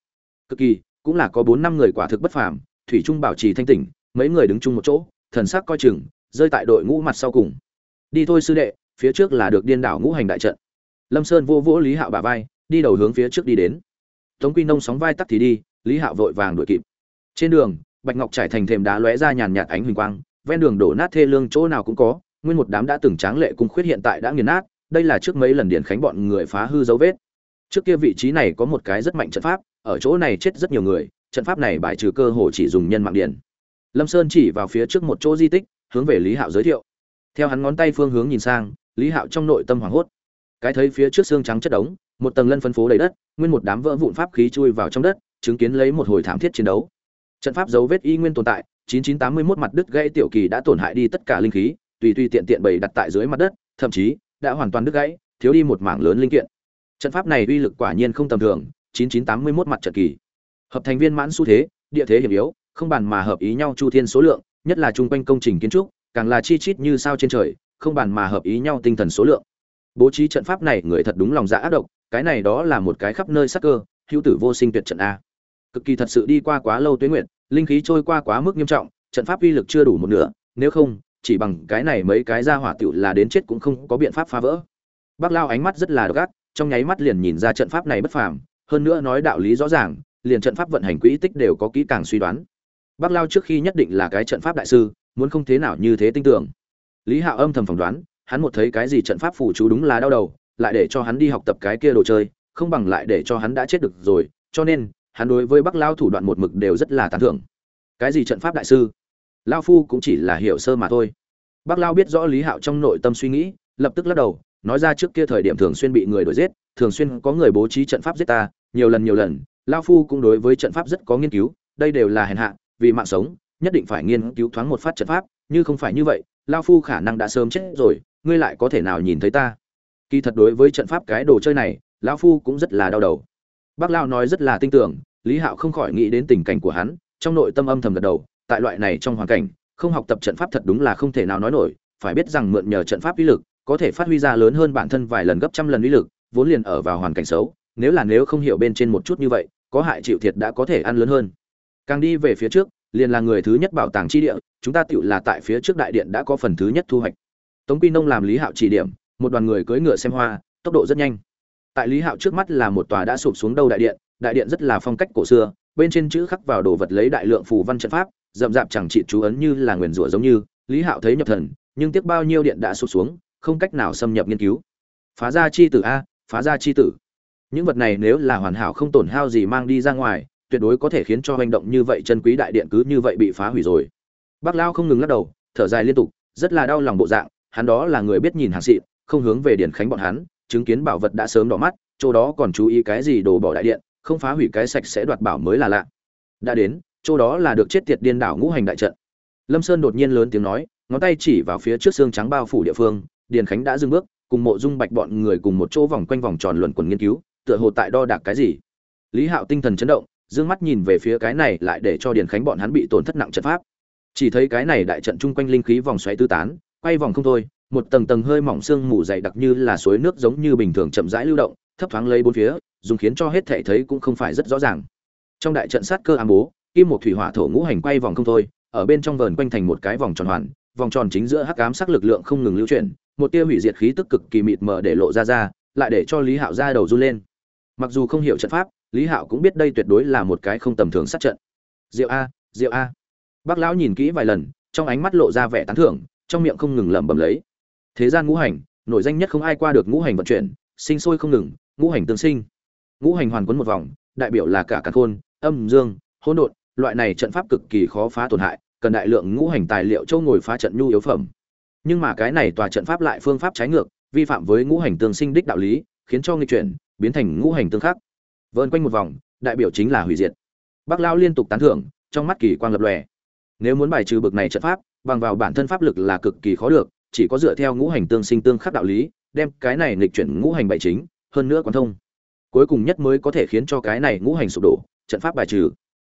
Cực kỳ cũng là có bốn năm người quả thực bất phàm, thủy trung bảo trì thanh tỉnh, mấy người đứng chung một chỗ, thần sắc coi chừng, rơi tại đội ngũ mặt sau cùng. Đi thôi sư đệ, phía trước là được điên đảo ngũ hành đại trận. Lâm sơn vô vỗ lý hạo bả vai, đi đầu hướng phía trước đi đến. Tống quy nông sóng vai tắt thì đi, lý hạo vội vàng đuổi kịp. Trên đường, bạch ngọc trải thành thềm đá lóe ra nhàn nhạt ánh huỳnh quang, ven đường đổ nát thê lương chỗ nào cũng có, nguyên một đám đã từng tráng lệ cung khuyết hiện tại đã nghiền nát, đây là trước mấy lần điển khánh bọn người phá hư dấu vết. Trước kia vị trí này có một cái rất mạnh trận pháp ở chỗ này chết rất nhiều người, trận pháp này bài trừ cơ hồ chỉ dùng nhân mạng điện. Lâm sơn chỉ vào phía trước một chỗ di tích, hướng về lý hạo giới thiệu. Theo hắn ngón tay phương hướng nhìn sang, lý hạo trong nội tâm hoảng hốt. Cái thấy phía trước xương trắng chất đống, một tầng lân phân phố đầy đất, nguyên một đám vỡ vụn pháp khí chui vào trong đất, chứng kiến lấy một hồi thảm thiết chiến đấu. Trận pháp dấu vết y nguyên tồn tại 9981 mặt đứt gãy tiểu kỳ đã tổn hại đi tất cả linh khí, tùy tùy tiện tiện bày đặt tại dưới mặt đất, thậm chí đã hoàn toàn đứt gãy, thiếu đi một mảng lớn linh kiện. Trận pháp này uy lực quả nhiên không tầm thường 9981 mặt trận kỳ. Hợp thành viên mãn xu thế, địa thế hiểm yếu, không bàn mà hợp ý nhau chu thiên số lượng, nhất là chung quanh công trình kiến trúc, càng là chi chít như sao trên trời, không bàn mà hợp ý nhau tinh thần số lượng. Bố trí trận pháp này người thật đúng lòng dạ ác độc, cái này đó là một cái khắp nơi sắc cơ, hữu tử vô sinh tuyệt trận a. Cực kỳ thật sự đi qua quá lâu tuyết nguyện linh khí trôi qua quá mức nghiêm trọng, trận pháp uy lực chưa đủ một nửa, nếu không, chỉ bằng cái này mấy cái ra hỏa tiểu là đến chết cũng không có biện pháp phá vỡ. Bác lao ánh mắt rất là gắt trong nháy mắt liền nhìn ra trận pháp này bất phàm hơn nữa nói đạo lý rõ ràng, liền trận pháp vận hành quỹ tích đều có kỹ càng suy đoán. Bác lao trước khi nhất định là cái trận pháp đại sư, muốn không thế nào như thế tin tưởng. Lý hạo âm thầm phỏng đoán, hắn một thấy cái gì trận pháp phù chú đúng là đau đầu, lại để cho hắn đi học tập cái kia đồ chơi, không bằng lại để cho hắn đã chết được rồi, cho nên, hắn đối với bắc lao thủ đoạn một mực đều rất là tán thưởng. Cái gì trận pháp đại sư? Lao phu cũng chỉ là hiểu sơ mà thôi. Bắc lao biết rõ lý hạo trong nội tâm suy nghĩ, lập tức lắc đầu nói ra trước kia thời điểm thường xuyên bị người đuổi giết, thường xuyên có người bố trí trận pháp giết ta, nhiều lần nhiều lần, lão phu cũng đối với trận pháp rất có nghiên cứu, đây đều là hèn hạ, vì mạng sống, nhất định phải nghiên cứu thoáng một phát trận pháp, như không phải như vậy, lão phu khả năng đã sớm chết rồi, ngươi lại có thể nào nhìn thấy ta? Kỳ thật đối với trận pháp cái đồ chơi này, lão phu cũng rất là đau đầu. Bác lão nói rất là tin tưởng, lý hạo không khỏi nghĩ đến tình cảnh của hắn, trong nội tâm âm thầm gật đầu, tại loại này trong hoàn cảnh, không học tập trận pháp thật đúng là không thể nào nói nổi, phải biết rằng mượn nhờ trận pháp uy lực có thể phát huy ra lớn hơn bản thân vài lần gấp trăm lần uy lực, vốn liền ở vào hoàn cảnh xấu, nếu là nếu không hiểu bên trên một chút như vậy, có hại chịu thiệt đã có thể ăn lớn hơn. Càng đi về phía trước, liền là người thứ nhất bảo tàng chi địa, chúng ta tựu là tại phía trước đại điện đã có phần thứ nhất thu hoạch. Tống quy nông làm lý hạo chỉ điểm, một đoàn người cưỡi ngựa xem hoa, tốc độ rất nhanh. Tại lý hạo trước mắt là một tòa đã sụp xuống đâu đại điện đại điện rất là phong cách cổ xưa, bên trên chữ khắc vào đồ vật lấy đại lượng phù văn trận pháp, rậm rạp chẳng trị chú ấn như là nguyền rủa giống như, lý hạo thấy nhập thần, nhưng tiếc bao nhiêu điện đã sụp xuống không cách nào xâm nhập nghiên cứu. Phá ra chi tử a, phá ra chi tử. Những vật này nếu là hoàn hảo không tổn hao gì mang đi ra ngoài, tuyệt đối có thể khiến cho hành động như vậy chân quý đại điện cứ như vậy bị phá hủy rồi. Bác lao không ngừng lắc đầu, thở dài liên tục, rất là đau lòng bộ dạng, hắn đó là người biết nhìn hàng xịn, không hướng về điển khánh bọn hắn, chứng kiến bảo vật đã sớm đỏ mắt, chỗ đó còn chú ý cái gì đồ bỏ đại điện, không phá hủy cái sạch sẽ đoạt bảo mới là lạ. Đã đến, chỗ đó là được chết tiệt điên đảo ngũ hành đại trận. Lâm sơn đột nhiên lớn tiếng nói, ngón tay chỉ vào phía trước xương trắng bao phủ địa phương điền khánh đã dừng bước, cùng mộ dung bạch bọn người cùng một chỗ vòng quanh vòng tròn luẩn quẩn nghiên cứu, tựa hồ tại đo đạc cái gì. Lý hạo tinh thần chấn động, dương mắt nhìn về phía cái này lại để cho điền khánh bọn hắn bị tổn thất nặng trận pháp. Chỉ thấy cái này đại trận chung quanh linh khí vòng xoáy tứ tán, quay vòng không thôi, một tầng tầng hơi mỏng xương mù dày đặc như là suối nước giống như bình thường chậm rãi lưu động, thấp thoáng lấy bốn phía, dùng khiến cho hết thể thấy cũng không phải rất rõ ràng. Trong đại trận sát cơ ám bố, kim một thủy hỏa thổ ngũ hành quay vòng không thôi, ở bên trong vờn quanh thành một cái vòng tròn hoàn, vòng tròn chính giữa hắc ám sắc lực lượng không ngừng lưu chuyển một tia hủy diệt khí tức cực kỳ mịt mờ để lộ ra ra, lại để cho lý hạo ra đầu run lên. Mặc dù không hiểu trận pháp, lý hạo cũng biết đây tuyệt đối là một cái không tầm thường sát trận. Diệu a diệu a. Bác lão nhìn kỹ vài lần, trong ánh mắt lộ ra vẻ tán thưởng, trong miệng không ngừng lẩm bẩm lấy. Thế gian ngũ hành, nổi danh nhất không ai qua được ngũ hành vận chuyển, sinh sôi không ngừng, ngũ hành tương sinh. Ngũ hành hoàn quấn một vòng, đại biểu là cả cả khôn, âm dương, hỗn độn, loại này trận pháp cực kỳ khó phá tổn hại, cần đại lượng ngũ hành tài liệu châu ngồi phá trận nhu yếu phẩm nhưng mà cái này tòa trận pháp lại phương pháp trái ngược, vi phạm với ngũ hành tương sinh đích đạo lý, khiến cho nghịch chuyển, biến thành ngũ hành tương khắc. Vơn quanh một vòng, đại biểu chính là hủy diệt. Bác lao liên tục tán thưởng, trong mắt kỳ quang lập lòe. Nếu muốn bài trừ bực này trận pháp, bằng vào bản thân pháp lực là cực kỳ khó được, chỉ có dựa theo ngũ hành tương sinh tương khắc đạo lý, đem cái này nghịch chuyển ngũ hành bảy chính, hơn nữa quán thông. Cuối cùng nhất mới có thể khiến cho cái này ngũ hành sụp đổ, trận pháp bài trừ.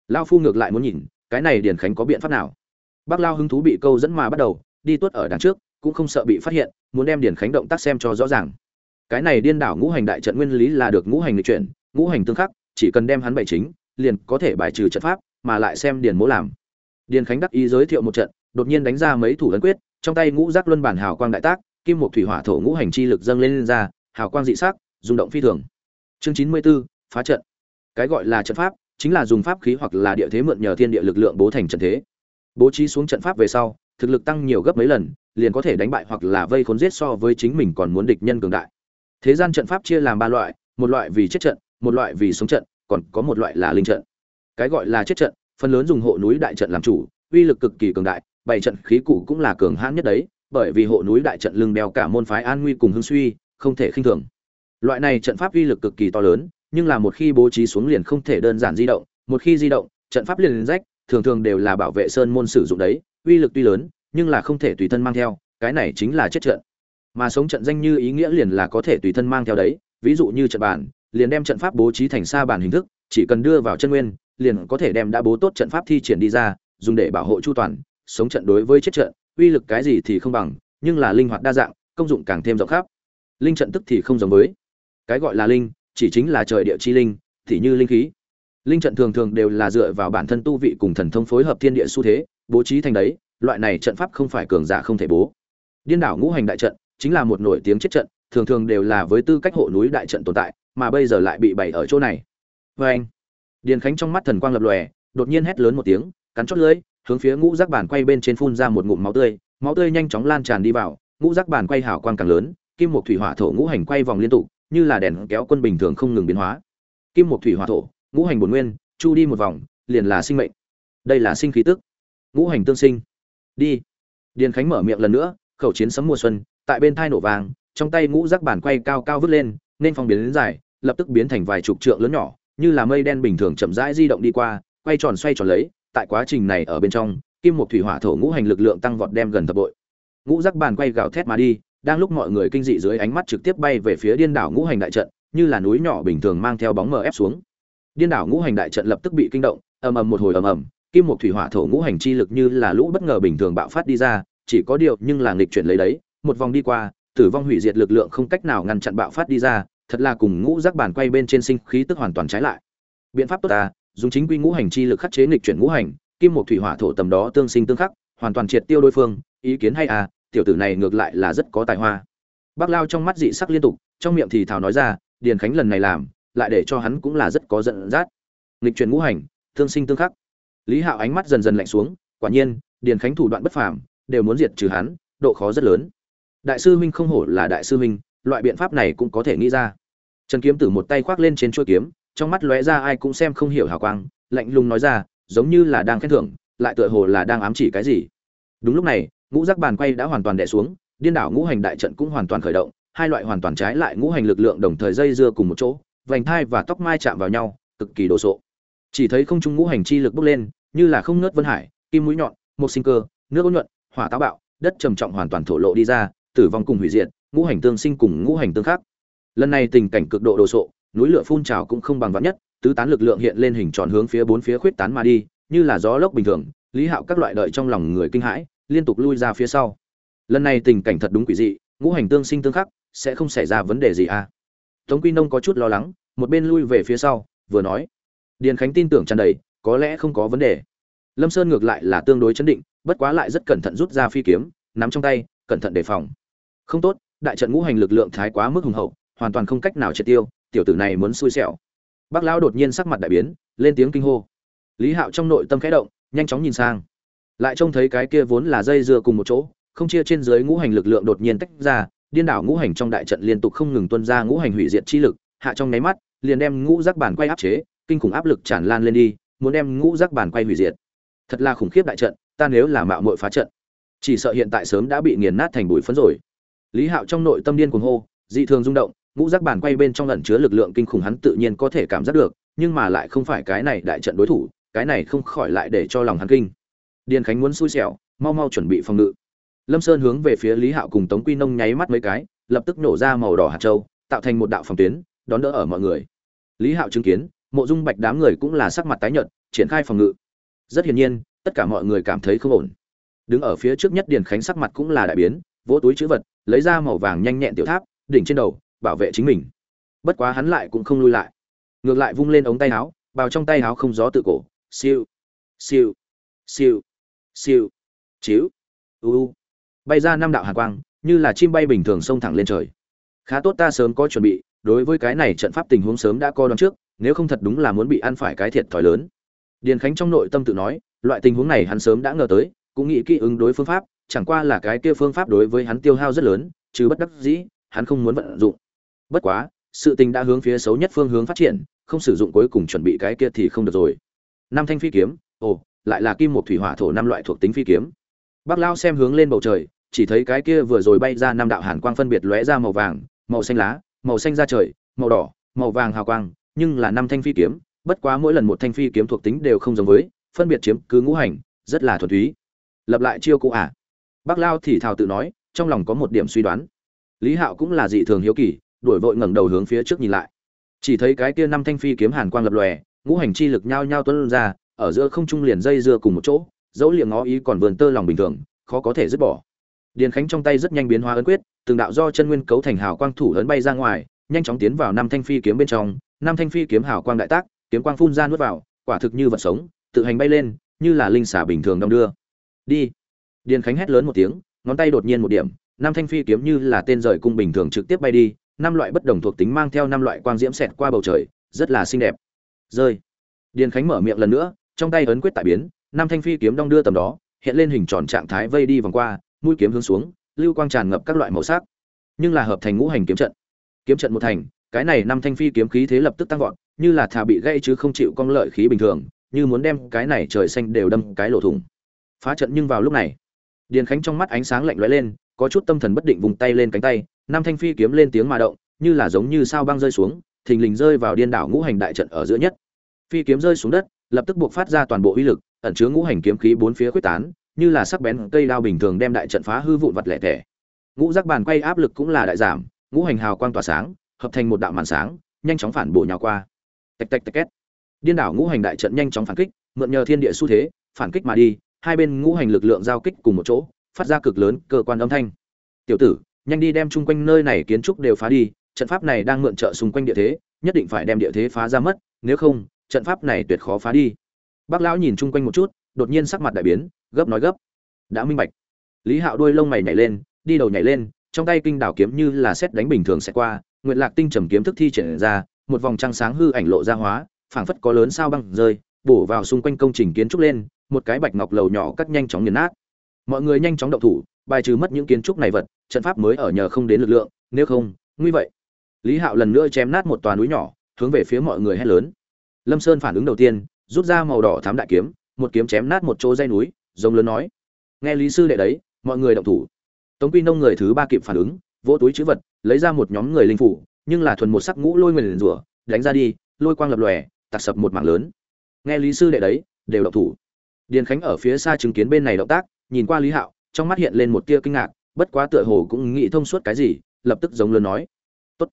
Lao phu ngược lại muốn nhìn, cái này điền khánh có biện pháp nào? Bác lao hứng thú bị câu dẫn mà bắt đầu đi tuốt ở đằng trước cũng không sợ bị phát hiện muốn đem điền khánh động tác xem cho rõ ràng. Cái này điên đảo ngũ hành đại trận nguyên lý là được ngũ hành lịch chuyển ngũ hành tương khắc chỉ cần đem hắn bày chính liền có thể bài trừ trận pháp mà lại xem điền mỗ làm. Điền khánh đắc ý giới thiệu một trận đột nhiên đánh ra mấy thủ ấn quyết trong tay ngũ giác luân bản hào quang đại tác kim một thủy hỏa thổ ngũ hành chi lực dâng lên, lên ra hào quang dị sắc rung động phi thường. Chương chín mươi 94, phá trận. Cái gọi là trận pháp chính là dùng pháp khí hoặc là địa thế mượn nhờ thiên địa lực lượng bố thành trận thế. Bố trí xuống trận pháp về sau thực lực tăng nhiều gấp mấy lần, liền có thể đánh bại hoặc là vây khốn giết so với chính mình còn muốn địch nhân cường đại. Thế gian trận pháp chia làm ba loại, một loại vì chết trận, một loại vì sống trận, còn có một loại là linh trận. Cái gọi là chết trận, phần lớn dùng hộ núi đại trận làm chủ, uy lực cực kỳ cường đại, bảy trận khí cụ cũng là cường hãn nhất đấy, bởi vì hộ núi đại trận lưng đeo cả môn phái an nguy cùng hưng suy, không thể khinh thường. Loại này trận pháp uy lực cực kỳ to lớn, nhưng là một khi bố trí xuống liền không thể đơn giản di động, một khi di động, trận pháp liền rách, thường thường đều là bảo vệ sơn môn sử dụng đấy uy lực tuy lớn, nhưng là không thể tùy thân mang theo, cái này chính là chết trận. Mà sống trận danh như ý nghĩa liền là có thể tùy thân mang theo đấy, ví dụ như trận bản, liền đem trận pháp bố trí thành xa bản hình thức, chỉ cần đưa vào chân nguyên, liền có thể đem đã bố tốt trận pháp thi triển đi ra, dùng để bảo hộ chu toàn, sống trận đối với chết trận, uy lực cái gì thì không bằng, nhưng là linh hoạt đa dạng, công dụng càng thêm rộng khắp. Linh trận tức thì không giống với. Cái gọi là linh, chỉ chính là trời địa chi linh, thì như linh khí. Linh trận thường thường đều là dựa vào bản thân tu vị cùng thần thông phối hợp thiên địa xu thế bố trí thành đấy, loại này trận pháp không phải cường giả không thể bố. Điên đảo ngũ hành đại trận chính là một nổi tiếng chết trận, thường thường đều là với tư cách hộ núi đại trận tồn tại, mà bây giờ lại bị bày ở chỗ này. Vê anh. Điền khánh trong mắt thần quang lập lòe, đột nhiên hét lớn một tiếng, cắn chót lưỡi, hướng phía ngũ giác bàn quay bên trên phun ra một ngụm máu tươi máu tươi nhanh chóng lan tràn đi vào, ngũ giác bàn quay hào quang càng lớn, kim một thủy hỏa thổ ngũ hành quay vòng liên tục, như là đèn kéo quân bình thường không ngừng biến hóa. Kim một thủy hỏa thổ, ngũ hành bổn nguyên, chu đi một vòng, liền là sinh mệnh. Đây là sinh khí tức ngũ hành tương sinh. Đi. Điền khánh mở miệng lần nữa, khẩu chiến sấm mùa xuân, tại bên thai nổ vàng, trong tay ngũ giác bản quay cao cao vứt lên, nên phong biến đến dài, lập tức biến thành vài chục trượng lớn nhỏ, như là mây đen bình thường chậm rãi di động đi qua, quay tròn xoay tròn lấy, tại quá trình này ở bên trong, kim một thủy hỏa thổ ngũ hành lực lượng tăng vọt đem gần thập bội. Ngũ giác bàn quay gào thét mà đi, đang lúc mọi người kinh dị dưới ánh mắt trực tiếp bay về phía điên đảo ngũ hành đại trận, như là núi nhỏ bình thường mang theo bóng mờ ép xuống. Điên đảo ngũ hành đại trận lập tức bị kinh động, ầm ầm một hồi ầm ầm kim một thủy hỏa thổ ngũ hành chi lực như là lũ bất ngờ bình thường bạo phát đi ra, chỉ có điều nhưng là nghịch chuyển lấy đấy, một vòng đi qua, tử vong hủy diệt lực lượng không cách nào ngăn chặn bạo phát đi ra, thật là cùng ngũ giác bản quay bên trên sinh khí tức hoàn toàn trái lại. Biện pháp tốt ta, dùng chính quy ngũ hành chi lực khắc chế nghịch chuyển ngũ hành, kim một thủy hỏa thổ tầm đó tương sinh tương khắc, hoàn toàn triệt tiêu đối phương, ý kiến hay à tiểu tử này ngược lại là rất có tài hoa. Bác lao trong mắt dị sắc liên tục, trong miệng thì thào nói ra, điền khánh lần này làm, lại để cho hắn cũng là rất có giận dắt. Nghịch chuyển ngũ hành, tương sinh tương khắc lý hạo ánh mắt dần dần lạnh xuống, quả nhiên, điền khánh thủ đoạn bất phàm, đều muốn diệt trừ hắn, độ khó rất lớn. Đại sư huynh không hổ là đại sư huynh, loại biện pháp này cũng có thể nghĩ ra. Trần kiếm tử một tay khoác lên trên chuôi kiếm, trong mắt lóe ra ai cũng xem không hiểu hào quang, lạnh lùng nói ra, giống như là đang khen thưởng, lại tựa hồ là đang ám chỉ cái gì. Đúng lúc này, ngũ giác bàn quay đã hoàn toàn đè xuống, điên đảo ngũ hành đại trận cũng hoàn toàn khởi động, hai loại hoàn toàn trái lại ngũ hành lực lượng đồng thời dây dưa cùng một chỗ, vành thai và tóc mai chạm vào nhau, cực kỳ đồ sộ. Chỉ thấy không trung ngũ hành chi lực bốc lên như là không nớt vân hải, kim mũi nhọn một sinh cơ, nước ôn nhuận, hỏa táo bạo, đất trầm trọng hoàn toàn thổ lộ đi ra, tử vong cùng hủy diệt, ngũ hành tương sinh cùng ngũ hành tương khắc. Lần này tình cảnh cực độ đồ sộ, núi lửa phun trào cũng không bằng vắn nhất, tứ tán lực lượng hiện lên hình tròn hướng phía bốn phía khuyết tán mà đi, như là gió lốc bình thường, lý hạo các loại đợi trong lòng người kinh hãi, liên tục lui ra phía sau. Lần này tình cảnh thật đúng quỷ dị, ngũ hành tương sinh tương khắc, sẽ không xảy ra vấn đề gì à? Tống quy nông có chút lo lắng, một bên lui về phía sau, vừa nói. Điền khánh tin tưởng tràn đầy có lẽ không có vấn đề. Lâm sơn ngược lại là tương đối chấn định, bất quá lại rất cẩn thận rút ra phi kiếm, nắm trong tay, cẩn thận đề phòng. Không tốt, đại trận ngũ hành lực lượng thái quá mức hùng hậu, hoàn toàn không cách nào triệt tiêu, tiểu tử này muốn xui xẻo. Bác lão đột nhiên sắc mặt đại biến, lên tiếng kinh hô. Lý hạo trong nội tâm khẽ động, nhanh chóng nhìn sang. Lại trông thấy cái kia vốn là dây dưa cùng một chỗ, không chia trên dưới ngũ hành lực lượng đột nhiên tách ra, điên đảo ngũ hành trong đại trận liên tục không ngừng tuân ra ngũ hành hủy diệt chi lực, hạ trong nháy mắt, liền đem ngũ giác bản quay áp chế, kinh khủng áp lực tràn lan lên đi muốn đem ngũ giác bàn quay hủy diệt. Thật là khủng khiếp đại trận, ta nếu là mạo muội phá trận, chỉ sợ hiện tại sớm đã bị nghiền nát thành bụi phấn rồi. Lý hạo trong nội tâm điên cuồng hô, dị thường rung động, ngũ giác bàn quay bên trong lẩn chứa lực lượng kinh khủng hắn tự nhiên có thể cảm giác được, nhưng mà lại không phải cái này đại trận đối thủ, cái này không khỏi lại để cho lòng hắn kinh. Điền khánh muốn xui xẻo, mau mau chuẩn bị phòng ngự. Lâm sơn hướng về phía lý hạo cùng tống quy nông nháy mắt mấy cái, lập tức nổ ra màu đỏ hạt châu, tạo thành một đạo phòng tuyến, đón đỡ ở mọi người. Lý hạo chứng kiến mộ dung bạch đám người cũng là sắc mặt tái nhợt, triển khai phòng ngự. Rất hiển nhiên, tất cả mọi người cảm thấy không ổn. Đứng ở phía trước nhất điền khánh sắc mặt cũng là đại biến, vỗ túi chữ vật, lấy ra màu vàng nhanh nhẹn tiểu tháp, đỉnh trên đầu, bảo vệ chính mình. Bất quá hắn lại cũng không lui lại. Ngược lại vung lên ống tay áo vào trong tay áo không gió tự cổ, siêu siêu siêu siêu, chiếu, u bay ra năm đạo hàn quang, như là chim bay bình thường xông thẳng lên trời. Khá tốt ta sớm có chuẩn bị, đối với cái này trận pháp tình huống sớm đã co đón trước nếu không thật đúng là muốn bị ăn phải cái thiệt thòi lớn. Điền khánh trong nội tâm tự nói, loại tình huống này hắn sớm đã ngờ tới, cũng nghĩ kỹ ứng đối phương pháp, chẳng qua là cái kia phương pháp đối với hắn tiêu hao rất lớn, chứ bất đắc dĩ, hắn không muốn vận dụng. Bất quá, sự tình đã hướng phía xấu nhất phương hướng phát triển, không sử dụng cuối cùng chuẩn bị cái kia thì không được rồi. Năm thanh phi kiếm, ồ, lại là kim một thủy hỏa thổ năm loại thuộc tính phi kiếm. Bác lao xem hướng lên bầu trời, chỉ thấy cái kia vừa rồi bay ra năm đạo hàn quang phân biệt lóe ra màu vàng, màu xanh lá, màu xanh da trời, màu đỏ, màu vàng hào quang nhưng là năm thanh phi kiếm, bất quá mỗi lần một thanh phi kiếm thuộc tính đều không giống với, phân biệt chiếm cứ ngũ hành, rất là thuần túy. Lập lại chiêu cũ à? Bác lao thì thào tự nói, trong lòng có một điểm suy đoán. Lý hạo cũng là dị thường hiếu kỳ, đuổi vội ngẩng đầu hướng phía trước nhìn lại. Chỉ thấy cái kia năm thanh phi kiếm hàn quang lập lòe, ngũ hành chi lực nhao nhao tuôn ra, ở giữa không trung liền dây dưa cùng một chỗ dẫu liệng ngó ý còn vườn tơ lòng bình thường, khó có thể dứt bỏ. Điền khánh trong tay rất nhanh biến hóa ấn quyết, từng đạo do chân nguyên cấu thành hào quang thủ ấn bay ra ngoài, nhanh chóng tiến vào năm thanh phi kiếm bên trong năm thanh phi kiếm hào quang đại tác, kiếm quang phun ra nuốt vào, quả thực như vật sống, tự hành bay lên, như là linh xả bình thường đong đưa. Đi. Điền khánh hét lớn một tiếng, ngón tay đột nhiên một điểm năm thanh phi kiếm như là tên rời cung bình thường trực tiếp bay đi, năm loại bất đồng thuộc tính mang theo năm loại quang diễm xẹt qua bầu trời, rất là xinh đẹp. Rơi. Điền khánh mở miệng lần nữa, trong tay ấn quyết tại biến năm thanh phi kiếm đong đưa tầm đó, hiện lên hình tròn trạng thái vây đi vòng qua, mũi kiếm hướng xuống, lưu quang tràn ngập các loại màu sắc, nhưng là hợp thành ngũ hành kiếm trận. Kiếm trận một thành cái này năm thanh phi kiếm khí thế lập tức tăng vọt, như là thà bị gây chứ không chịu cong lợi khí bình thường, như muốn đem cái này trời xanh đều đâm cái lỗ thủng. Phá trận nhưng vào lúc này, điền khánh trong mắt ánh sáng lạnh lóe lên, có chút tâm thần bất định vùng tay lên cánh tay, năm thanh phi kiếm lên tiếng mà động, như là giống như sao băng rơi xuống, thình lình rơi vào điên đảo ngũ hành đại trận ở giữa nhất. Phi kiếm rơi xuống đất, lập tức buộc phát ra toàn bộ uy lực, ẩn chứa ngũ hành kiếm khí bốn phía quyết tán, như là sắc bén cây đao bình thường đem đại trận phá hư vụn vặt lẻ tẻ. Ngũ giác bàn quay áp lực cũng là đại giảm, ngũ hành hào quang tỏa sáng hợp thành một đạo màn sáng, nhanh chóng phản bổ nhào qua. Tạch tạch tạch két. Điên đảo ngũ hành đại trận nhanh chóng phản kích, mượn nhờ thiên địa xu thế, phản kích mà đi, hai bên ngũ hành lực lượng giao kích cùng một chỗ, phát ra cực lớn cơ quan âm thanh. Tiểu tử, nhanh đi đem chung quanh nơi này kiến trúc đều phá đi, trận pháp này đang mượn trợ xung quanh địa thế, nhất định phải đem địa thế phá ra mất, nếu không, trận pháp này tuyệt khó phá đi. Bác lão nhìn chung quanh một chút, đột nhiên sắc mặt đại biến, gấp nói gấp. Đã minh bạch. Lý hạo đuôi lông mày nhảy lên, đi đầu nhảy lên, trong tay kinh đảo kiếm như là xét đánh bình thường sẽ qua nguyện lạc tinh trầm kiếm thức thi triển ra, một vòng trăng sáng hư ảnh lộ ra hóa, phảng phất có lớn sao băng rơi, bổ vào xung quanh công trình kiến trúc lên, một cái bạch ngọc lầu nhỏ cắt nhanh chóng nghiền nát. Mọi người nhanh chóng động thủ, bài trừ mất những kiến trúc này vật, trận pháp mới ở nhờ không đến lực lượng, nếu không, nguy vậy. Lý hạo lần nữa chém nát một tòa núi nhỏ, hướng về phía mọi người hét lớn. Lâm sơn phản ứng đầu tiên, rút ra màu đỏ thám đại kiếm, một kiếm chém nát một chỗ dây núi, giống lớn nói. Nghe lý sư đệ đấy, mọi người động thủ. Tống quy nông người thứ ba kịp phản ứng vỗ túi chữ vật, lấy ra một nhóm người linh phủ, nhưng là thuần một sắc ngũ lôi người liền rủa, đánh ra đi, lôi quang lập lòe, tạc sập một mảng lớn. Nghe lý sư đệ đấy, đều động thủ. Điền khánh ở phía xa chứng kiến bên này động tác, nhìn qua lý hạo, trong mắt hiện lên một tia kinh ngạc, bất quá tựa hồ cũng nghĩ thông suốt cái gì, lập tức giống lớn nói. Tốt.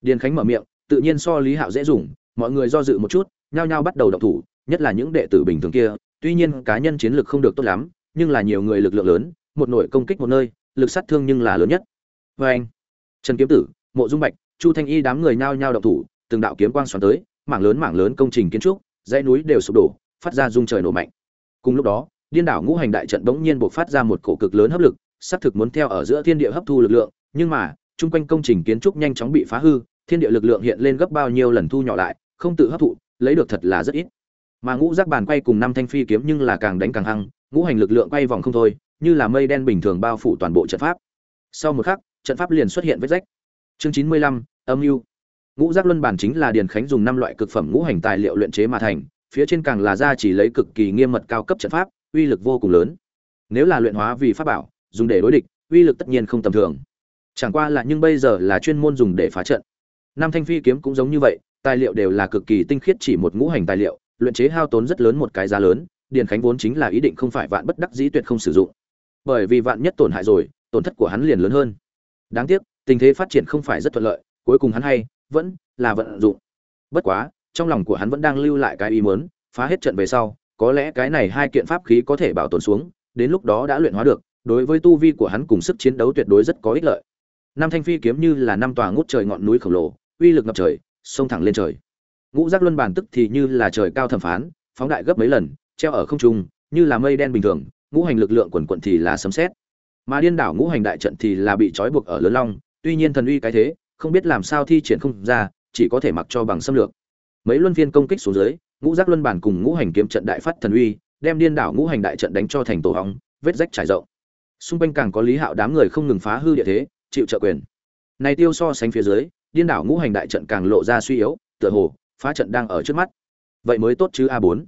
Điền khánh mở miệng, tự nhiên so lý hạo dễ dùng, mọi người do dự một chút, nhao nhao bắt đầu động thủ, nhất là những đệ tử bình thường kia, tuy nhiên cá nhân chiến lược không được tốt lắm, nhưng là nhiều người lực lượng lớn, một nội công kích một nơi, lực sát thương nhưng là lớn nhất vê anh. Trần kiếm tử, mộ dung bạch, chu thanh y đám người nhao nhao động thủ, từng đạo kiếm quang xoắn tới, mảng lớn mảng lớn công trình kiến trúc, dãy núi đều sụp đổ, phát ra rung trời nổ mạnh. Cùng lúc đó, điên đảo ngũ hành đại trận bỗng nhiên buộc phát ra một cổ cực lớn hấp lực, xác thực muốn theo ở giữa thiên địa hấp thu lực lượng, nhưng mà, chung quanh công trình kiến trúc nhanh chóng bị phá hư, thiên địa lực lượng hiện lên gấp bao nhiêu lần thu nhỏ lại, không tự hấp thụ, lấy được thật là rất ít. Mà ngũ giác bàn quay cùng năm thanh phi kiếm nhưng là càng đánh càng hăng, ngũ hành lực lượng quay vòng không thôi, như là mây đen bình thường bao phủ toàn bộ trận pháp. Sau một khắc trận pháp liền xuất hiện vết rách. Chương chín mươi lăm, âm mưu. Ngũ giác luân bản chính là điền khánh dùng năm loại cực phẩm ngũ hành tài liệu luyện chế mà thành, phía trên càng là ra chỉ lấy cực kỳ nghiêm mật cao cấp trận pháp, uy lực vô cùng lớn. Nếu là luyện hóa vì pháp bảo, dùng để đối địch, uy lực tất nhiên không tầm thường. Chẳng qua là nhưng bây giờ là chuyên môn dùng để phá trận. Năm thanh phi kiếm cũng giống như vậy, tài liệu đều là cực kỳ tinh khiết chỉ một ngũ hành tài liệu, luyện chế hao tốn rất lớn một cái giá lớn, điền khánh vốn chính là ý định không phải vạn bất đắc dĩ tuyệt không sử dụng. Bởi vì vạn nhất tổn hại rồi, tổn thất của hắn liền lớn hơn đáng tiếc, tình thế phát triển không phải rất thuận lợi, cuối cùng hắn hay, vẫn là vận dụng. Bất quá, trong lòng của hắn vẫn đang lưu lại cái ý muốn, phá hết trận về sau, có lẽ cái này hai kiện pháp khí có thể bảo tồn xuống, đến lúc đó đã luyện hóa được, đối với tu vi của hắn cùng sức chiến đấu tuyệt đối rất có ích lợi. Năm thanh phi kiếm như là năm tòa ngút trời ngọn núi khổng lồ, uy lực ngập trời, xông thẳng lên trời. Ngũ giác luân bản tức thì như là trời cao thẩm phán, phóng đại gấp mấy lần, treo ở không trung, như là mây đen bình thường, ngũ hành lực lượng quần quận thì là sấm xét mà điên đảo ngũ hành đại trận thì là bị trói buộc ở lớn long, tuy nhiên thần uy cái thế, không biết làm sao thi triển không ra, chỉ có thể mặc cho bằng xâm lược. Mấy luân phiên công kích xuống dưới, ngũ giác luân bản cùng ngũ hành kiếm trận đại phát thần uy, đem điên đảo ngũ hành đại trận đánh cho thành tổ hóng, vết rách trải rộng. Xung quanh càng có lý hạo đám người không ngừng phá hư địa thế, chịu trợ quyền. Này tiêu so sánh phía dưới, điên đảo ngũ hành đại trận càng lộ ra suy yếu, tựa hồ, phá trận đang ở trước mắt. Vậy mới tốt chứ a 4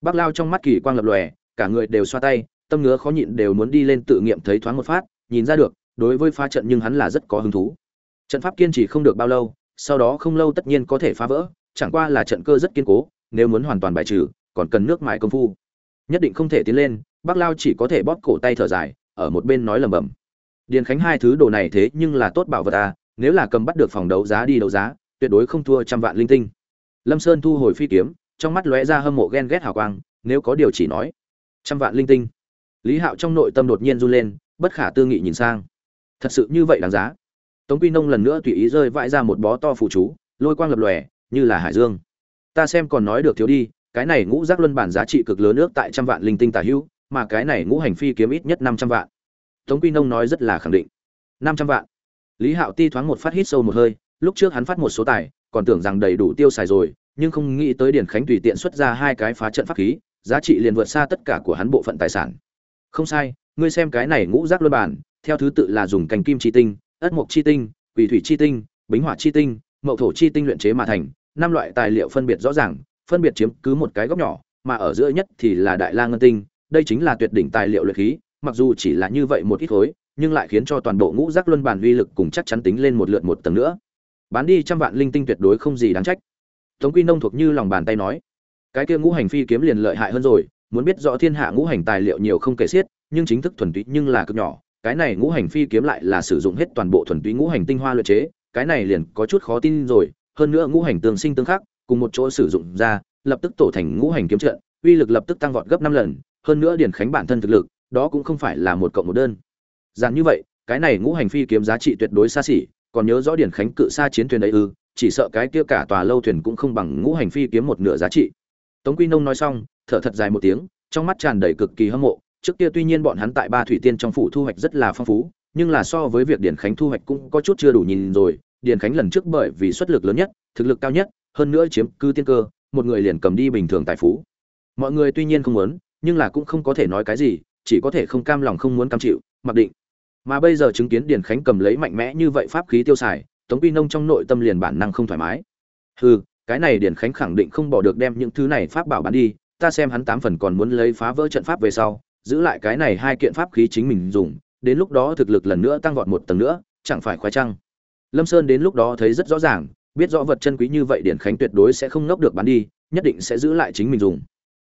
bác lao trong mắt kỳ quang lập lòe, cả người đều xoa tay tâm ngứa khó nhịn đều muốn đi lên tự nghiệm thấy thoáng một phát, nhìn ra được, đối với phá trận nhưng hắn là rất có hứng thú. Trận pháp kiên trì không được bao lâu, sau đó không lâu tất nhiên có thể phá vỡ, chẳng qua là trận cơ rất kiên cố, nếu muốn hoàn toàn bài trừ, còn cần nước mại công phu. Nhất định không thể tiến lên bác lao chỉ có thể bóp cổ tay thở dài, ở một bên nói lầm bầm điền khánh hai thứ đồ này thế nhưng là tốt bảo vật à nếu là cầm bắt được phòng đấu giá đi đấu giá, tuyệt đối không thua trăm vạn linh tinh. Lâm sơn thu hồi phi kiếm, trong mắt lóe ra hâm mộ ghen ghét hào quang, nếu có điều chỉ nói, trăm vạn linh tinh lý hạo trong nội tâm đột nhiên run lên, bất khả tư nghị nhìn sang. Thật sự như vậy đáng giá. Tống quy nông lần nữa tùy ý rơi vãi ra một bó to phụ chú, lôi quang lập lòe, như là hải dương. Ta xem còn nói được thiếu đi, cái này ngũ giác luân bản giá trị cực lớn ước tại trăm vạn linh tinh tả hữu, mà cái này ngũ hành phi kiếm ít nhất năm trăm vạn. Tống quy nông nói rất là khẳng định. Năm trăm vạn. Lý hạo ti thoáng một phát hít sâu một hơi, lúc trước hắn phát một số tài, còn tưởng rằng đầy đủ tiêu xài rồi, nhưng không nghĩ tới điển khánh tùy tiện xuất ra hai cái phá trận pháp khí, giá trị liền vượt xa tất cả của hắn bộ phận tài sản không sai, ngươi xem cái này ngũ giác luân bản, theo thứ tự là dùng cành kim chi tinh, ất mộc chi tinh, quỷ thủy chi tinh, bính hỏa chi tinh, mậu thổ chi tinh luyện chế mà thành, năm loại tài liệu phân biệt rõ ràng, phân biệt chiếm cứ một cái góc nhỏ, mà ở giữa nhất thì là đại la ngân tinh, đây chính là tuyệt đỉnh tài liệu luyện khí, mặc dù chỉ là như vậy một ít khối, nhưng lại khiến cho toàn bộ ngũ giác luân bản uy lực cùng chắc chắn tính lên một lượt một tầng nữa. Bán đi trăm vạn linh tinh tuyệt đối không gì đáng trách. Tống quy nông thuộc như lòng bàn tay nói, cái kia ngũ hành phi kiếm liền lợi hại hơn rồi muốn biết rõ thiên hạ ngũ hành tài liệu nhiều không kể xiết, nhưng chính thức thuần túy nhưng là cực nhỏ. Cái này ngũ hành phi kiếm lại là sử dụng hết toàn bộ thuần túy ngũ hành tinh hoa luyện chế, cái này liền có chút khó tin rồi. Hơn nữa ngũ hành tương sinh tương khắc, cùng một chỗ sử dụng ra, lập tức tổ thành ngũ hành kiếm trận, uy lực lập tức tăng vọt gấp năm lần. Hơn nữa điển khánh bản thân thực lực, đó cũng không phải là một cộng một đơn. Giản như vậy, cái này ngũ hành phi kiếm giá trị tuyệt đối xa xỉ, còn nhớ rõ điển khánh cự xa chiến thuyền ấy ư, chỉ sợ cái kia cả tòa lâu thuyền cũng không bằng ngũ hành phi kiếm một nửa giá trị. Tống quy nông nói xong thở thật dài một tiếng, trong mắt tràn đầy cực kỳ hâm mộ. Trước kia tuy nhiên bọn hắn tại ba thủy tiên trong phủ thu hoạch rất là phong phú, nhưng là so với việc điển khánh thu hoạch cũng có chút chưa đủ nhìn rồi. Điển khánh lần trước bởi vì xuất lực lớn nhất, thực lực cao nhất, hơn nữa chiếm cư tiên cơ, một người liền cầm đi bình thường tài phú. Mọi người tuy nhiên không muốn, nhưng là cũng không có thể nói cái gì, chỉ có thể không cam lòng không muốn cam chịu, mặc định. Mà bây giờ chứng kiến điển khánh cầm lấy mạnh mẽ như vậy pháp khí tiêu xài, tống quy nông trong nội tâm liền bản năng không thoải mái. Hừ, cái này điển khánh khẳng định không bỏ được đem những thứ này pháp bảo bán đi ta xem hắn tám phần còn muốn lấy phá vỡ trận pháp về sau, giữ lại cái này hai kiện pháp khí chính mình dùng, đến lúc đó thực lực lần nữa tăng vọt một tầng nữa, chẳng phải khoái trăng. Lâm sơn đến lúc đó thấy rất rõ ràng, biết rõ vật chân quý như vậy điển khánh tuyệt đối sẽ không nốc được bán đi, nhất định sẽ giữ lại chính mình dùng.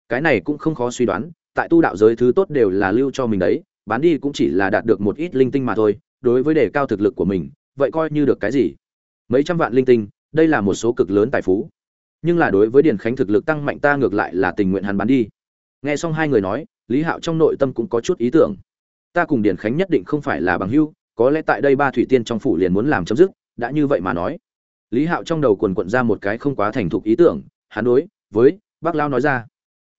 Cái này cũng không khó suy đoán, tại tu đạo giới thứ tốt đều là lưu cho mình đấy, bán đi cũng chỉ là đạt được một ít linh tinh mà thôi, đối với đề cao thực lực của mình, vậy coi như được cái gì? Mấy trăm vạn linh tinh, đây là một số cực lớn tài phú nhưng là đối với điền khánh thực lực tăng mạnh ta ngược lại là tình nguyện hắn bán đi. Nghe xong hai người nói, lý hạo trong nội tâm cũng có chút ý tưởng. Ta cùng điền khánh nhất định không phải là bằng hưu có lẽ tại đây ba thủy tiên trong phủ liền muốn làm chấm dứt, đã như vậy mà nói. Lý hạo trong đầu quần quận ra một cái không quá thành thục ý tưởng, hắn đối với bác lao nói ra.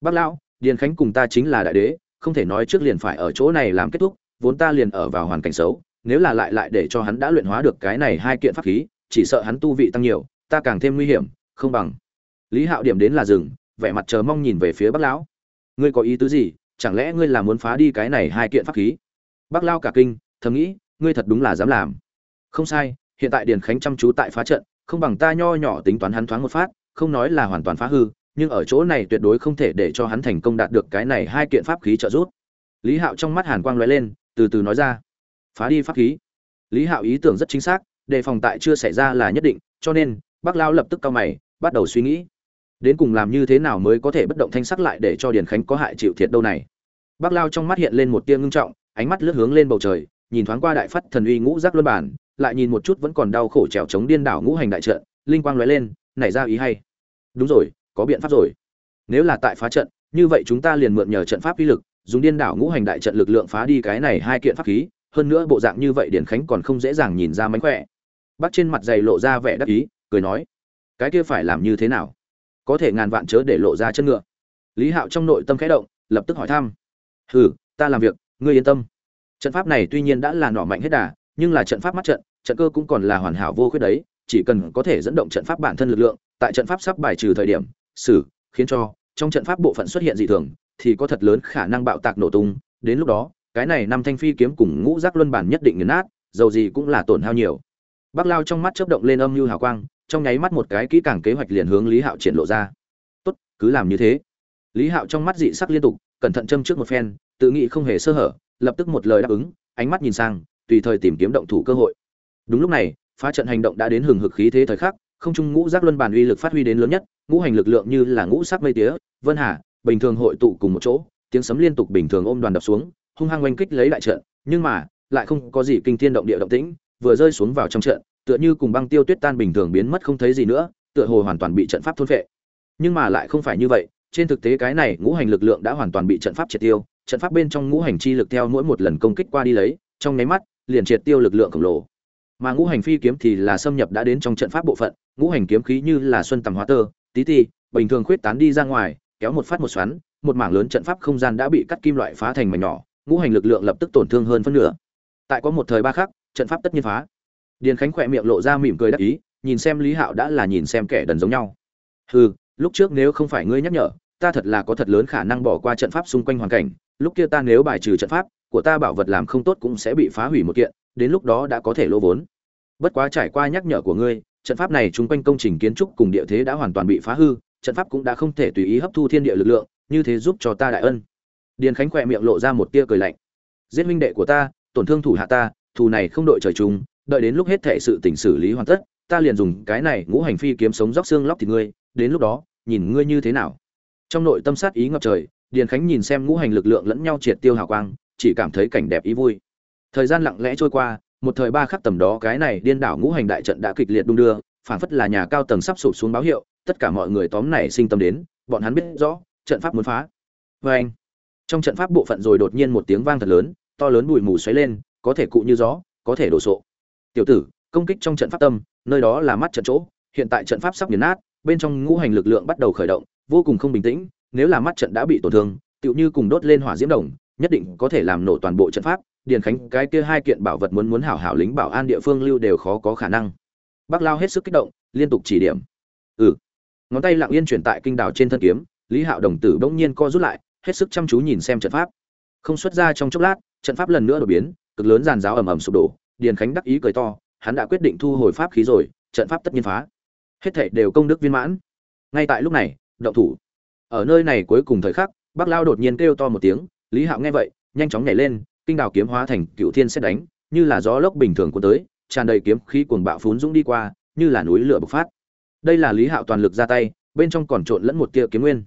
Bác lao điền khánh cùng ta chính là đại đế, không thể nói trước liền phải ở chỗ này làm kết thúc, vốn ta liền ở vào hoàn cảnh xấu, nếu là lại lại để cho hắn đã luyện hóa được cái này hai kiện pháp khí, chỉ sợ hắn tu vị tăng nhiều, ta càng thêm nguy hiểm, không bằng lý hạo điểm đến là rừng vẻ mặt chờ mong nhìn về phía bác lão. Ngươi có ý tứ gì? Chẳng lẽ ngươi là muốn phá đi cái này hai kiện pháp khí? Bác lao cả kinh, thầm nghĩ, ngươi thật đúng là dám làm. Không sai, hiện tại điền khánh chăm chú tại phá trận, không bằng ta nho nhỏ tính toán hắn thoáng một phát, không nói là hoàn toàn phá hư, nhưng ở chỗ này tuyệt đối không thể để cho hắn thành công đạt được cái này hai kiện pháp khí trợ giúp. Lý hạo trong mắt hàn quang lóe lên, từ từ nói ra. Phá đi pháp khí. Lý hạo ý tưởng rất chính xác, đề phòng tại chưa xảy ra là nhất định, cho nên bác lao lập tức cao mày, bắt đầu suy nghĩ đến cùng làm như thế nào mới có thể bất động thanh sắc lại để cho điền khánh có hại chịu thiệt đâu này. Bác lao trong mắt hiện lên một tia ngưng trọng, ánh mắt lướt hướng lên bầu trời, nhìn thoáng qua đại phát thần uy ngũ giác luân bản, lại nhìn một chút vẫn còn đau khổ trèo chống điên đảo ngũ hành đại trận, linh quang lóe lên, nảy ra ý hay. Đúng rồi, có biện pháp rồi. Nếu là tại phá trận, như vậy chúng ta liền mượn nhờ trận pháp uy lực, dùng điên đảo ngũ hành đại trận lực lượng phá đi cái này hai kiện pháp khí, hơn nữa bộ dạng như vậy điển khánh còn không dễ dàng nhìn ra mánh khỏe. Bác trên mặt dày lộ ra vẻ đắc ý, cười nói, cái kia phải làm như thế nào? Có thể ngàn vạn chớ để lộ ra chân ngựa. Lý hạo trong nội tâm khẽ động, lập tức hỏi thăm. Hừ, ta làm việc, ngươi yên tâm. Trận pháp này tuy nhiên đã là nỏ mạnh hết đà, nhưng là trận pháp mắt trận trận cơ cũng còn là hoàn hảo vô khuyết đấy, chỉ cần có thể dẫn động trận pháp bản thân lực lượng, tại trận pháp sắp bài trừ thời điểm, xử, khiến cho trong trận pháp bộ phận xuất hiện dị thường, thì có thật lớn khả năng bạo tạc nổ tung, đến lúc đó, cái này năm thanh phi kiếm cùng ngũ giác luân bản nhất định nghiền nát, dầu gì cũng là tổn hao nhiều bác lao trong mắt chớp động lên âm mưu hào quang, trong nháy mắt một cái kỹ càng kế hoạch liền hướng lý hạo triển lộ ra. Tốt, cứ làm như thế. Lý hạo trong mắt dị sắc liên tục, cẩn thận châm trước một phen, tự nghĩ không hề sơ hở, lập tức một lời đáp ứng, ánh mắt nhìn sang, tùy thời tìm kiếm động thủ cơ hội. Đúng lúc này, phá trận hành động đã đến hừng hực khí thế thời khắc, không trung ngũ giác luân bản uy lực phát huy đến lớn nhất, ngũ hành lực lượng như là ngũ sắc mây tía, vân hà, bình thường hội tụ cùng một chỗ, tiếng sấm liên tục bình thường ôm đoàn đập xuống, hung hăng oanh kích lấy lại trận, nhưng mà, lại không có gì kinh thiên động địa động tĩnh vừa rơi xuống vào trong trận tựa như cùng băng tiêu tuyết tan bình thường biến mất không thấy gì nữa tựa hồ hoàn toàn bị trận pháp thôn phệ. Nhưng mà lại không phải như vậy trên thực tế cái này ngũ hành lực lượng đã hoàn toàn bị trận pháp triệt tiêu trận pháp bên trong ngũ hành chi lực theo mỗi một lần công kích qua đi lấy trong nháy mắt liền triệt tiêu lực lượng khổng lồ. Mà ngũ hành phi kiếm thì là xâm nhập đã đến trong trận pháp bộ phận ngũ hành kiếm khí như là xuân tầm hóa tơ tí tí, bình thường khuyết tán đi ra ngoài kéo một phát một xoắn một mảng lớn trận pháp không gian đã bị cắt kim loại phá thành mảnh nhỏ ngũ hành lực lượng lập tức tổn thương hơn phân nửa. Tại có một thời ba khắc trận pháp tất nhiên phá. Điền khánh khỏe miệng lộ ra mỉm cười đắc ý, nhìn xem lý hạo đã là nhìn xem kẻ đần giống nhau. Hừ, lúc trước nếu không phải ngươi nhắc nhở, ta thật là có thật lớn khả năng bỏ qua trận pháp xung quanh hoàn cảnh, lúc kia ta nếu bài trừ trận pháp, của ta bảo vật làm không tốt cũng sẽ bị phá hủy một kiện, đến lúc đó đã có thể lỗ vốn. Bất quá trải qua nhắc nhở của ngươi, trận pháp này chung quanh công trình kiến trúc cùng địa thế đã hoàn toàn bị phá hư, trận pháp cũng đã không thể tùy ý hấp thu thiên địa lực lượng, như thế giúp cho ta đại ân. Điền khánh khỏe miệng lộ ra một tia cười lạnh. Giết huynh đệ của ta, tổn thương thủ hạ ta thù này không đội trời chung, đợi đến lúc hết thệ sự tình xử lý hoàn tất, ta liền dùng cái này ngũ hành phi kiếm sống róc xương lóc thịt ngươi, đến lúc đó, nhìn ngươi như thế nào. Trong nội tâm sát ý ngập trời, điền khánh nhìn xem ngũ hành lực lượng lẫn nhau triệt tiêu hào quang, chỉ cảm thấy cảnh đẹp ý vui. Thời gian lặng lẽ trôi qua, một thời ba khắc tầm đó cái này điên đảo ngũ hành đại trận đã kịch liệt đung đưa, phảng phất là nhà cao tầng sắp sụp xuống báo hiệu, tất cả mọi người tóm này sinh tâm đến, bọn hắn biết rõ, trận pháp muốn phá. Và anh trong trận pháp bộ phận rồi đột nhiên một tiếng vang thật lớn, to lớn bụi mù xoáy lên có thể cụ như gió, có thể đổ sộ. Tiểu tử, công kích trong trận pháp tâm, nơi đó là mắt trận chỗ, hiện tại trận pháp sắp nghiền nát, bên trong ngũ hành lực lượng bắt đầu khởi động, vô cùng không bình tĩnh, nếu là mắt trận đã bị tổn thương, tựu như cùng đốt lên hỏa diễm đồng, nhất định có thể làm nổ toàn bộ trận pháp, điền khánh, cái kia hai kiện bảo vật muốn muốn hảo hảo lính bảo an địa phương lưu đều khó có khả năng. Bác lao hết sức kích động, liên tục chỉ điểm. Ừ. Ngón tay lặng yên chuyển tại kinh đảo trên thân kiếm, lý hạo đồng tử bỗng nhiên co rút lại, hết sức chăm chú nhìn xem trận pháp. Không xuất ra trong chốc lát, trận pháp lần nữa đột biến cực lớn giàn giáo ầm ầm sụp đổ, điền khánh đắc ý cười to, hắn đã quyết định thu hồi pháp khí rồi, trận pháp tất nhiên phá. Hết thảy đều công đức viên mãn. Ngay tại lúc này, động thủ. Ở nơi này cuối cùng thời khắc bác lao đột nhiên kêu to một tiếng, lý hạo nghe vậy, nhanh chóng nhảy lên, kinh đào kiếm hóa thành cựu thiên xét đánh, như là gió lốc bình thường của tới, tràn đầy kiếm khí cuồng bạo phún dũng đi qua, như là núi lửa bộc phát. Đây là lý hạo toàn lực ra tay, bên trong còn trộn lẫn một tia kiếm nguyên.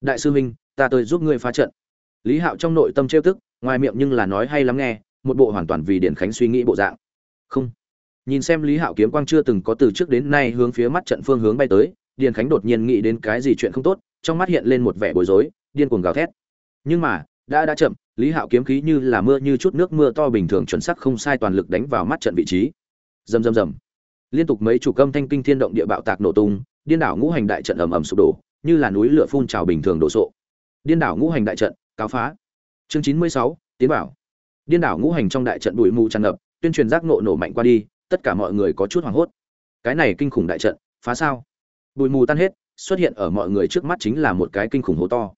Đại sư huynh ta tới giúp ngươi phá trận. Lý hạo trong nội tâm trêu tức, ngoài miệng nhưng là nói hay lắm nghe một bộ hoàn toàn vì điển khánh suy nghĩ bộ dạng. Không. Nhìn xem lý hạo kiếm quang chưa từng có từ trước đến nay hướng phía mắt trận phương hướng bay tới điền khánh đột nhiên nghĩ đến cái gì chuyện không tốt, trong mắt hiện lên một vẻ bối rối, điên cuồng gào thét. Nhưng mà, đã đã chậm, lý hạo kiếm khí như là mưa như chút nước mưa to bình thường chuẩn sắc không sai toàn lực đánh vào mắt trận vị trí. Rầm rầm rầm. Liên tục mấy chủ câm thanh kinh thiên động địa bạo tạc nổ tung, điên đảo ngũ hành đại trận ầm ầm sụp đổ, như là núi lửa phun trào bình thường đổ sộ. Điên đảo ngũ hành đại trận, cáo phá. Chương chín mươi sáu, tiến bảo điên đảo ngũ hành trong đại trận bụi mù tràn ngập, tuyên truyền giác nộ nổ mạnh qua đi, tất cả mọi người có chút hoảng hốt. Cái này kinh khủng đại trận, phá sao? Bụi mù tan hết, xuất hiện ở mọi người trước mắt chính là một cái kinh khủng hố to.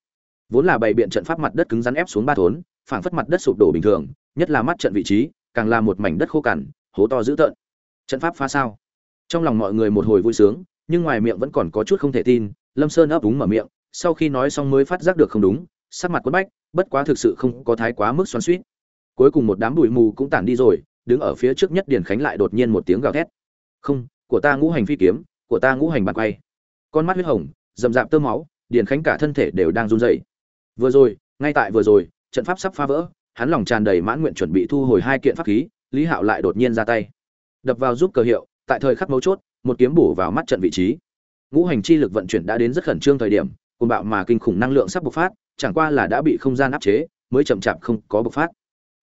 Vốn là bày biện trận pháp mặt đất cứng rắn ép xuống ba thốn, phảng phất mặt đất sụp đổ bình thường, nhất là mắt trận vị trí, càng là một mảnh đất khô cằn, hố to dữ tợn. Trận pháp phá sao? Trong lòng mọi người một hồi vui sướng, nhưng ngoài miệng vẫn còn có chút không thể tin, lâm sơn ấp úng mở miệng, sau khi nói xong mới phát giác được không đúng, sắc mặt quất bách, bất quá thực sự không có thái quá mức xoắn suýt cuối cùng một đám bụi mù cũng tản đi rồi, đứng ở phía trước nhất điền khánh lại đột nhiên một tiếng gào thét. Không, của ta ngũ hành phi kiếm, của ta ngũ hành bạc quay. Con mắt huyết hồng, rậm rạp tơ máu, điền khánh cả thân thể đều đang run rẩy. Vừa rồi, ngay tại vừa rồi, trận pháp sắp phá vỡ, hắn lòng tràn đầy mãn nguyện chuẩn bị thu hồi hai kiện pháp khí, lý hạo lại đột nhiên ra tay. Đập vào giúp cờ hiệu, tại thời khắc mấu chốt, một kiếm bổ vào mắt trận vị trí. Ngũ hành chi lực vận chuyển đã đến rất khẩn trương thời điểm cùng bạo mà kinh khủng năng lượng sắp bộc phát, chẳng qua là đã bị không gian áp chế, mới chậm chạp không có bộc phát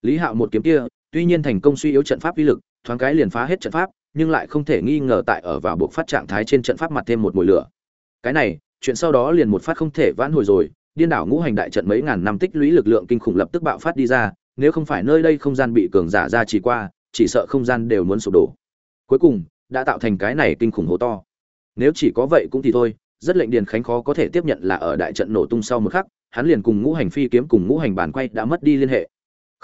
lý hạo một kiếm kia, tuy nhiên thành công suy yếu trận pháp uy lực, thoáng cái liền phá hết trận pháp, nhưng lại không thể nghi ngờ tại ở vào buộc phát trạng thái trên trận pháp mặt thêm một mùi lửa. Cái này, chuyện sau đó liền một phát không thể vãn hồi rồi, điên đảo ngũ hành đại trận mấy ngàn năm tích lũy lực lượng kinh khủng lập tức bạo phát đi ra, nếu không phải nơi đây không gian bị cường giả ra chỉ qua, chỉ sợ không gian đều muốn sụp đổ. Cuối cùng, đã tạo thành cái này kinh khủng hố to. Nếu chỉ có vậy cũng thì thôi, rất lệnh điền khánh khó có thể tiếp nhận là ở đại trận nổ tung sau một khắc, hắn liền cùng ngũ hành phi kiếm cùng ngũ hành bản quay đã mất đi liên hệ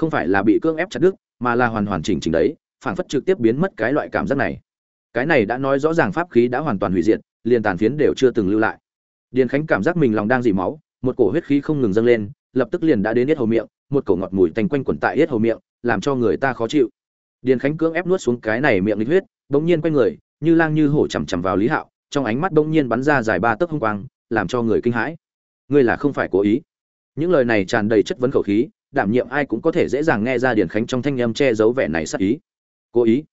không phải là bị cưỡng ép chặt đứt, mà là hoàn hoàn chỉnh chỉnh đấy, phảng phất trực tiếp biến mất cái loại cảm giác này. Cái này đã nói rõ ràng pháp khí đã hoàn toàn hủy diệt, liền tàn phiến đều chưa từng lưu lại. Điền khánh cảm giác mình lòng đang dỉ máu, một cổ huyết khí không ngừng dâng lên, lập tức liền đã đến yết hầu miệng, một cổ ngọt mùi tành quanh quẩn tại yết hầu miệng, làm cho người ta khó chịu. Điền khánh cưỡng ép nuốt xuống cái này miệng lịch huyết, bỗng nhiên quay người, như lang như hổ chằm chằm vào lý hạo, trong ánh mắt bỗng nhiên bắn ra dài ba tấc hung quang, làm cho người kinh hãi. Ngươi là không phải cố ý. Những lời này tràn đầy chất vấn khẩu khí đảm nhiệm ai cũng có thể dễ dàng nghe ra điển khánh trong thanh âm che giấu vẻ này sắc ý. Cố ý.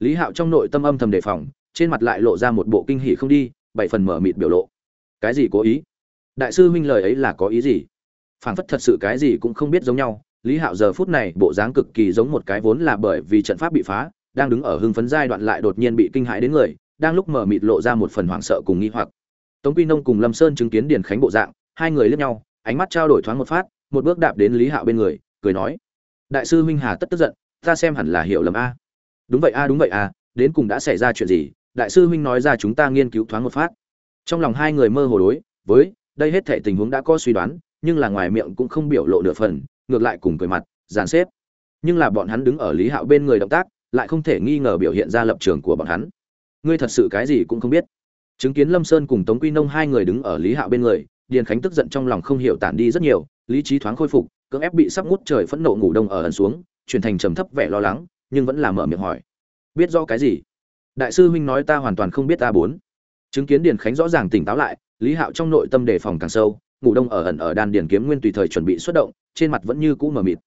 Lý hạo trong nội tâm âm thầm đề phòng, trên mặt lại lộ ra một bộ kinh hỉ không đi, bảy phần mở mịt biểu lộ. Cái gì cố ý? Đại sư huynh lời ấy là có ý gì? Phảng phất thật sự cái gì cũng không biết giống nhau, lý hạo giờ phút này bộ dáng cực kỳ giống một cái vốn là bởi vì trận pháp bị phá, đang đứng ở hưng phấn giai đoạn lại đột nhiên bị kinh hãi đến người, đang lúc mở mịt lộ ra một phần hoảng sợ cùng nghi hoặc. Tống quy nông cùng lâm sơn chứng kiến điền khánh bộ dạng, hai người liếc nhau, ánh mắt trao đổi thoáng một phát một bước đạp đến lý hạo bên người, cười nói, đại sư huynh hà tất tức giận, ta xem hẳn là hiểu lầm a. Đúng vậy a, đúng vậy a, đến cùng đã xảy ra chuyện gì? Đại sư huynh nói ra chúng ta nghiên cứu thoáng một phát. Trong lòng hai người mơ hồ đối với, đây hết thảy tình huống đã có suy đoán, nhưng là ngoài miệng cũng không biểu lộ nửa phần, ngược lại cùng cười mặt, dàn xếp. Nhưng là bọn hắn đứng ở lý hạo bên người động tác, lại không thể nghi ngờ biểu hiện ra lập trường của bọn hắn. Ngươi thật sự cái gì cũng không biết. Chứng kiến lâm sơn cùng tống quy nông hai người đứng ở lý hạo bên người, điền khánh tức giận trong lòng không hiểu tản đi rất nhiều lý trí thoáng khôi phục, cưỡng ép bị sắp ngút trời phẫn nộ ngủ đông ở ẩn xuống, chuyển thành trầm thấp vẻ lo lắng, nhưng vẫn là mở miệng hỏi. Biết do cái gì? Đại sư huynh nói ta hoàn toàn không biết ta bốn. Chứng kiến điền khánh rõ ràng tỉnh táo lại, lý hạo trong nội tâm đề phòng càng sâu, ngủ đông ở ẩn ở đan điền kiếm nguyên tùy thời chuẩn bị xuất động, trên mặt vẫn như cũ mờ mịt.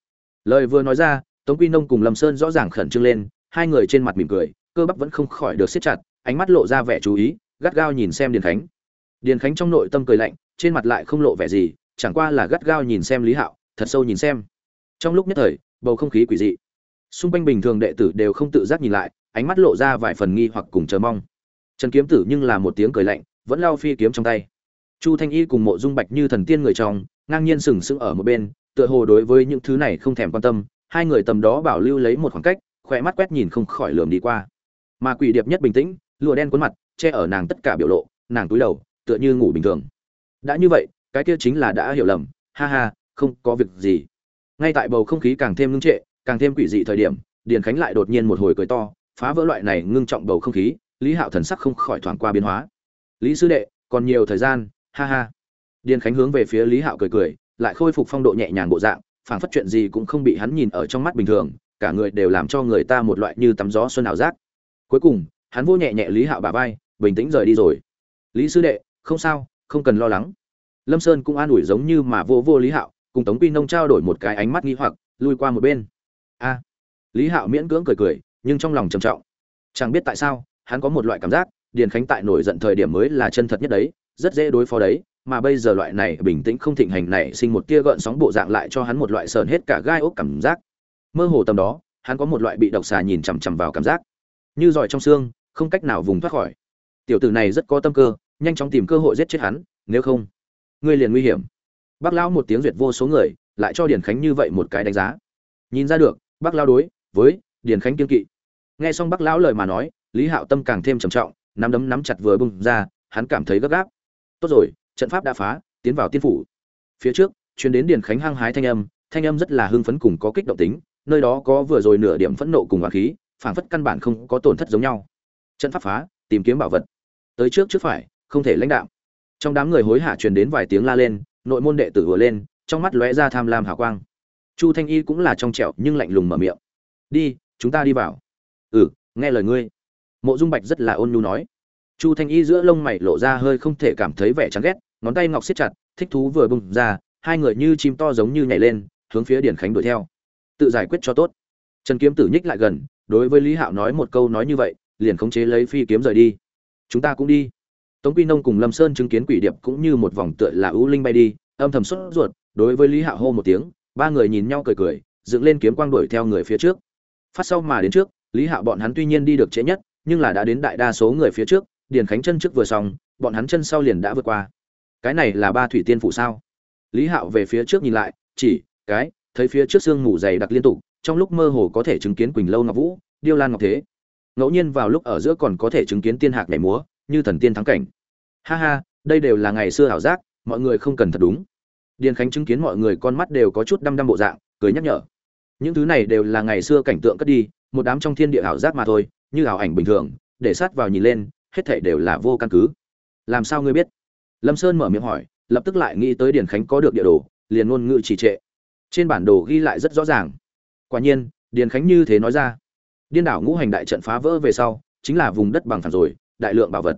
Lời vừa nói ra, tống quy nông cùng lâm sơn rõ ràng khẩn trương lên, hai người trên mặt mỉm cười, cơ bắp vẫn không khỏi được siết chặt, ánh mắt lộ ra vẻ chú ý, gắt gao nhìn xem điền khánh. Điền khánh trong nội tâm cười lạnh, trên mặt lại không lộ vẻ gì chẳng qua là gắt gao nhìn xem lý hạo, thật sâu nhìn xem. Trong lúc nhất thời, bầu không khí quỷ dị. Xung quanh bình thường đệ tử đều không tự giác nhìn lại, ánh mắt lộ ra vài phần nghi hoặc cùng chờ mong. Trần kiếm tử nhưng là một tiếng cười lạnh, vẫn lao phi kiếm trong tay. Chu thanh y cùng mộ dung bạch như thần tiên người trong, ngang nhiên sừng sững ở một bên, tựa hồ đối với những thứ này không thèm quan tâm, hai người tầm đó bảo lưu lấy một khoảng cách, khỏe mắt quét nhìn không khỏi lườm đi qua. Mà quỷ điệp nhất bình tĩnh, lụa đen cuốn mặt, che ở nàng tất cả biểu lộ, nàng túi đầu, tựa như ngủ bình thường. Đã như vậy cái kia chính là đã hiểu lầm, ha ha, không có việc gì. Ngay tại bầu không khí càng thêm ngưng trệ, càng thêm quỷ dị thời điểm, điền khánh lại đột nhiên một hồi cười to, phá vỡ loại này ngưng trọng bầu không khí, lý hạo thần sắc không khỏi thoảng qua biến hóa. Lý sư đệ, còn nhiều thời gian, ha ha. Điền khánh hướng về phía lý hạo cười cười, lại khôi phục phong độ nhẹ nhàng bộ dạng, phảng phất chuyện gì cũng không bị hắn nhìn ở trong mắt bình thường, cả người đều làm cho người ta một loại như tắm gió xuân ảo giác. Cuối cùng, hắn vô nhẹ nhẹ lý hạo bà vai, bình tĩnh rời đi rồi. Lý sư đệ, không sao, không cần lo lắng lâm sơn cũng an ủi giống như mà vô vô lý hạo, cùng tống quy nông trao đổi một cái ánh mắt nghi hoặc, lui qua một bên. A. Lý hạo miễn cưỡng cười cười, nhưng trong lòng trầm trọng. Chẳng biết tại sao, hắn có một loại cảm giác, điền khánh tại nổi giận thời điểm mới là chân thật nhất đấy, rất dễ đối phó đấy, mà bây giờ loại này bình tĩnh không thịnh hành này sinh một tia gợn sóng bộ dạng lại cho hắn một loại sờn hết cả gai ốc cảm giác. Mơ hồ tầm đó, hắn có một loại bị độc xà nhìn chằm chằm vào cảm giác. Như giỏi trong xương, không cách nào vùng thoát khỏi. Tiểu tử này rất có tâm cơ, nhanh chóng tìm cơ hội giết chết hắn, nếu không ngươi liền nguy hiểm. Bác lão một tiếng duyệt vô số người, lại cho điền khánh như vậy một cái đánh giá. Nhìn ra được, bác lão đối với điền khánh kiên kỵ. Nghe xong bác lão lời mà nói, lý hạo tâm càng thêm trầm trọng, nắm đấm nắm chặt vừa bung ra, hắn cảm thấy gấp gáp. Tốt rồi, trận pháp đã phá, tiến vào tiên phủ. Phía trước chuyến đến điền khánh hăng hái thanh âm thanh âm rất là hưng phấn cùng có kích động tính, nơi đó có vừa rồi nửa điểm phẫn nộ cùng hỏa khí, phảng phất căn bản không có tổn thất giống nhau. Trận pháp phá, tìm kiếm bảo vật. Tới trước trước phải, không thể lãnh đạo trong đám người hối hả truyền đến vài tiếng la lên, nội môn đệ tử vừa lên, trong mắt lóe ra tham lam hào quang. Chu thanh y cũng là trong trẻo nhưng lạnh lùng mở miệng. Đi, chúng ta đi vào. Ừ nghe lời ngươi. Mộ dung bạch rất là ôn nhu nói. Chu thanh y giữa lông mày lộ ra hơi không thể cảm thấy vẻ chán ghét, ngón tay ngọc siết chặt, thích thú vừa bung ra, hai người như chim to giống như nhảy lên, hướng phía điển khánh đuổi theo. Tự giải quyết cho tốt. Trần kiếm tử nhích lại gần, đối với lý hạo nói một câu nói như vậy, liền khống chế lấy phi kiếm rời đi. Chúng ta cũng đi tống quy nông cùng lâm sơn chứng kiến quỷ điệp cũng như một vòng tựa là ưu linh bay đi, âm thầm xuất ruột, đối với lý hạo hô một tiếng, ba người nhìn nhau cười cười, dựng lên kiếm quang đuổi theo người phía trước. Phát sau mà đến trước, lý hạo bọn hắn tuy nhiên đi được trễ nhất, nhưng là đã đến đại đa số người phía trước, điền khánh chân trước vừa xong, bọn hắn chân sau liền đã vượt qua. Cái này là ba thủy tiên phủ sao? Lý hạo về phía trước nhìn lại, chỉ, cái, thấy phía trước sương mù dày đặc liên tục, trong lúc mơ hồ có thể chứng kiến quỳnh lâu ngọc vũ, điêu lan ngọc thế. Ngẫu nhiên vào lúc ở giữa còn có thể chứng kiến tiên hạc nhảy múa, như thần tiên thắng cảnh ha ha, đây đều là ngày xưa ảo giác, mọi người không cần thật đúng. Điền khánh chứng kiến mọi người con mắt đều có chút đăm đăm bộ dạng, cười nhắc nhở. Những thứ này đều là ngày xưa cảnh tượng cất đi, một đám trong thiên địa ảo giác mà thôi, như ảo ảnh bình thường, để sát vào nhìn lên, hết thảy đều là vô căn cứ. Làm sao ngươi biết? Lâm sơn mở miệng hỏi, lập tức lại nghĩ tới điền khánh có được địa đồ, liền ngôn ngữ trì trệ. Trên bản đồ ghi lại rất rõ ràng. Quả nhiên, điền khánh như thế nói ra. Điên đảo ngũ hành đại trận phá vỡ về sau, chính là vùng đất bằng phẳng rồi, đại lượng bảo vật.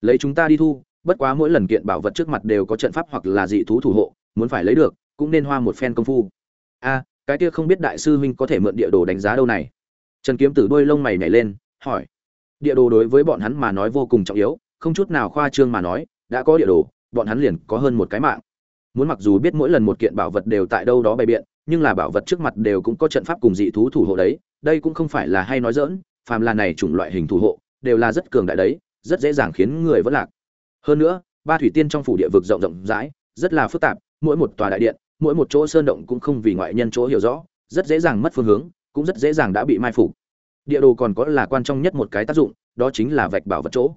Lấy chúng ta đi thu bất quá mỗi lần kiện bảo vật trước mặt đều có trận pháp hoặc là dị thú thủ hộ, muốn phải lấy được, cũng nên hoa một phen công phu. A, cái kia không biết đại sư huynh có thể mượn địa đồ đánh giá đâu này? Trần kiếm tử đôi lông mày nhảy lên, hỏi. Địa đồ đối với bọn hắn mà nói vô cùng trọng yếu, không chút nào khoa trương mà nói, đã có địa đồ, bọn hắn liền có hơn một cái mạng. Muốn mặc dù biết mỗi lần một kiện bảo vật đều tại đâu đó bày biện, nhưng là bảo vật trước mặt đều cũng có trận pháp cùng dị thú thủ hộ đấy, đây cũng không phải là hay nói dỡn phàm là này chủng loại hình thủ hộ, đều là rất cường đại đấy, rất dễ dàng khiến người vẫn lạc hơn nữa, ba thủy tiên trong phủ địa vực rộng rộng rãi, rất là phức tạp, mỗi một tòa đại điện, mỗi một chỗ sơn động cũng không vì ngoại nhân chỗ hiểu rõ, rất dễ dàng mất phương hướng, cũng rất dễ dàng đã bị mai phục. Địa đồ còn có là quan trọng nhất một cái tác dụng, đó chính là vạch bảo vật chỗ.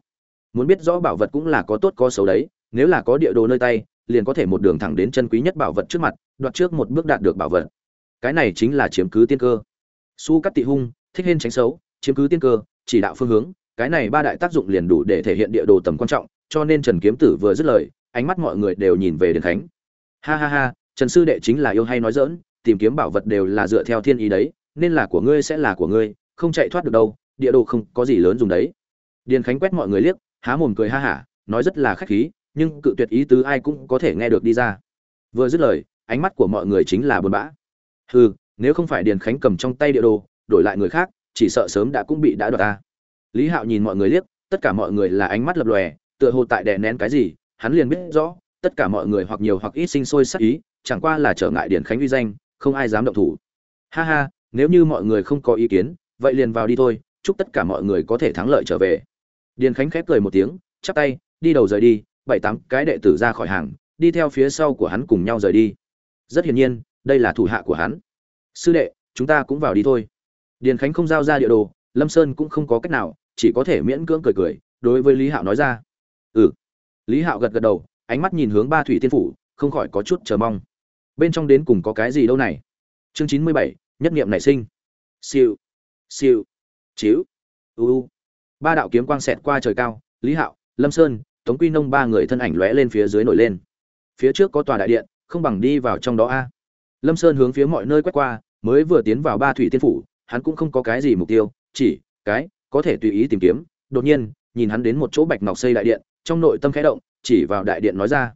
Muốn biết rõ bảo vật cũng là có tốt có xấu đấy, nếu là có địa đồ nơi tay, liền có thể một đường thẳng đến chân quý nhất bảo vật trước mặt, đoạt trước một bước đạt được bảo vật. Cái này chính là chiếm cứ tiên cơ. Su cắt tị hung, thích hên tránh xấu, chiếm cứ tiên cơ, chỉ đạo phương hướng, cái này ba đại tác dụng liền đủ để thể hiện địa đồ tầm quan trọng cho nên trần kiếm tử vừa dứt lời, ánh mắt mọi người đều nhìn về điền khánh. Ha ha ha, trần sư đệ chính là yêu hay nói dỡn tìm kiếm bảo vật đều là dựa theo thiên ý đấy, nên là của ngươi sẽ là của ngươi, không chạy thoát được đâu, địa đồ không có gì lớn dùng đấy. Điền khánh quét mọi người liếc, há mồm cười ha hả, nói rất là khách khí, nhưng cự tuyệt ý tứ ai cũng có thể nghe được đi ra. Vừa dứt lời, ánh mắt của mọi người chính là buồn bã. Hừ, nếu không phải điền khánh cầm trong tay địa đồ, đổi lại người khác, chỉ sợ sớm đã cũng bị đã đoạt ta. Lý hạo nhìn mọi người liếc, tất cả mọi người là ánh mắt lập lòe tựa hồ tại đè nén cái gì, hắn liền biết rõ, tất cả mọi người hoặc nhiều hoặc ít sinh sôi sát ý, chẳng qua là trở ngại điển khánh uy danh, không ai dám động thủ. Ha ha, nếu như mọi người không có ý kiến, vậy liền vào đi thôi, chúc tất cả mọi người có thể thắng lợi trở về. Điền khánh khép cười một tiếng, chắp tay, đi đầu rời đi, bảy tám cái đệ tử ra khỏi hàng, đi theo phía sau của hắn cùng nhau rời đi. Rất hiển nhiên, đây là thủ hạ của hắn. Sư đệ, chúng ta cũng vào đi thôi. Điền khánh không giao ra địa đồ, lâm sơn cũng không có cách nào, chỉ có thể miễn cưỡng cười cười, đối với lý hạo nói ra ừ. Lý hạo gật gật đầu, ánh mắt nhìn hướng ba thủy tiên phủ, không khỏi có chút chờ mong. Bên trong đến cùng có cái gì đâu này? Chương chín mươi bảy, nhất nghiệm nảy sinh. Siêu. Siêu. Chiếu. U. Ba đạo kiếm quang xẹt qua trời cao, lý hạo, lâm sơn, tống quy nông ba người thân ảnh lóe lên phía dưới nổi lên. Phía trước có tòa đại điện, không bằng đi vào trong đó a. Lâm sơn hướng phía mọi nơi quét qua, mới vừa tiến vào ba thủy tiên phủ, hắn cũng không có cái gì mục tiêu, chỉ cái, có thể tùy ý tìm kiếm. Đột nhiên, nhìn hắn đến một chỗ bạch ngọc xây đại điện trong nội tâm khẽ động, chỉ vào đại điện nói ra.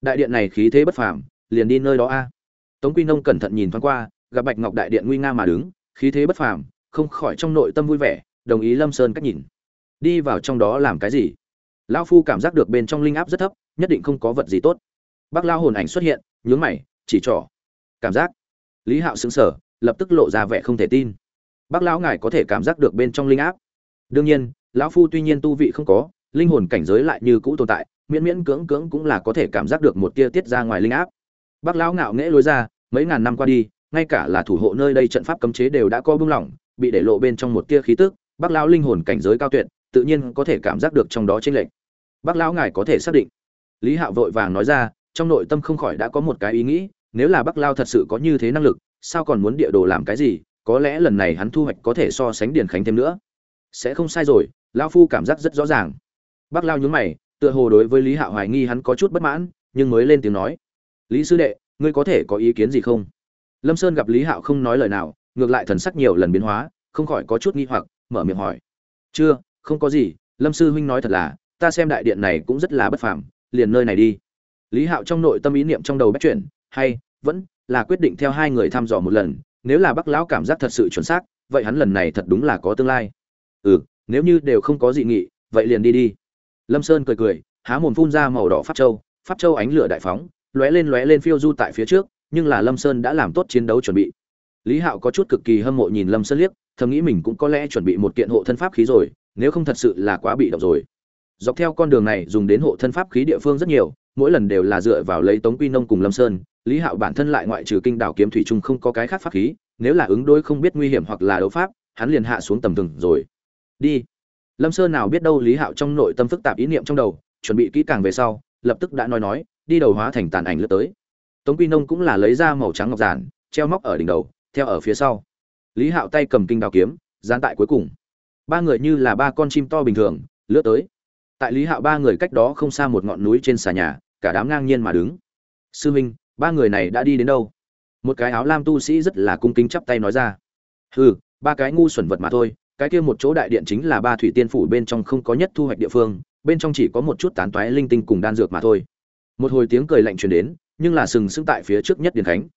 Đại điện này khí thế bất phàm, liền đi nơi đó a. Tống quy nông cẩn thận nhìn thoáng qua, gặp bạch ngọc đại điện nguy nga mà đứng, khí thế bất phàm, không khỏi trong nội tâm vui vẻ, đồng ý lâm sơn cách nhìn. Đi vào trong đó làm cái gì? Lão phu cảm giác được bên trong linh áp rất thấp, nhất định không có vật gì tốt. Bác lao hồn ảnh xuất hiện, nhướng mày, chỉ trỏ. Cảm giác. Lý hạo xứng sở lập tức lộ ra vẻ không thể tin. Bác lão ngài có thể cảm giác được bên trong linh áp. Đương nhiên, lão phu tuy nhiên tu vị không có linh hồn cảnh giới lại như cũ tồn tại, miễn miễn cưỡng cưỡng cũng là có thể cảm giác được một tia tiết ra ngoài linh áp. Bác lão ngạo nghễ lối ra, mấy ngàn năm qua đi, ngay cả là thủ hộ nơi đây trận pháp cấm chế đều đã co bưng lỏng, bị để lộ bên trong một tia khí tức, bác lão linh hồn cảnh giới cao tuyệt, tự nhiên có thể cảm giác được trong đó chênh lệch. Bác lão ngài có thể xác định. Lý hạo vội vàng nói ra, trong nội tâm không khỏi đã có một cái ý nghĩ, nếu là bác lao thật sự có như thế năng lực, sao còn muốn địa đồ làm cái gì, có lẽ lần này hắn thu hoạch có thể so sánh điền khánh thêm nữa. Sẽ không sai rồi lao phu cảm giác rất rõ ràng bác lao nhún mày, tựa hồ đối với lý hạo hoài nghi hắn có chút bất mãn, nhưng mới lên tiếng nói. Lý sư đệ, ngươi có thể có ý kiến gì không? Lâm sơn gặp lý hạo không nói lời nào, ngược lại thần sắc nhiều lần biến hóa, không khỏi có chút nghi hoặc, mở miệng hỏi. Chưa, không có gì, lâm sư huynh nói thật là, ta xem đại điện này cũng rất là bất phàm, liền nơi này đi. Lý hạo trong nội tâm ý niệm trong đầu bắt chuyển, hay, vẫn là quyết định theo hai người thăm dò một lần, nếu là Bác lão cảm giác thật sự chuẩn xác, vậy hắn lần này thật đúng là có tương lai. Ừ nếu như đều không có dị nghị, vậy liền đi đi lâm sơn cười cười, há mồm phun ra màu đỏ pháp châu pháp châu ánh lửa đại phóng, lóe lên lóe lên phiêu du tại phía trước, nhưng là lâm sơn đã làm tốt chiến đấu chuẩn bị. Lý hạo có chút cực kỳ hâm mộ nhìn lâm sơn liếc, thầm nghĩ mình cũng có lẽ chuẩn bị một kiện hộ thân pháp khí rồi, nếu không thật sự là quá bị động rồi. Dọc theo con đường này dùng đến hộ thân pháp khí địa phương rất nhiều, mỗi lần đều là dựa vào lấy tống quy nông cùng lâm sơn, lý hạo bản thân lại ngoại trừ kinh đảo kiếm thủy trung không có cái khác pháp khí, nếu là ứng đối không biết nguy hiểm hoặc là đấu pháp, hắn liền hạ xuống tầm thường rồi. Đi lâm sơn nào biết đâu lý hạo trong nội tâm phức tạp ý niệm trong đầu, chuẩn bị kỹ càng về sau, lập tức đã nói nói, đi đầu hóa thành tàn ảnh lướt tới. Tống quy nông cũng là lấy ra màu trắng ngọc giản, treo móc ở đỉnh đầu, theo ở phía sau. Lý hạo tay cầm kinh đào kiếm gián tại cuối cùng. Ba người như là ba con chim to bình thường, lướt tới. Tại lý hạo ba người cách đó không xa một ngọn núi trên xà nhà, cả đám ngang nhiên mà đứng. Sư minh, ba người này đã đi đến đâu? Một cái áo lam tu sĩ rất là cung kính chắp tay nói ra. Hừ, ba cái ngu xuẩn vật mà thôi cái kia một chỗ đại điện chính là ba thủy tiên phủ bên trong không có nhất thu hoạch địa phương, bên trong chỉ có một chút tán toái linh tinh cùng đan dược mà thôi. Một hồi tiếng cười lạnh truyền đến, nhưng là sừng sững tại phía trước nhất điền khánh.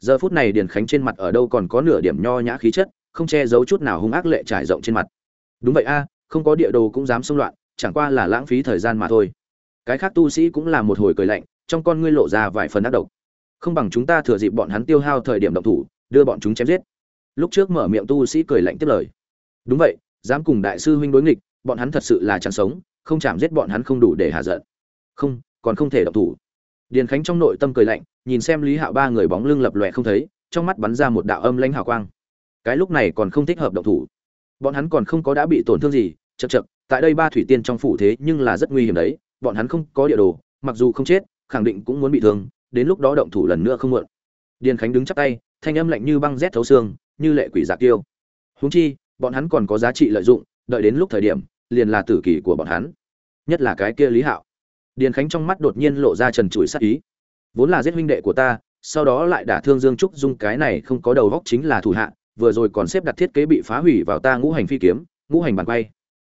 Giờ phút này điền khánh trên mặt ở đâu còn có nửa điểm nho nhã khí chất, không che giấu chút nào hung ác lệ trải rộng trên mặt. Đúng vậy a, không có địa đồ cũng dám xông loạn, chẳng qua là lãng phí thời gian mà thôi. Cái khác tu sĩ cũng là một hồi cười lạnh, trong con ngươi lộ ra vài phần ác độc. Không bằng chúng ta thừa dịp bọn hắn tiêu hao thời điểm động thủ, đưa bọn chúng chém giết. Lúc trước mở miệng tu sĩ cười lạnh tiếp lời đúng vậy, dám cùng đại sư huynh đối nghịch, bọn hắn thật sự là chẳng sống, không chạm giết bọn hắn không đủ để hạ giận. Không, còn không thể động thủ. Điền khánh trong nội tâm cười lạnh, nhìn xem lý hạo ba người bóng lưng lập lòe không thấy, trong mắt bắn ra một đạo âm lãnh hào quang. Cái lúc này còn không thích hợp động thủ. Bọn hắn còn không có đã bị tổn thương gì, chật chật, tại đây ba thủy tiên trong phủ thế nhưng là rất nguy hiểm đấy, bọn hắn không có địa đồ, mặc dù không chết, khẳng định cũng muốn bị thương, đến lúc đó động thủ lần nữa không muộn. Điền khánh đứng chắp tay, thanh âm lạnh như băng rét thấu xương, như lệ quỷ dạ giặc tiêu huống chi bọn hắn còn có giá trị lợi dụng, đợi đến lúc thời điểm, liền là tử kỳ của bọn hắn. Nhất là cái kia lý hạo. Điền khánh trong mắt đột nhiên lộ ra trần trụi sát ý. Vốn là giết huynh đệ của ta, sau đó lại đả thương dương trúc dung, cái này không có đầu góc chính là thủ hạ, vừa rồi còn xếp đặt thiết kế bị phá hủy vào ta ngũ hành phi kiếm, ngũ hành bàn quay.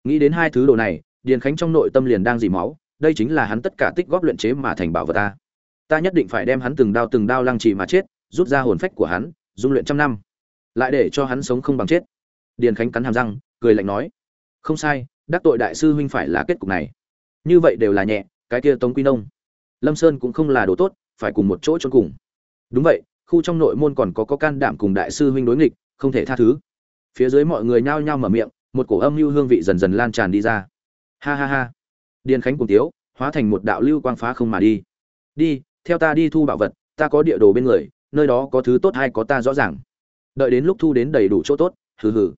Nghĩ đến hai thứ đồ này, điền khánh trong nội tâm liền đang dì máu, đây chính là hắn tất cả tích góp luyện chế mà thành bảo vật ta. Ta nhất định phải đem hắn từng đao từng đao lăng trì mà chết, rút ra hồn phách của hắn, dung luyện trăm năm. Lại để cho hắn sống không bằng chết điền khánh cắn hàm răng, cười lạnh nói, không sai, đắc tội đại sư huynh phải là kết cục này. Như vậy đều là nhẹ, cái kia tống quy nông, lâm sơn cũng không là đồ tốt, phải cùng một chỗ trốn cùng. Đúng vậy, khu trong nội môn còn có có can đảm cùng đại sư huynh đối nghịch, không thể tha thứ. Phía dưới mọi người nhao nhao mở miệng, một cổ âm lưu hương vị dần dần lan tràn đi ra. Ha ha ha. Điền khánh cùng tiếu, hóa thành một đạo lưu quang phá không mà đi. Đi, theo ta đi thu bảo vật, ta có địa đồ bên người, nơi đó có thứ tốt hay có ta rõ ràng. Đợi đến lúc thu đến đầy đủ chỗ tốt, hừ hừ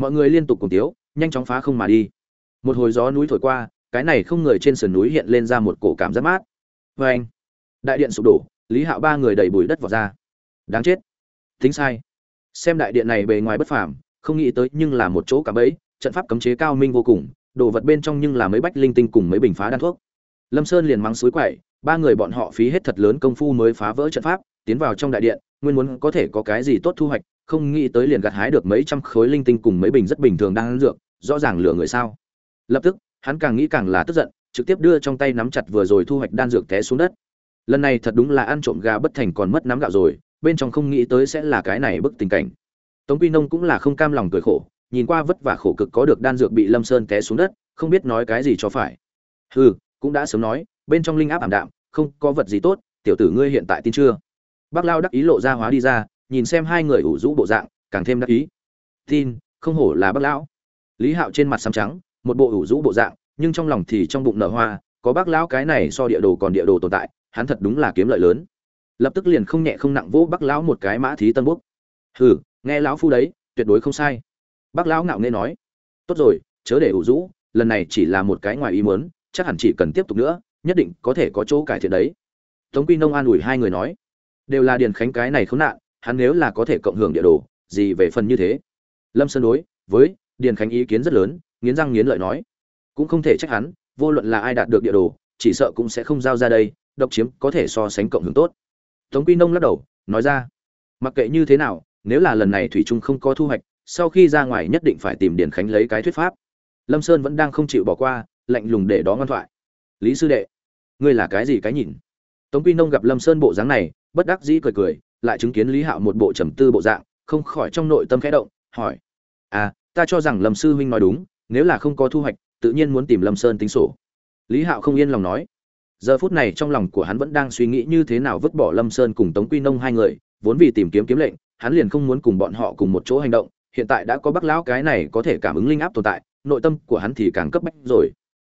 mọi người liên tục cùng tiếu, nhanh chóng phá không mà đi. Một hồi gió núi thổi qua, cái này không người trên sườn núi hiện lên ra một cổ cảm giác mát. Vê anh, đại điện sụp đổ, lý hạo ba người đẩy bùi đất vào ra. Đáng chết. Tính sai. Xem đại điện này bề ngoài bất phàm, không nghĩ tới nhưng là một chỗ cả bẫy, trận pháp cấm chế cao minh vô cùng, đồ vật bên trong nhưng là mấy bách linh tinh cùng mấy bình phá đan thuốc. Lâm sơn liền mắng suối quậy, ba người bọn họ phí hết thật lớn công phu mới phá vỡ trận pháp tiến vào trong đại điện, nguyên muốn có thể có cái gì tốt thu hoạch, không nghĩ tới liền gặt hái được mấy trăm khối linh tinh cùng mấy bình rất bình thường đang ăn dược, rõ ràng lừa người sao. Lập tức, hắn càng nghĩ càng là tức giận, trực tiếp đưa trong tay nắm chặt vừa rồi thu hoạch đan dược té xuống đất. Lần này thật đúng là ăn trộm gà bất thành còn mất nắm gạo rồi, bên trong không nghĩ tới sẽ là cái này bức tình cảnh. Tống quy nông cũng là không cam lòng cười khổ, nhìn qua vất vả khổ cực có được đan dược bị lâm sơn té xuống đất, không biết nói cái gì cho phải. Hừ, cũng đã sớm nói, bên trong linh áp ảm đạm, không có vật gì tốt, tiểu tử ngươi hiện tại tin chưa? Bác lao đắc ý lộ ra hóa đi ra, nhìn xem hai người ủ rũ bộ dạng, càng thêm đắc ý. Tin, không hổ là bác lão. Lý hạo trên mặt xám trắng, một bộ ủ rũ bộ dạng, nhưng trong lòng thì trong bụng nở hoa, có bác lão cái này so địa đồ còn địa đồ tồn tại, hắn thật đúng là kiếm lợi lớn. Lập tức liền không nhẹ không nặng vỗ bác lão một cái mã thí tân búc hừ, nghe lão phu đấy, tuyệt đối không sai. Bác lão ngạo nghễ nói. Tốt rồi, chớ để ủ rũ, lần này chỉ là một cái ngoài ý muốn, chắc hẳn chỉ cần tiếp tục nữa, nhất định có thể có chỗ cải thiện đấy. Tống quy nông an ủi hai người nói đều là điền khánh cái này khốn nạn, hắn nếu là có thể cộng hưởng địa đồ, gì về phần như thế? Lâm sơn đối với điền khánh ý kiến rất lớn, nghiến răng nghiến lợi nói, cũng không thể trách hắn, vô luận là ai đạt được địa đồ, chỉ sợ cũng sẽ không giao ra đây, độc chiếm có thể so sánh cộng hưởng tốt. Tống quy nông lắc đầu, nói ra, mặc kệ như thế nào, nếu là lần này thủy trung không có thu hoạch, sau khi ra ngoài nhất định phải tìm điền khánh lấy cái thuyết pháp. Lâm sơn vẫn đang không chịu bỏ qua, lạnh lùng để đó ngoan thoại. Lý sư đệ, ngươi là cái gì cái nhìn? Tống quy nông gặp lâm sơn bộ dáng này bất đắc dĩ cười cười, lại chứng kiến lý hạo một bộ trầm tư bộ dạng, không khỏi trong nội tâm khẽ động, hỏi à ta cho rằng lâm sư huynh nói đúng, nếu là không có thu hoạch, tự nhiên muốn tìm lâm sơn tính sổ. Lý hạo không yên lòng nói. Giờ phút này trong lòng của hắn vẫn đang suy nghĩ như thế nào vứt bỏ lâm sơn cùng tống quy nông hai người, vốn vì tìm kiếm kiếm lệnh, hắn liền không muốn cùng bọn họ cùng một chỗ hành động, hiện tại đã có bác lão cái này có thể cảm ứng linh áp tồn tại, nội tâm của hắn thì càng cấp bách rồi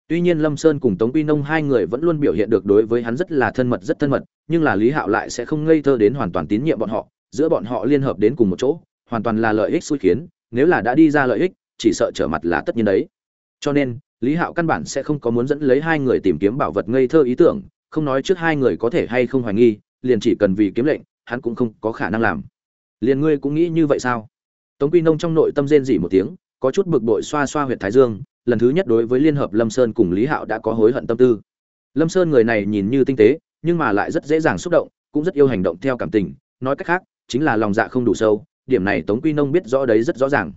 tuy nhiên lâm sơn cùng tống quy nông hai người vẫn luôn biểu hiện được đối với hắn rất là thân mật, rất thân mật, nhưng là lý hạo lại sẽ không ngây thơ đến hoàn toàn tín nhiệm bọn họ, giữa bọn họ liên hợp đến cùng một chỗ, hoàn toàn là lợi ích xui khiến, nếu là đã đi ra lợi ích, chỉ sợ trở mặt là tất nhiên đấy. Cho nên, lý hạo căn bản sẽ không có muốn dẫn lấy hai người tìm kiếm bảo vật ngây thơ ý tưởng, không nói trước hai người có thể hay không hoài nghi, liền chỉ cần vì kiếm lệnh, hắn cũng không có khả năng làm. Liền ngươi cũng nghĩ như vậy sao? Tống quy nông trong nội tâm rên dỉ một tiếng, có chút bực bội xoa xoa huyệt thái dương lần thứ nhất đối với liên hợp lâm sơn cùng lý hạo đã có hối hận tâm tư. Lâm sơn người này nhìn như tinh tế, nhưng mà lại rất dễ dàng xúc động, cũng rất yêu hành động theo cảm tình. Nói cách khác, chính là lòng dạ không đủ sâu, điểm này tống quy nông biết rõ đấy rất rõ ràng.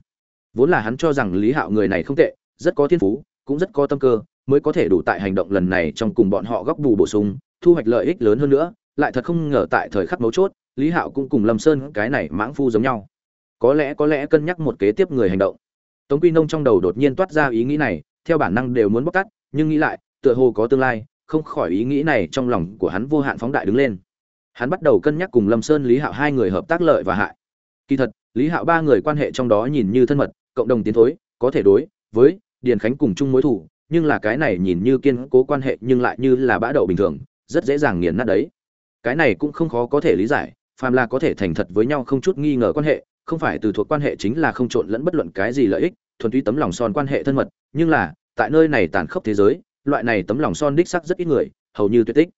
Vốn là hắn cho rằng lý hạo người này không tệ, rất có thiên phú, cũng rất có tâm cơ, mới có thể đủ tại hành động lần này trong cùng bọn họ góc bù bổ sung, thu hoạch lợi ích lớn hơn nữa. Lại thật không ngờ tại thời khắc mấu chốt, lý hạo cũng cùng lâm sơn cái này mãng phu giống nhau. Có lẽ có lẽ cân nhắc một kế tiếp người hành động tống quy nông trong đầu đột nhiên toát ra ý nghĩ này, theo bản năng đều muốn bóc tắt nhưng nghĩ lại, tựa hồ có tương lai, không khỏi ý nghĩ này trong lòng của hắn vô hạn phóng đại đứng lên. Hắn bắt đầu cân nhắc cùng lâm sơn, lý hạo hai người hợp tác lợi và hại. Kỳ thật, lý hạo ba người quan hệ trong đó nhìn như thân mật, cộng đồng tiến thối, có thể đối với điền khánh cùng chung mối thủ nhưng là cái này nhìn như kiên cố quan hệ nhưng lại như là bã đậu bình thường, rất dễ dàng nghiền nát đấy. Cái này cũng không khó có thể lý giải, phàm là có thể thành thật với nhau không chút nghi ngờ quan hệ không phải từ thuộc quan hệ chính là không trộn lẫn bất luận cái gì lợi ích, thuần túy tấm lòng son quan hệ thân mật, nhưng là, tại nơi này tàn khốc thế giới, loại này tấm lòng son đích sắc rất ít người, hầu như tuyệt tích.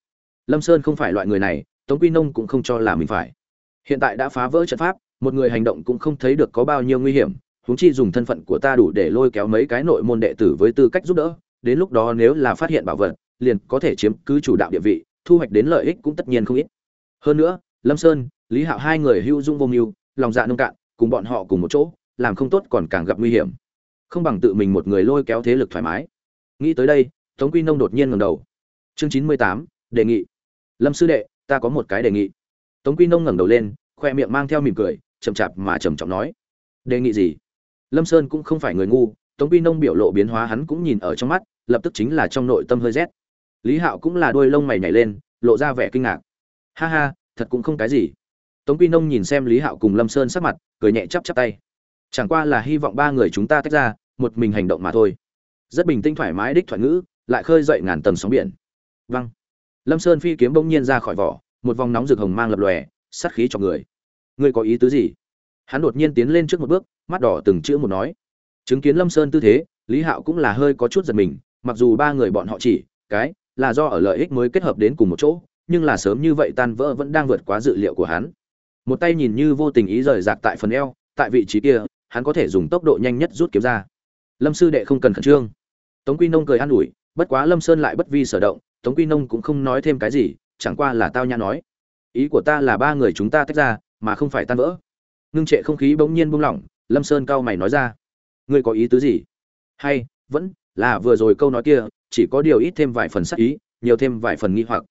Lâm sơn không phải loại người này, tống quy nông cũng không cho là mình phải. Hiện tại đã phá vỡ trận pháp, một người hành động cũng không thấy được có bao nhiêu nguy hiểm, huống chi dùng thân phận của ta đủ để lôi kéo mấy cái nội môn đệ tử với tư cách giúp đỡ, đến lúc đó nếu là phát hiện bảo vật, liền có thể chiếm cứ chủ đạo địa vị, thu hoạch đến lợi ích cũng tất nhiên không ít. Hơn nữa, lâm sơn, lý hạo hai người hưu dung vô mưu lòng dạ nông cạn, cùng bọn họ cùng một chỗ, làm không tốt còn càng gặp nguy hiểm. Không bằng tự mình một người lôi kéo thế lực thoải mái. Nghĩ tới đây, tống quy nông đột nhiên ngẩng đầu. Chương chín mươi tám, đề nghị. Lâm sư đệ, ta có một cái đề nghị. Tống quy nông ngẩng đầu lên, khoe miệng mang theo mỉm cười, chậm chạp mà trầm trọng nói. Đề nghị gì? Lâm sơn cũng không phải người ngu, tống quy nông biểu lộ biến hóa hắn cũng nhìn ở trong mắt, lập tức chính là trong nội tâm hơi rét. Lý hạo cũng là đôi lông mày nhảy lên, lộ ra vẻ kinh ngạc. Ha ha, thật cũng không cái gì tống quy nông nhìn xem lý hạo cùng lâm sơn sắc mặt, cười nhẹ chắp chắp tay. Chẳng qua là hy vọng ba người chúng ta tách ra, một mình hành động mà thôi. Rất bình tĩnh thoải mái đích thoại ngữ, lại khơi dậy ngàn tầng sóng biển. Văng lâm sơn phi kiếm bỗng nhiên ra khỏi vỏ, một vòng nóng rực hồng mang lập lòe, sát khí cho người. Ngươi có ý tứ gì? Hắn đột nhiên tiến lên trước một bước, mắt đỏ từng chữ một nói. Chứng kiến lâm sơn tư thế, lý hạo cũng là hơi có chút giật mình, mặc dù ba người bọn họ chỉ, cái, là do ở lợi ích mới kết hợp đến cùng một chỗ, nhưng là sớm như vậy tan vỡ vẫn đang vượt quá dự liệu của hắn một tay nhìn như vô tình ý rời rạc tại phần eo, tại vị trí kia, hắn có thể dùng tốc độ nhanh nhất rút kiếm ra. Lâm sư đệ không cần khẩn trương. Tống quy nông cười an ủi, bất quá lâm sơn lại bất vi sở động, tống quy nông cũng không nói thêm cái gì, chẳng qua là tao nhã nói. Ý của ta là ba người chúng ta tách ra, mà không phải tan vỡ. Ngưng trệ không khí bỗng nhiên buông lỏng, lâm sơn cao mày nói ra. Ngươi có ý tứ gì? Hay, vẫn là vừa rồi câu nói kia, chỉ có điều ít thêm vài phần sắc ý, nhiều thêm vài phần nghi hoặc.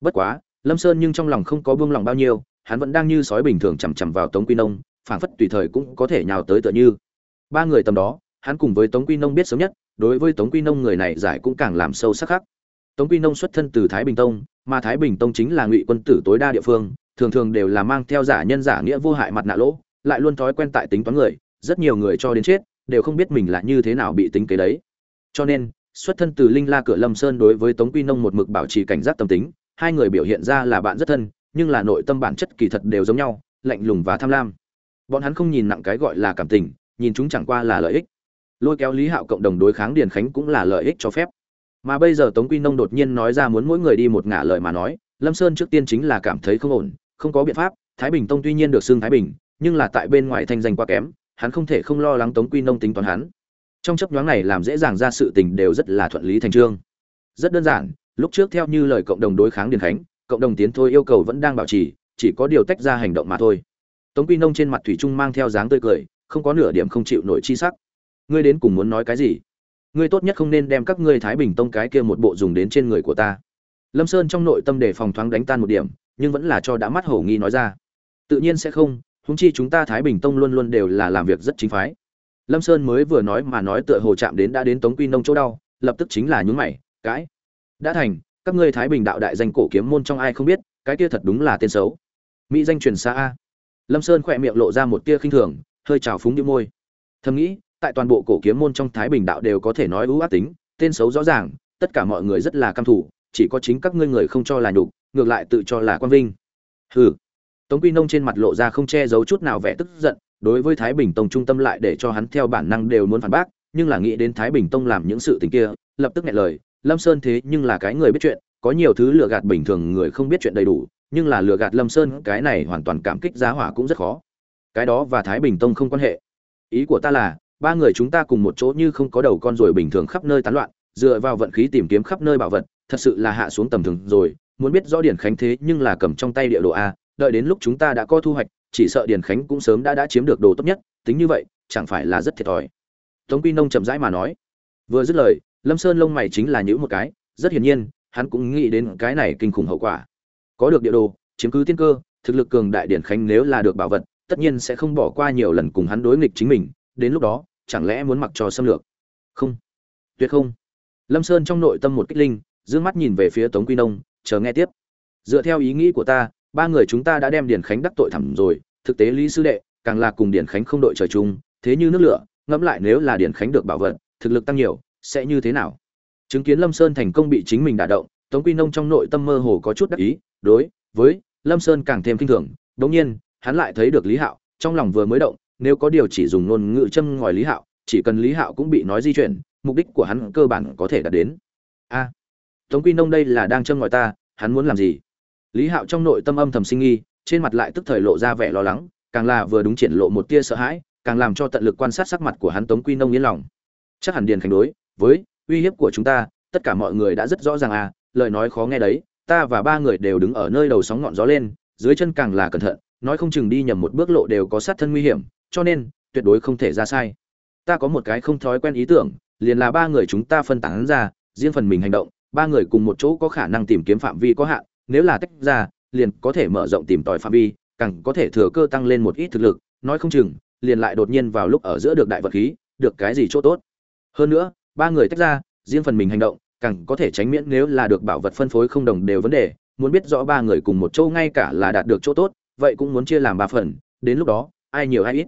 Bất quá, lâm sơn nhưng trong lòng không có buông lỏng bao nhiêu hắn vẫn đang như sói bình thường chằm chằm vào tống quy nông, phảng phất tùy thời cũng có thể nhào tới tựa như ba người tầm đó, hắn cùng với tống quy nông biết sớm nhất, đối với tống quy nông người này giải cũng càng làm sâu sắc khác. tống quy nông xuất thân từ thái bình tông, mà thái bình tông chính là ngụy quân tử tối đa địa phương, thường thường đều là mang theo giả nhân giả nghĩa vô hại mặt nạ lỗ, lại luôn thói quen tại tính toán người, rất nhiều người cho đến chết, đều không biết mình là như thế nào bị tính kế đấy cho nên, xuất thân từ linh la cửa lâm sơn đối với tống quy nông một mực bảo trì cảnh giác tâm tính, hai người biểu hiện ra là bạn rất thân nhưng là nội tâm bản chất kỳ thật đều giống nhau, lạnh lùng và tham lam. Bọn hắn không nhìn nặng cái gọi là cảm tình, nhìn chúng chẳng qua là lợi ích. Lôi kéo lý hạo cộng đồng đối kháng điền khánh cũng là lợi ích cho phép. Mà bây giờ tống quy nông đột nhiên nói ra muốn mỗi người đi một ngả lời mà nói, lâm sơn trước tiên chính là cảm thấy không ổn, không có biện pháp, thái bình tông tuy nhiên được xưng thái bình, nhưng là tại bên ngoài thanh danh quá kém, hắn không thể không lo lắng tống quy nông tính toán hắn. Trong chấp nhoáng này làm dễ dàng ra sự tình đều rất là thuận lý thành trương. Rất đơn giản, lúc trước theo như lời cộng đồng đối kháng điền khánh cộng đồng tiến thôi yêu cầu vẫn đang bảo trì, chỉ có điều tách ra hành động mà thôi. Tống quy nông trên mặt thủy chung mang theo dáng tươi cười, không có nửa điểm không chịu nổi chi sắc. Ngươi đến cùng muốn nói cái gì? Ngươi tốt nhất không nên đem các ngươi thái bình tông cái kia một bộ dùng đến trên người của ta. Lâm sơn trong nội tâm để phòng thoáng đánh tan một điểm, nhưng vẫn là cho đã mắt hổ nghi nói ra. Tự nhiên sẽ không, huống chi chúng ta thái bình tông luôn luôn đều là làm việc rất chính phái. Lâm sơn mới vừa nói mà nói tựa hồ chạm đến đã đến tống quy nông chỗ đau, lập tức chính là nhún mày, cãi. Đã thành các ngươi thái bình đạo đại danh cổ kiếm môn trong ai không biết, cái kia thật đúng là tên xấu. Mỹ danh truyền xa a. Lâm sơn khỏe miệng lộ ra một tia khinh thường, hơi trào phúng đi môi. Thầm nghĩ, tại toàn bộ cổ kiếm môn trong thái bình đạo đều có thể nói ưu ác tính, tên xấu rõ ràng, tất cả mọi người rất là căm thủ chỉ có chính các ngươi người không cho là nhục, ngược lại tự cho là quan vinh. Hừ. Tống quy nông trên mặt lộ ra không che giấu chút nào vẻ tức giận, đối với thái bình tông trung tâm lại để cho hắn theo bản năng đều muốn phản bác, nhưng là nghĩ đến thái bình tông làm những sự tình kia, lập tức nghẹn lời lâm sơn thế nhưng là cái người biết chuyện, có nhiều thứ lừa gạt bình thường người không biết chuyện đầy đủ, nhưng là lừa gạt lâm sơn, cái này hoàn toàn cảm kích giá hỏa cũng rất khó. Cái đó và thái bình tông không quan hệ. Ý của ta là, ba người chúng ta cùng một chỗ như không có đầu con rồi bình thường khắp nơi tán loạn, dựa vào vận khí tìm kiếm khắp nơi bảo vật, thật sự là hạ xuống tầm thường rồi. Muốn biết rõ điển khánh thế nhưng là cầm trong tay địa đồ a, đợi đến lúc chúng ta đã có thu hoạch, chỉ sợ điển khánh cũng sớm đã đã chiếm được đồ tốt nhất, tính như vậy, chẳng phải là rất thiệt thòi. Tống quy nông chậm rãi mà nói. Vừa dứt lời lâm sơn lông mày chính là những một cái, rất hiển nhiên, hắn cũng nghĩ đến cái này kinh khủng hậu quả. Có được địa đồ, chiếm cứ tiên cơ, thực lực cường đại điển khánh nếu là được bảo vật, tất nhiên sẽ không bỏ qua nhiều lần cùng hắn đối nghịch chính mình, đến lúc đó, chẳng lẽ muốn mặc cho xâm lược? Không. Tuyệt không. Lâm sơn trong nội tâm một kích linh d mắt nhìn về phía tống quy nông, chờ nghe tiếp. Dựa theo ý nghĩ của ta, ba người chúng ta đã đem điển khánh đắc tội thẳm rồi, thực tế lý sư đệ, càng là cùng điển khánh không đội trời chung, thế như nước lửa, ngẫm lại nếu là điển khánh được bảo vật, thực lực tăng nhiều sẽ như thế nào? Chứng kiến lâm sơn thành công bị chính mình đả động, tống quy nông trong nội tâm mơ hồ có chút đắc ý, đối với lâm sơn càng thêm kinh thường. Đống nhiên, hắn lại thấy được lý hạo, trong lòng vừa mới động, nếu có điều chỉ dùng ngôn ngữ châm ngòi lý hạo, chỉ cần lý hạo cũng bị nói di chuyển, mục đích của hắn cơ bản có thể đạt đến. A, tống quy nông đây là đang châm ngòi ta, hắn muốn làm gì? Lý hạo trong nội tâm âm thầm sinh nghi, trên mặt lại tức thời lộ ra vẻ lo lắng, càng là vừa đúng triển lộ một tia sợ hãi, càng làm cho tận lực quan sát sắc mặt của hắn tống quy nông yên lòng. Chắc hẳn điền khánh đối với uy hiếp của chúng ta, tất cả mọi người đã rất rõ ràng à lời nói khó nghe đấy, ta và ba người đều đứng ở nơi đầu sóng ngọn gió lên, dưới chân càng là cẩn thận, nói không chừng đi nhầm một bước lộ đều có sát thân nguy hiểm, cho nên, tuyệt đối không thể ra sai. Ta có một cái không thói quen ý tưởng, liền là ba người chúng ta phân tán ra, riêng phần mình hành động, ba người cùng một chỗ có khả năng tìm kiếm phạm vi có hạn, nếu là tách ra, liền có thể mở rộng tìm tòi phạm vi, càng có thể thừa cơ tăng lên một ít thực lực, nói không chừng, liền lại đột nhiên vào lúc ở giữa được đại vật khí, được cái gì chỗ tốt. Hơn nữa ba người tách ra, riêng phần mình hành động, càng có thể tránh miễn nếu là được bảo vật phân phối không đồng đều vấn đề. Muốn biết rõ ba người cùng một chỗ ngay cả là đạt được chỗ tốt, vậy cũng muốn chia làm ba phần, đến lúc đó, ai nhiều ai ít.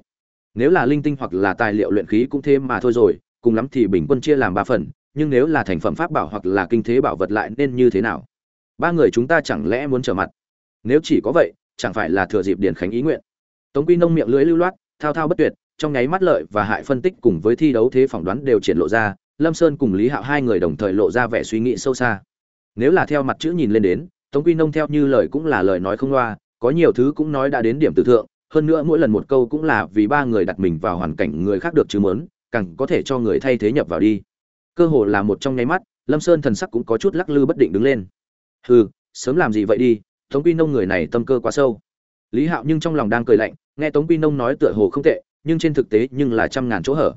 Nếu là linh tinh hoặc là tài liệu luyện khí cũng thêm mà thôi rồi, cùng lắm thì bình quân chia làm ba phần, nhưng nếu là thành phẩm pháp bảo hoặc là kinh thế bảo vật lại nên như thế nào? Ba người chúng ta chẳng lẽ muốn trở mặt? Nếu chỉ có vậy, chẳng phải là thừa dịp điển khánh ý nguyện? Tống quy nông miệng lưới lưu loát, thao thao bất tuyệt, trong nháy mắt lợi và hại phân tích cùng với thi đấu thế phỏng đoán đều triển lộ ra lâm sơn cùng lý hạo hai người đồng thời lộ ra vẻ suy nghĩ sâu xa. Nếu là theo mặt chữ nhìn lên đến, tống quy nông theo như lời cũng là lời nói không loa, có nhiều thứ cũng nói đã đến điểm tự thượng, hơn nữa mỗi lần một câu cũng là vì ba người đặt mình vào hoàn cảnh người khác được chứ mớn càng có thể cho người thay thế nhập vào đi. Cơ hồ là một trong nháy mắt, lâm sơn thần sắc cũng có chút lắc lư bất định đứng lên. Hừ, sớm làm gì vậy đi, tống quy nông người này tâm cơ quá sâu. Lý hạo nhưng trong lòng đang cười lạnh, nghe tống quy nông nói tựa hồ không tệ, nhưng trên thực tế nhưng là trăm ngàn chỗ hở.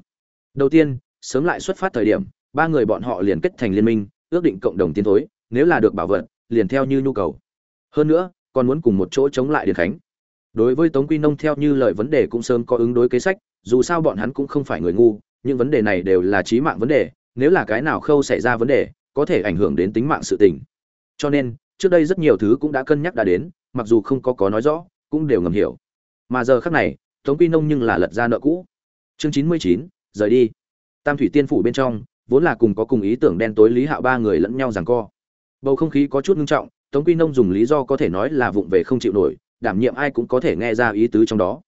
Đầu tiên sớm lại xuất phát thời điểm, ba người bọn họ liền kết thành liên minh, ước định cộng đồng tiến thối, nếu là được bảo vật, liền theo như nhu cầu. Hơn nữa, còn muốn cùng một chỗ chống lại điền khánh. Đối với tống quy nông theo như lời vấn đề cũng sớm có ứng đối kế sách, dù sao bọn hắn cũng không phải người ngu, những vấn đề này đều là trí mạng vấn đề, nếu là cái nào khâu xảy ra vấn đề, có thể ảnh hưởng đến tính mạng sự tình. Cho nên, trước đây rất nhiều thứ cũng đã cân nhắc đã đến, mặc dù không có có nói rõ, cũng đều ngầm hiểu. Mà giờ khác này, tống quy nông nhưng là lật ra nợ cũ. Chương chín mươi chín, rời đi tam thủy tiên phủ bên trong, vốn là cùng có cùng ý tưởng đen tối lý hạo ba người lẫn nhau rằng co. Bầu không khí có chút ngưng trọng, tống quy nông dùng lý do có thể nói là vụng về không chịu nổi, đảm nhiệm ai cũng có thể nghe ra ý tứ trong đó.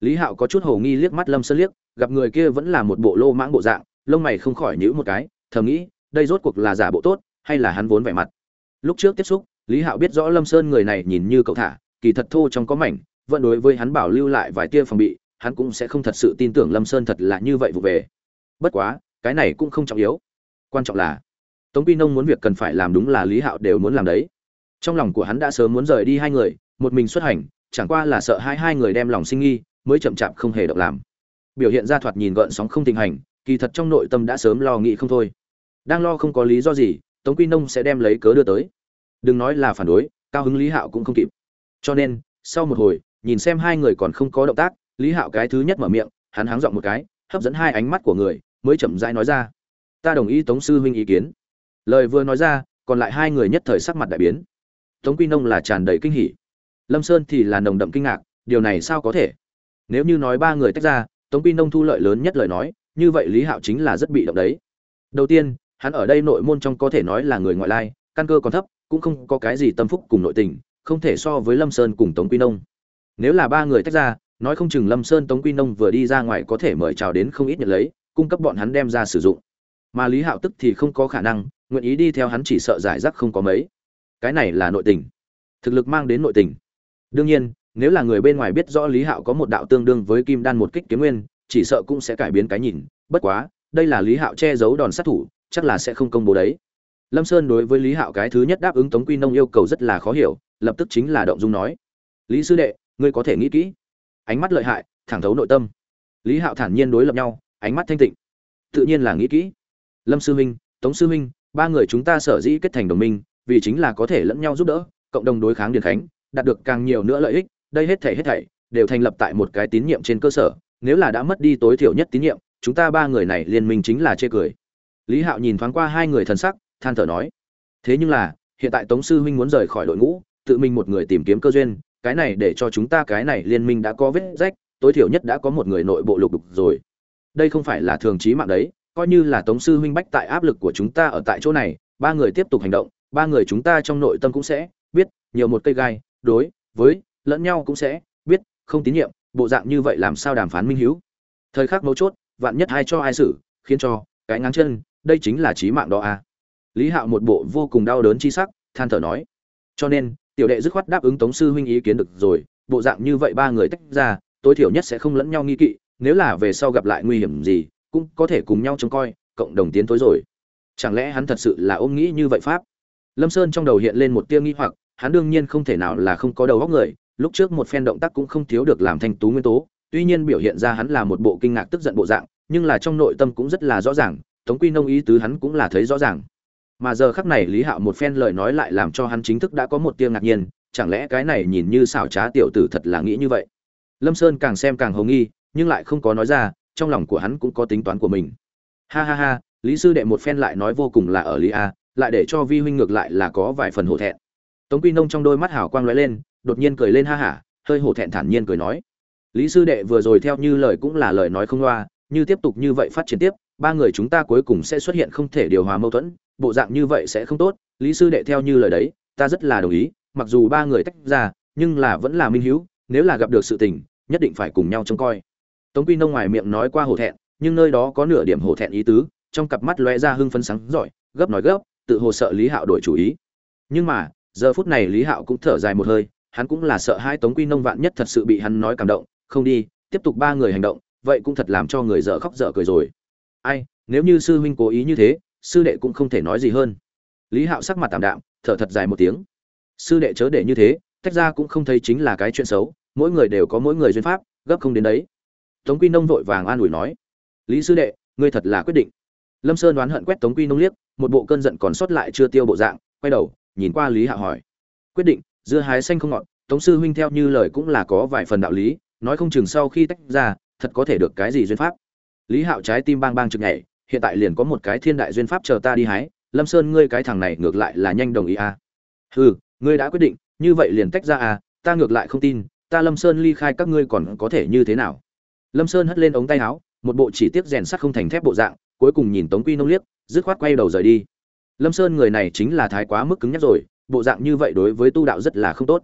Lý hạo có chút hồ nghi liếc mắt lâm sơn liếc, gặp người kia vẫn là một bộ lô mãng bộ dạng, lông mày không khỏi nhữ một cái, thầm nghĩ, đây rốt cuộc là giả bộ tốt, hay là hắn vốn vẻ mặt. Lúc trước tiếp xúc, lý hạo biết rõ lâm sơn người này nhìn như cậu thả, kỳ thật thô trong có mảnh, vẫn đối với hắn bảo lưu lại vài tia phòng bị, hắn cũng sẽ không thật sự tin tưởng lâm sơn thật là như vậy vụ về bất quá, cái này cũng không trọng yếu. Quan trọng là, tống pi nông muốn việc cần phải làm đúng là lý hạo đều muốn làm đấy. Trong lòng của hắn đã sớm muốn rời đi hai người, một mình xuất hành, chẳng qua là sợ hai hai người đem lòng sinh nghi, mới chậm chạp không hề động làm. Biểu hiện ra thoạt nhìn gợn sóng không tình hành, kỳ thật trong nội tâm đã sớm lo nghĩ không thôi. Đang lo không có lý do gì, tống quy nông sẽ đem lấy cớ đưa tới. Đừng nói là phản đối, cao hứng lý hạo cũng không kịp. Cho nên, sau một hồi, nhìn xem hai người còn không có động tác, lý hạo cái thứ nhất mở miệng, hắn háng dọn một cái, hấp dẫn hai ánh mắt của người mới chậm rãi nói ra. Ta đồng ý tống sư huynh ý kiến. Lời vừa nói ra, còn lại hai người nhất thời sắc mặt đại biến. Tống quy nông là tràn đầy kinh hỉ. Lâm sơn thì là nồng đậm kinh ngạc, điều này sao có thể? Nếu như nói ba người tách ra, tống quy nông thu lợi lớn nhất lời nói, như vậy lý hạo chính là rất bị động đấy. Đầu tiên, hắn ở đây nội môn trong có thể nói là người ngoại lai, căn cơ còn thấp, cũng không có cái gì tâm phúc cùng nội tình, không thể so với lâm sơn cùng tống quy nông. Nếu là ba người tách ra, nói không chừng lâm sơn tống quy nông vừa đi ra ngoài có thể mời chào đến không ít nhận lấy cung cấp bọn hắn đem ra sử dụng. Mà lý hạo tức thì không có khả năng, nguyện ý đi theo hắn chỉ sợ giải rác không có mấy. Cái này là nội tình. Thực lực mang đến nội tình. Đương nhiên, nếu là người bên ngoài biết rõ lý hạo có một đạo tương đương với kim đan một kích kiếm nguyên, chỉ sợ cũng sẽ cải biến cái nhìn. Bất quá, đây là lý hạo che giấu đòn sát thủ, chắc là sẽ không công bố đấy. Lâm sơn đối với lý hạo cái thứ nhất đáp ứng tống quy nông yêu cầu rất là khó hiểu, lập tức chính là động dung nói. Lý sư đệ, ngươi có thể nghĩ kỹ. Ánh mắt lợi hại, thẳng thấu nội tâm. Lý hạo thản nhiên đối lập nhau ánh mắt thanh tịnh. Tự nhiên là nghĩ kỹ. Lâm sư huynh tống sư huynh ba người chúng ta sở dĩ kết thành đồng minh, vì chính là có thể lẫn nhau giúp đỡ, cộng đồng đối kháng điền khánh, đạt được càng nhiều nữa lợi ích, đây hết thảy hết thảy đều thành lập tại một cái tín nhiệm trên cơ sở, nếu là đã mất đi tối thiểu nhất tín nhiệm, chúng ta ba người này liên minh chính là chê cười. Lý hạo nhìn thoáng qua hai người thần sắc, than thở nói, thế nhưng là, hiện tại tống sư huynh muốn rời khỏi đội ngũ, tự mình một người tìm kiếm cơ duyên, cái này để cho chúng ta cái này liên minh đã có vết rách, tối thiểu nhất đã có một người nội bộ lục đục rồi đây không phải là thường trí mạng đấy, coi như là tống sư huynh bách tại áp lực của chúng ta ở tại chỗ này, ba người tiếp tục hành động, ba người chúng ta trong nội tâm cũng sẽ biết, nhiều một cây gai, đối với, lẫn nhau cũng sẽ biết, không tín nhiệm, bộ dạng như vậy làm sao đàm phán minh hiếu thời khắc mấu chốt, vạn nhất ai cho ai xử, khiến cho cái ngáng chân, đây chính là trí mạng đó à. lý hạo một bộ vô cùng đau đớn chi sắc, than thở nói cho nên, tiểu đệ dứt khoát đáp ứng tống sư huynh ý kiến được rồi, bộ dạng như vậy ba người tách ra, tối thiểu nhất sẽ không lẫn nhau nghi kỵ nếu là về sau gặp lại nguy hiểm gì, cũng có thể cùng nhau trông coi, cộng đồng tiến tối rồi. Chẳng lẽ hắn thật sự là ôm nghĩ như vậy pháp? Lâm sơn trong đầu hiện lên một tia nghi hoặc, hắn đương nhiên không thể nào là không có đầu óc người, lúc trước một phen động tác cũng không thiếu được làm thanh tú nguyên tố, tuy nhiên biểu hiện ra hắn là một bộ kinh ngạc tức giận bộ dạng, nhưng là trong nội tâm cũng rất là rõ ràng, tống quy nông ý tứ hắn cũng là thấy rõ ràng. Mà giờ khắc này lý hạo một phen lời nói lại làm cho hắn chính thức đã có một tia ngạc nhiên, chẳng lẽ cái này nhìn như xảo trá tiểu tử thật là nghĩ như vậy? Lâm sơn càng xem càng hồng nghi nhưng lại không có nói ra, trong lòng của hắn cũng có tính toán của mình. Ha ha ha, lý sư đệ một phen lại nói vô cùng là ở lý a, lại để cho vi huynh ngược lại là có vài phần hổ thẹn. Tống quy nông trong đôi mắt hào quang lóe lên, đột nhiên cười lên ha hả, hơi hổ thẹn thản nhiên cười nói. Lý sư đệ vừa rồi theo như lời cũng là lời nói không loa, như tiếp tục như vậy phát triển tiếp, ba người chúng ta cuối cùng sẽ xuất hiện không thể điều hòa mâu thuẫn, bộ dạng như vậy sẽ không tốt, lý sư đệ theo như lời đấy, ta rất là đồng ý, mặc dù ba người tách ra, nhưng là vẫn là minh hữu nếu là gặp được sự tình, nhất định phải cùng nhau trông coi tống quy nông ngoài miệng nói qua hổ thẹn, nhưng nơi đó có nửa điểm hổ thẹn ý tứ, trong cặp mắt lóe ra hưng phấn sáng giỏi, gấp nói gấp, tự hồ sợ lý hạo đổi chủ ý. Nhưng mà, giờ phút này lý hạo cũng thở dài một hơi, hắn cũng là sợ hai tống quy nông vạn nhất thật sự bị hắn nói cảm động, không đi, tiếp tục ba người hành động, vậy cũng thật làm cho người dở khóc dở cười rồi. Ai, nếu như sư huynh cố ý như thế, sư đệ cũng không thể nói gì hơn. Lý hạo sắc mặt tạm đạm, thở thật dài một tiếng. Sư đệ chớ để như thế, tách ra cũng không thấy chính là cái chuyện xấu, mỗi người đều có mỗi người duyên pháp, gấp không đến đấy tống quy nông vội vàng an ủi nói, lý sư đệ, ngươi thật là quyết định. Lâm sơn đoán hận quét tống quy nông liếc, một bộ cơn giận còn sót lại chưa tiêu bộ dạng, quay đầu, nhìn qua lý hạ hỏi, quyết định, dưa hái xanh không ngọt, tống sư huynh theo như lời cũng là có vài phần đạo lý, nói không chừng sau khi tách ra, thật có thể được cái gì duyên pháp? Lý hạo trái tim bang bang trực nhảy, hiện tại liền có một cái thiên đại duyên pháp chờ ta đi hái, lâm sơn ngươi cái thằng này ngược lại là nhanh đồng ý à. hừ, ngươi đã quyết định, như vậy liền tách ra à ta ngược lại không tin, ta lâm sơn ly khai các ngươi còn có thể như thế nào? Lâm sơn hất lên ống tay áo, một bộ chỉ tiếc rèn sắt không thành thép bộ dạng, cuối cùng nhìn tống quy nông liếc, dứt khoát quay đầu rời đi. Lâm sơn người này chính là thái quá mức cứng nhắc rồi, bộ dạng như vậy đối với tu đạo rất là không tốt.